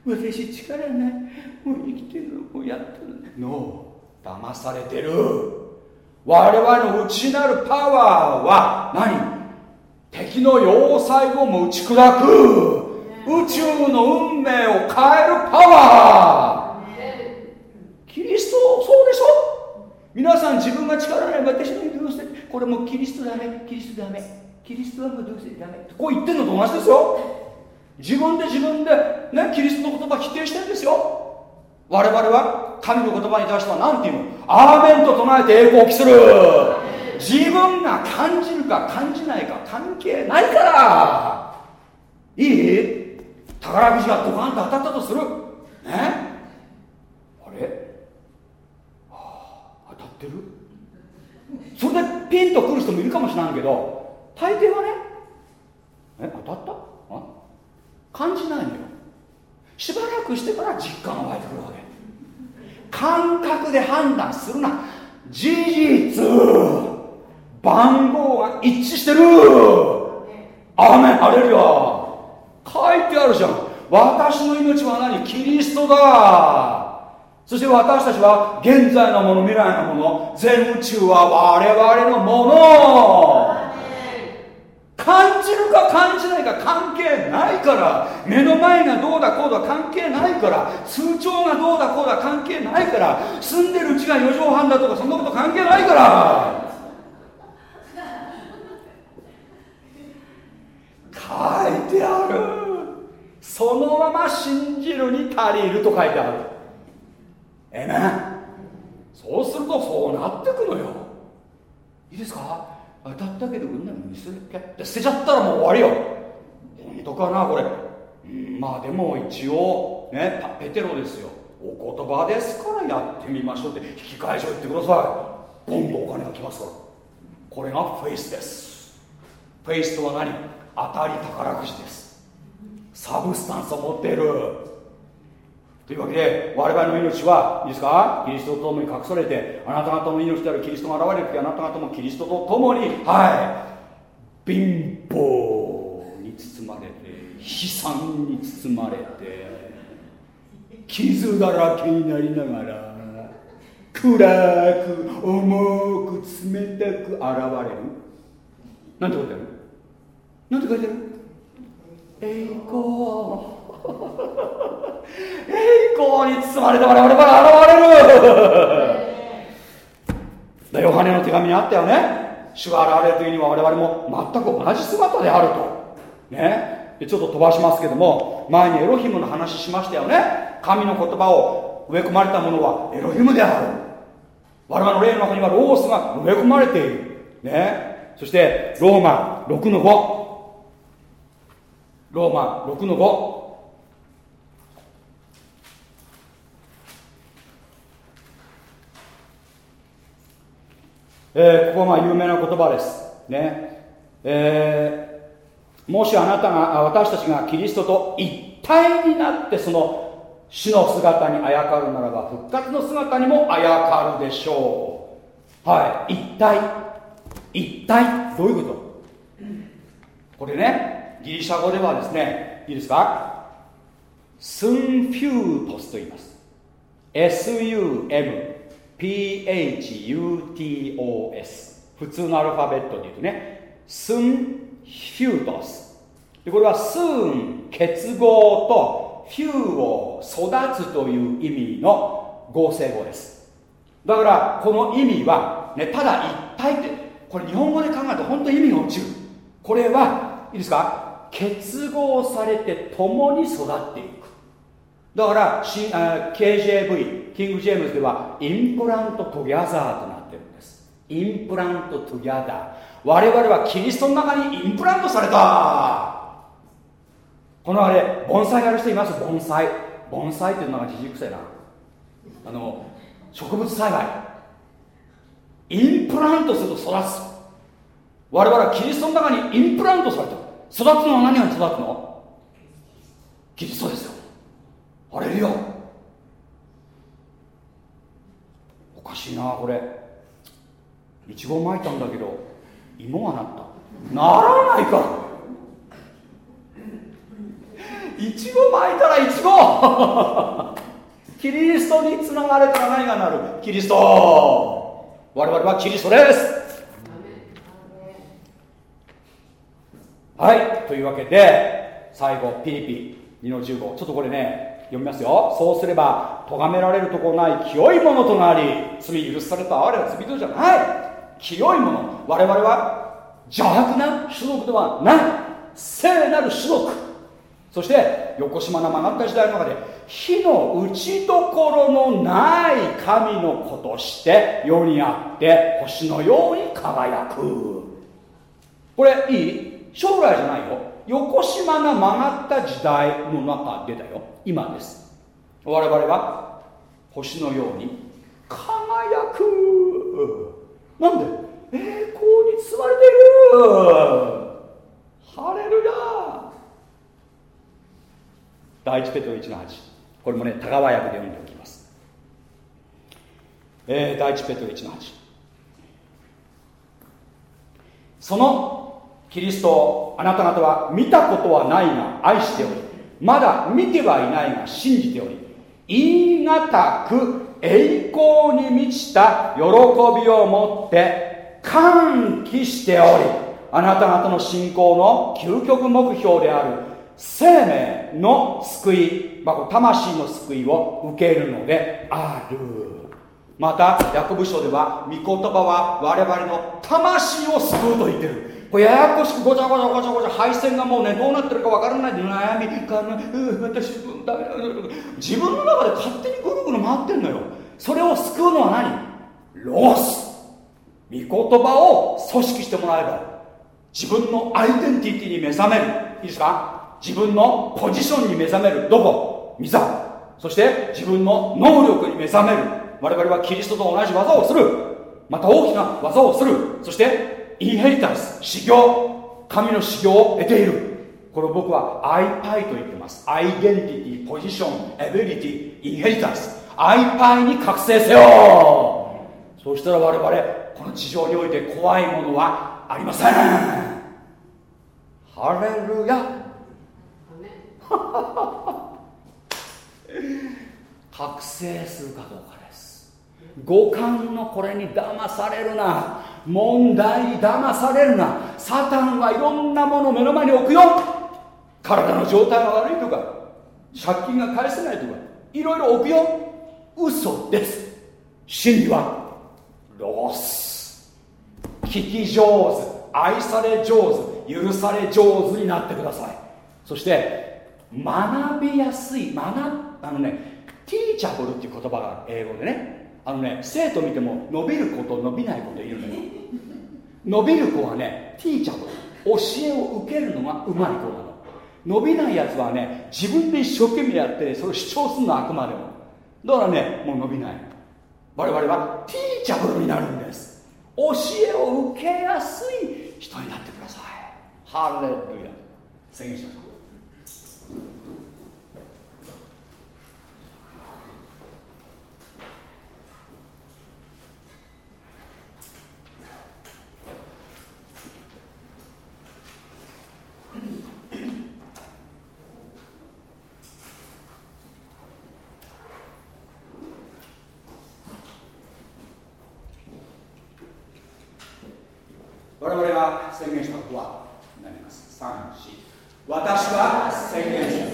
ン私力ないもう生きてるもうやってる。ノー騙されてる。我々の内なるパワーは何？敵の要塞をも打ち砕く。宇宙の運命を変えるパワー。キリストそうでしょ？皆さん自分が力ない私のどうせこれもキリストダメ。キリストダメ。キリストはもうどうせダメ。こう言ってんのと同じですよ。自分で自分でねキリストの言葉否定してるんですよ。我々は神の言葉に対しては何て言うの？アーメンと唱えて栄光を期する。自分が感じるか感じないか関係ないから。いい？宝くじがドカンと当たったとする。ね？あれ、はあ、当たってる？それでピンとくる人もいるかもしれないけど大抵はねえ当たった？あ？感じないのよ。しばらくしてから実感が湧いてくるわけ。感覚で判断するな。事実。番号が一致してる。アーメンハレルヤ。書いてあるじゃん。私の命は何？キリストだ。そして私たちは現在のもの未来のもの全宇宙は我々のもの。感じるか感じないか関係ないから。目の前がどうだこうだ関係ないから。通帳がどうだこうだ関係ないから。住んでるうちが4畳半だとかそんなこと関係ないから。書いてある。そのまま信じるに足りると書いてある。ええ。ねそうするとそうなってくのよ。いいですか？当たったけどうんなのにするっけで捨てちゃったらもう終わりよ。本当かなこれ、まあでも一応ねペテロですよ。お言葉ですからやってみましょうって。引き返しを言ってください。ボンとお金が来ますから。これが faith です。 faith とは何？当たり宝くじです。 substance を持っている。というわけで我々の命はいいですか？キリストと共に隠されてあなた方の命であるキリストが現れる時あなた方もキリストと共にはい。貧乏に包まれて悲惨に包まれて傷だらけになりながら暗く重く冷たく現れる。なんてことやる？なんて書いてる？栄光。栄光に包まれた我々が現れる。ヨハネの手紙にあったよね。主が現れるというには我々も全く同じ姿であると。ね。ちょっと飛ばしますけども前にエロヒムの話しましたよね。神の言葉を植え込まれたものはエロヒムである。我々の霊の中にはロースが植え込まれている。ね。そしてローマ6の5ローマ6の5えー、ここはまあ有名な言葉です。ね。えー、もしあなたが私たちがキリストと一体になってその死の姿にあやかるならば復活の姿にもあやかるでしょう。はい。一体。一体。どういうこと？これね。ギリシャ語ではですねいいですか？スンフュートスと言います。SUMPHUTOS 普通のアルファベットで言うとねスンフュートス。でこれはスン結合とフューを育つという意味の合成語です。だからこの意味は、ね、ただ一体ってこれ日本語で考えると本当に意味が落ちる。これはいいですか？結合されて共に育っていく。だから KJV キング・ジェームズでは implant together となってるんです。 implant together。我々はキリストの中にインプラントされた。このあれ盆栽やる人います？盆栽。盆栽っていうのがじじくせな。あの植物栽培。インプラントすると育つ。我々はキリストの中にインプラントされた。育つのは何が育つの？キリストですよ。あれよ。おかしいなこれ。いちごまいたんだけど芋はなった。ならないか。いちご巻いたらいちごキリストにつながれたら何がなる？キリスト。我々はキリストです。はい。というわけで最後ピリピ2の15ちょっとこれね読みますよ。そうすれば咎められるところない清いものとなり罪許された哀れは罪人じゃない。清いもの。我々は邪悪な種族ではない。聖なる種族。そして横島な曲がった時代の中で火の打ちどころのない神の子として世にあって星のように輝く。これいい？将来じゃないよ。横島な曲がった時代の中でだよ。今です。我々は星のように輝く。なんで？栄光に包まれている。ハレルヤ。第一ペトロ1の8これもね田川役で読んでおきます、えー、第一ペトロ1の8そのキリストあなた方は見たことはないが愛しておりまだ見てはいないが信じており言い難く栄光に満ちた喜びを持って歓喜しておりあなた方の信仰の究極目標である生命の救い、まあ、魂の救いを受けるのである。また役部書では御言葉は我々の魂を救うと言ってる。これややこしくごちゃごちゃごちゃごちゃ配線がもうねどうなってるかわからないで悩みかなう私ダメだ自分の中で勝手にぐるぐる回ってんのよ。それを救うのは何？ロース。御言葉を組織してもらえば自分のアイデンティティに目覚める。いいですか？自分のポジションに目覚める。どこ？御座。そして自分の能力に目覚める。我々はキリストと同じ技をする。また大きな技をする。そしてインヘリタンス修行神の修行を得ている。これを僕はアイパイと言ってます。アイデンティティポジションエビリティインヘリタンスアイパイに覚醒せよ。そしたら我々この地上において怖いものはありません。ハレルヤ。覚醒するかどうかです。五感のこれに騙されるな。問題に騙されるな。サタンはいろんなものを目の前に置くよ。体の状態が悪いとか借金が返せないとかいろいろ置くよ。嘘です。真理はロス。聞き上手。愛され上手。許され上手になってください。そして学びやすい。学あのねティーチャブルっていう言葉が英語でね。あのね生徒見ても伸びる子と伸びない子といるのよ。伸びる子はねティーチャーと教えを受けるのがうまい子なの。伸びないやつはね自分で一生懸命やってそれを主張するのあくまでも。だからねもう伸びない。我々はティーチャブルになるんです。教えを受けやすい人になってください。ハレルヤ。宣言しましょう私は宣言す。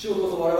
主をどう我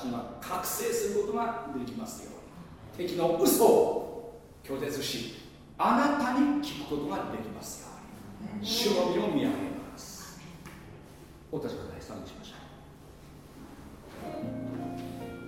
たちには覚醒することができますよ敵の嘘を拒絶しあなたに。聞くことができますよ主の身を見上げます。お立ちください賛美しましょう。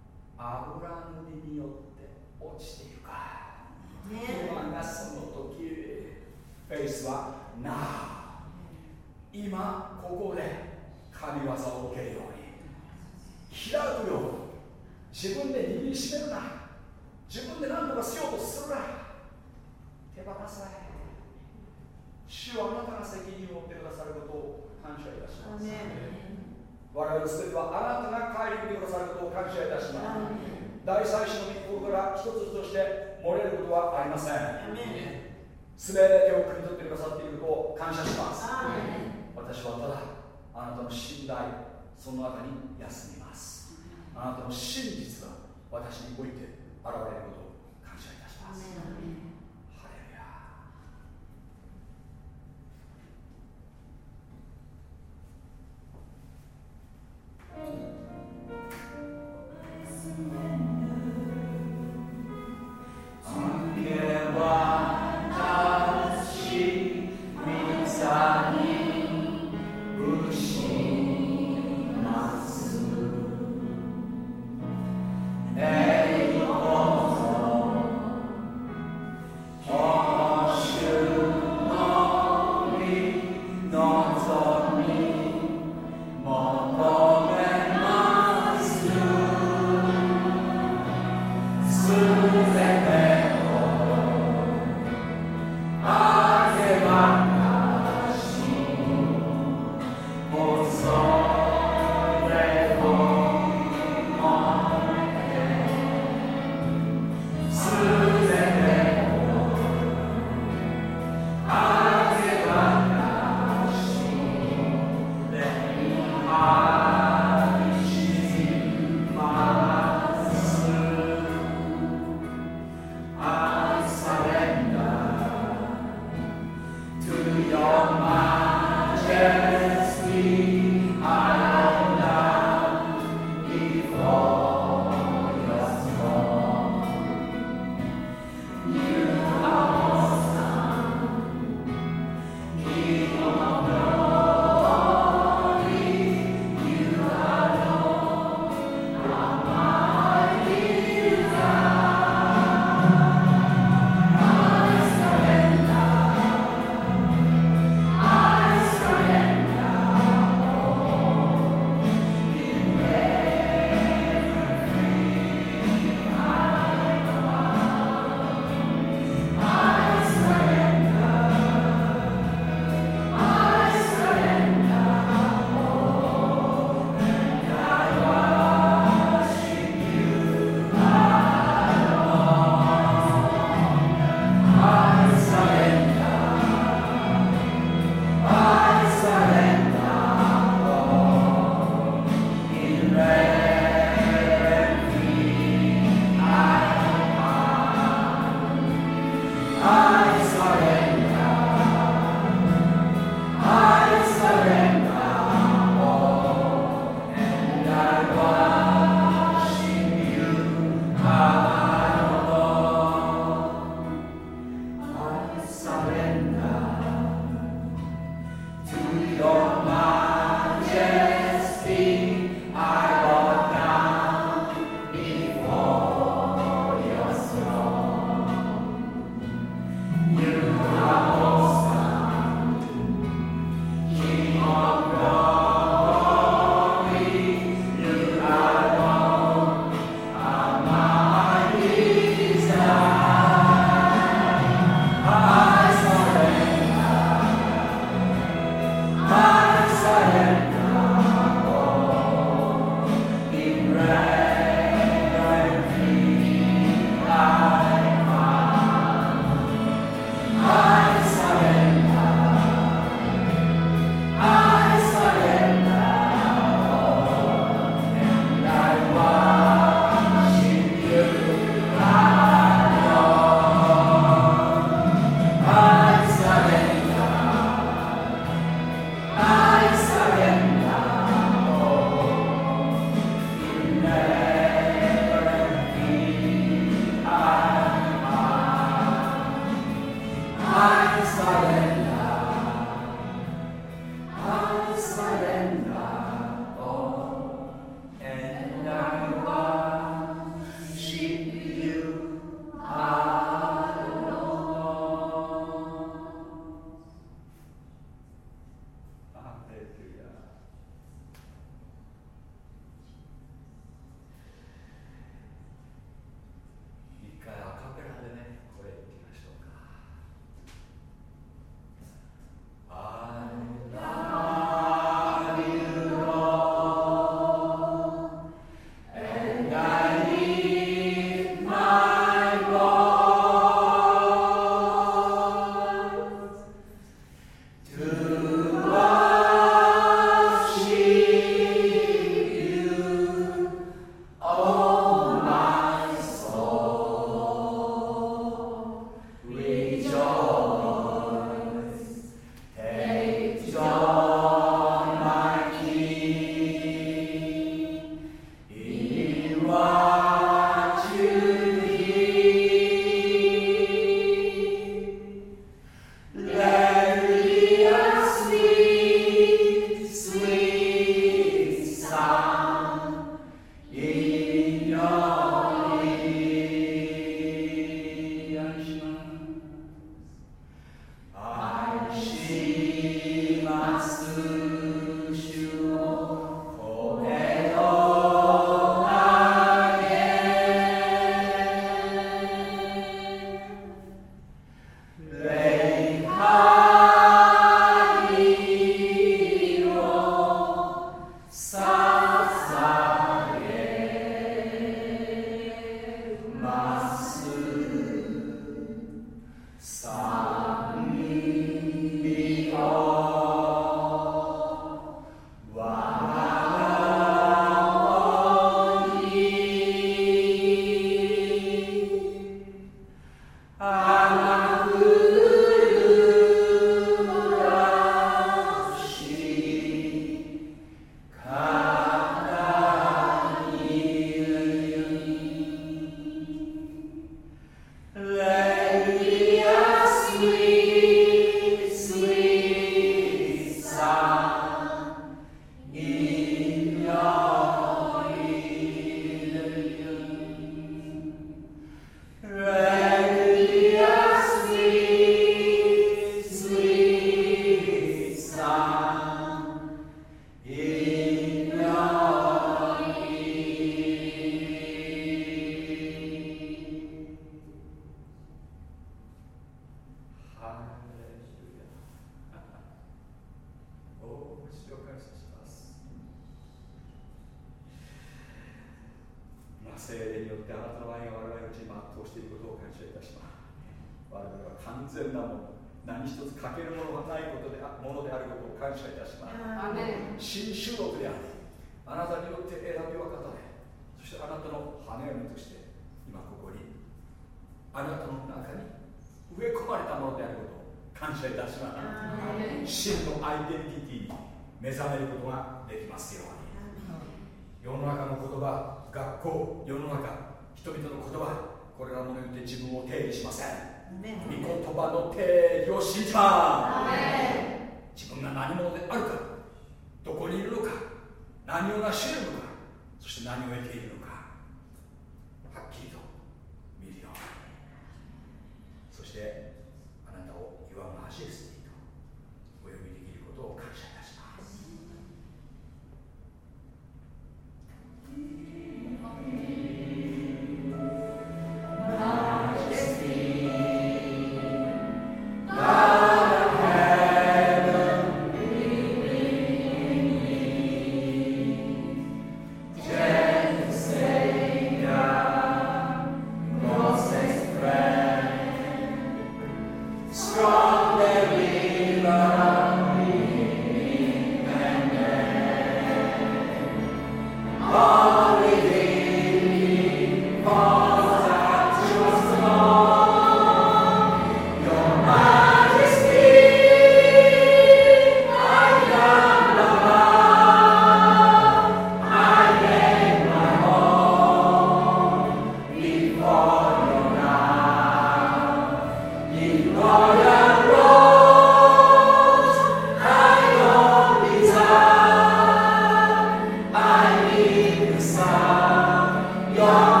高い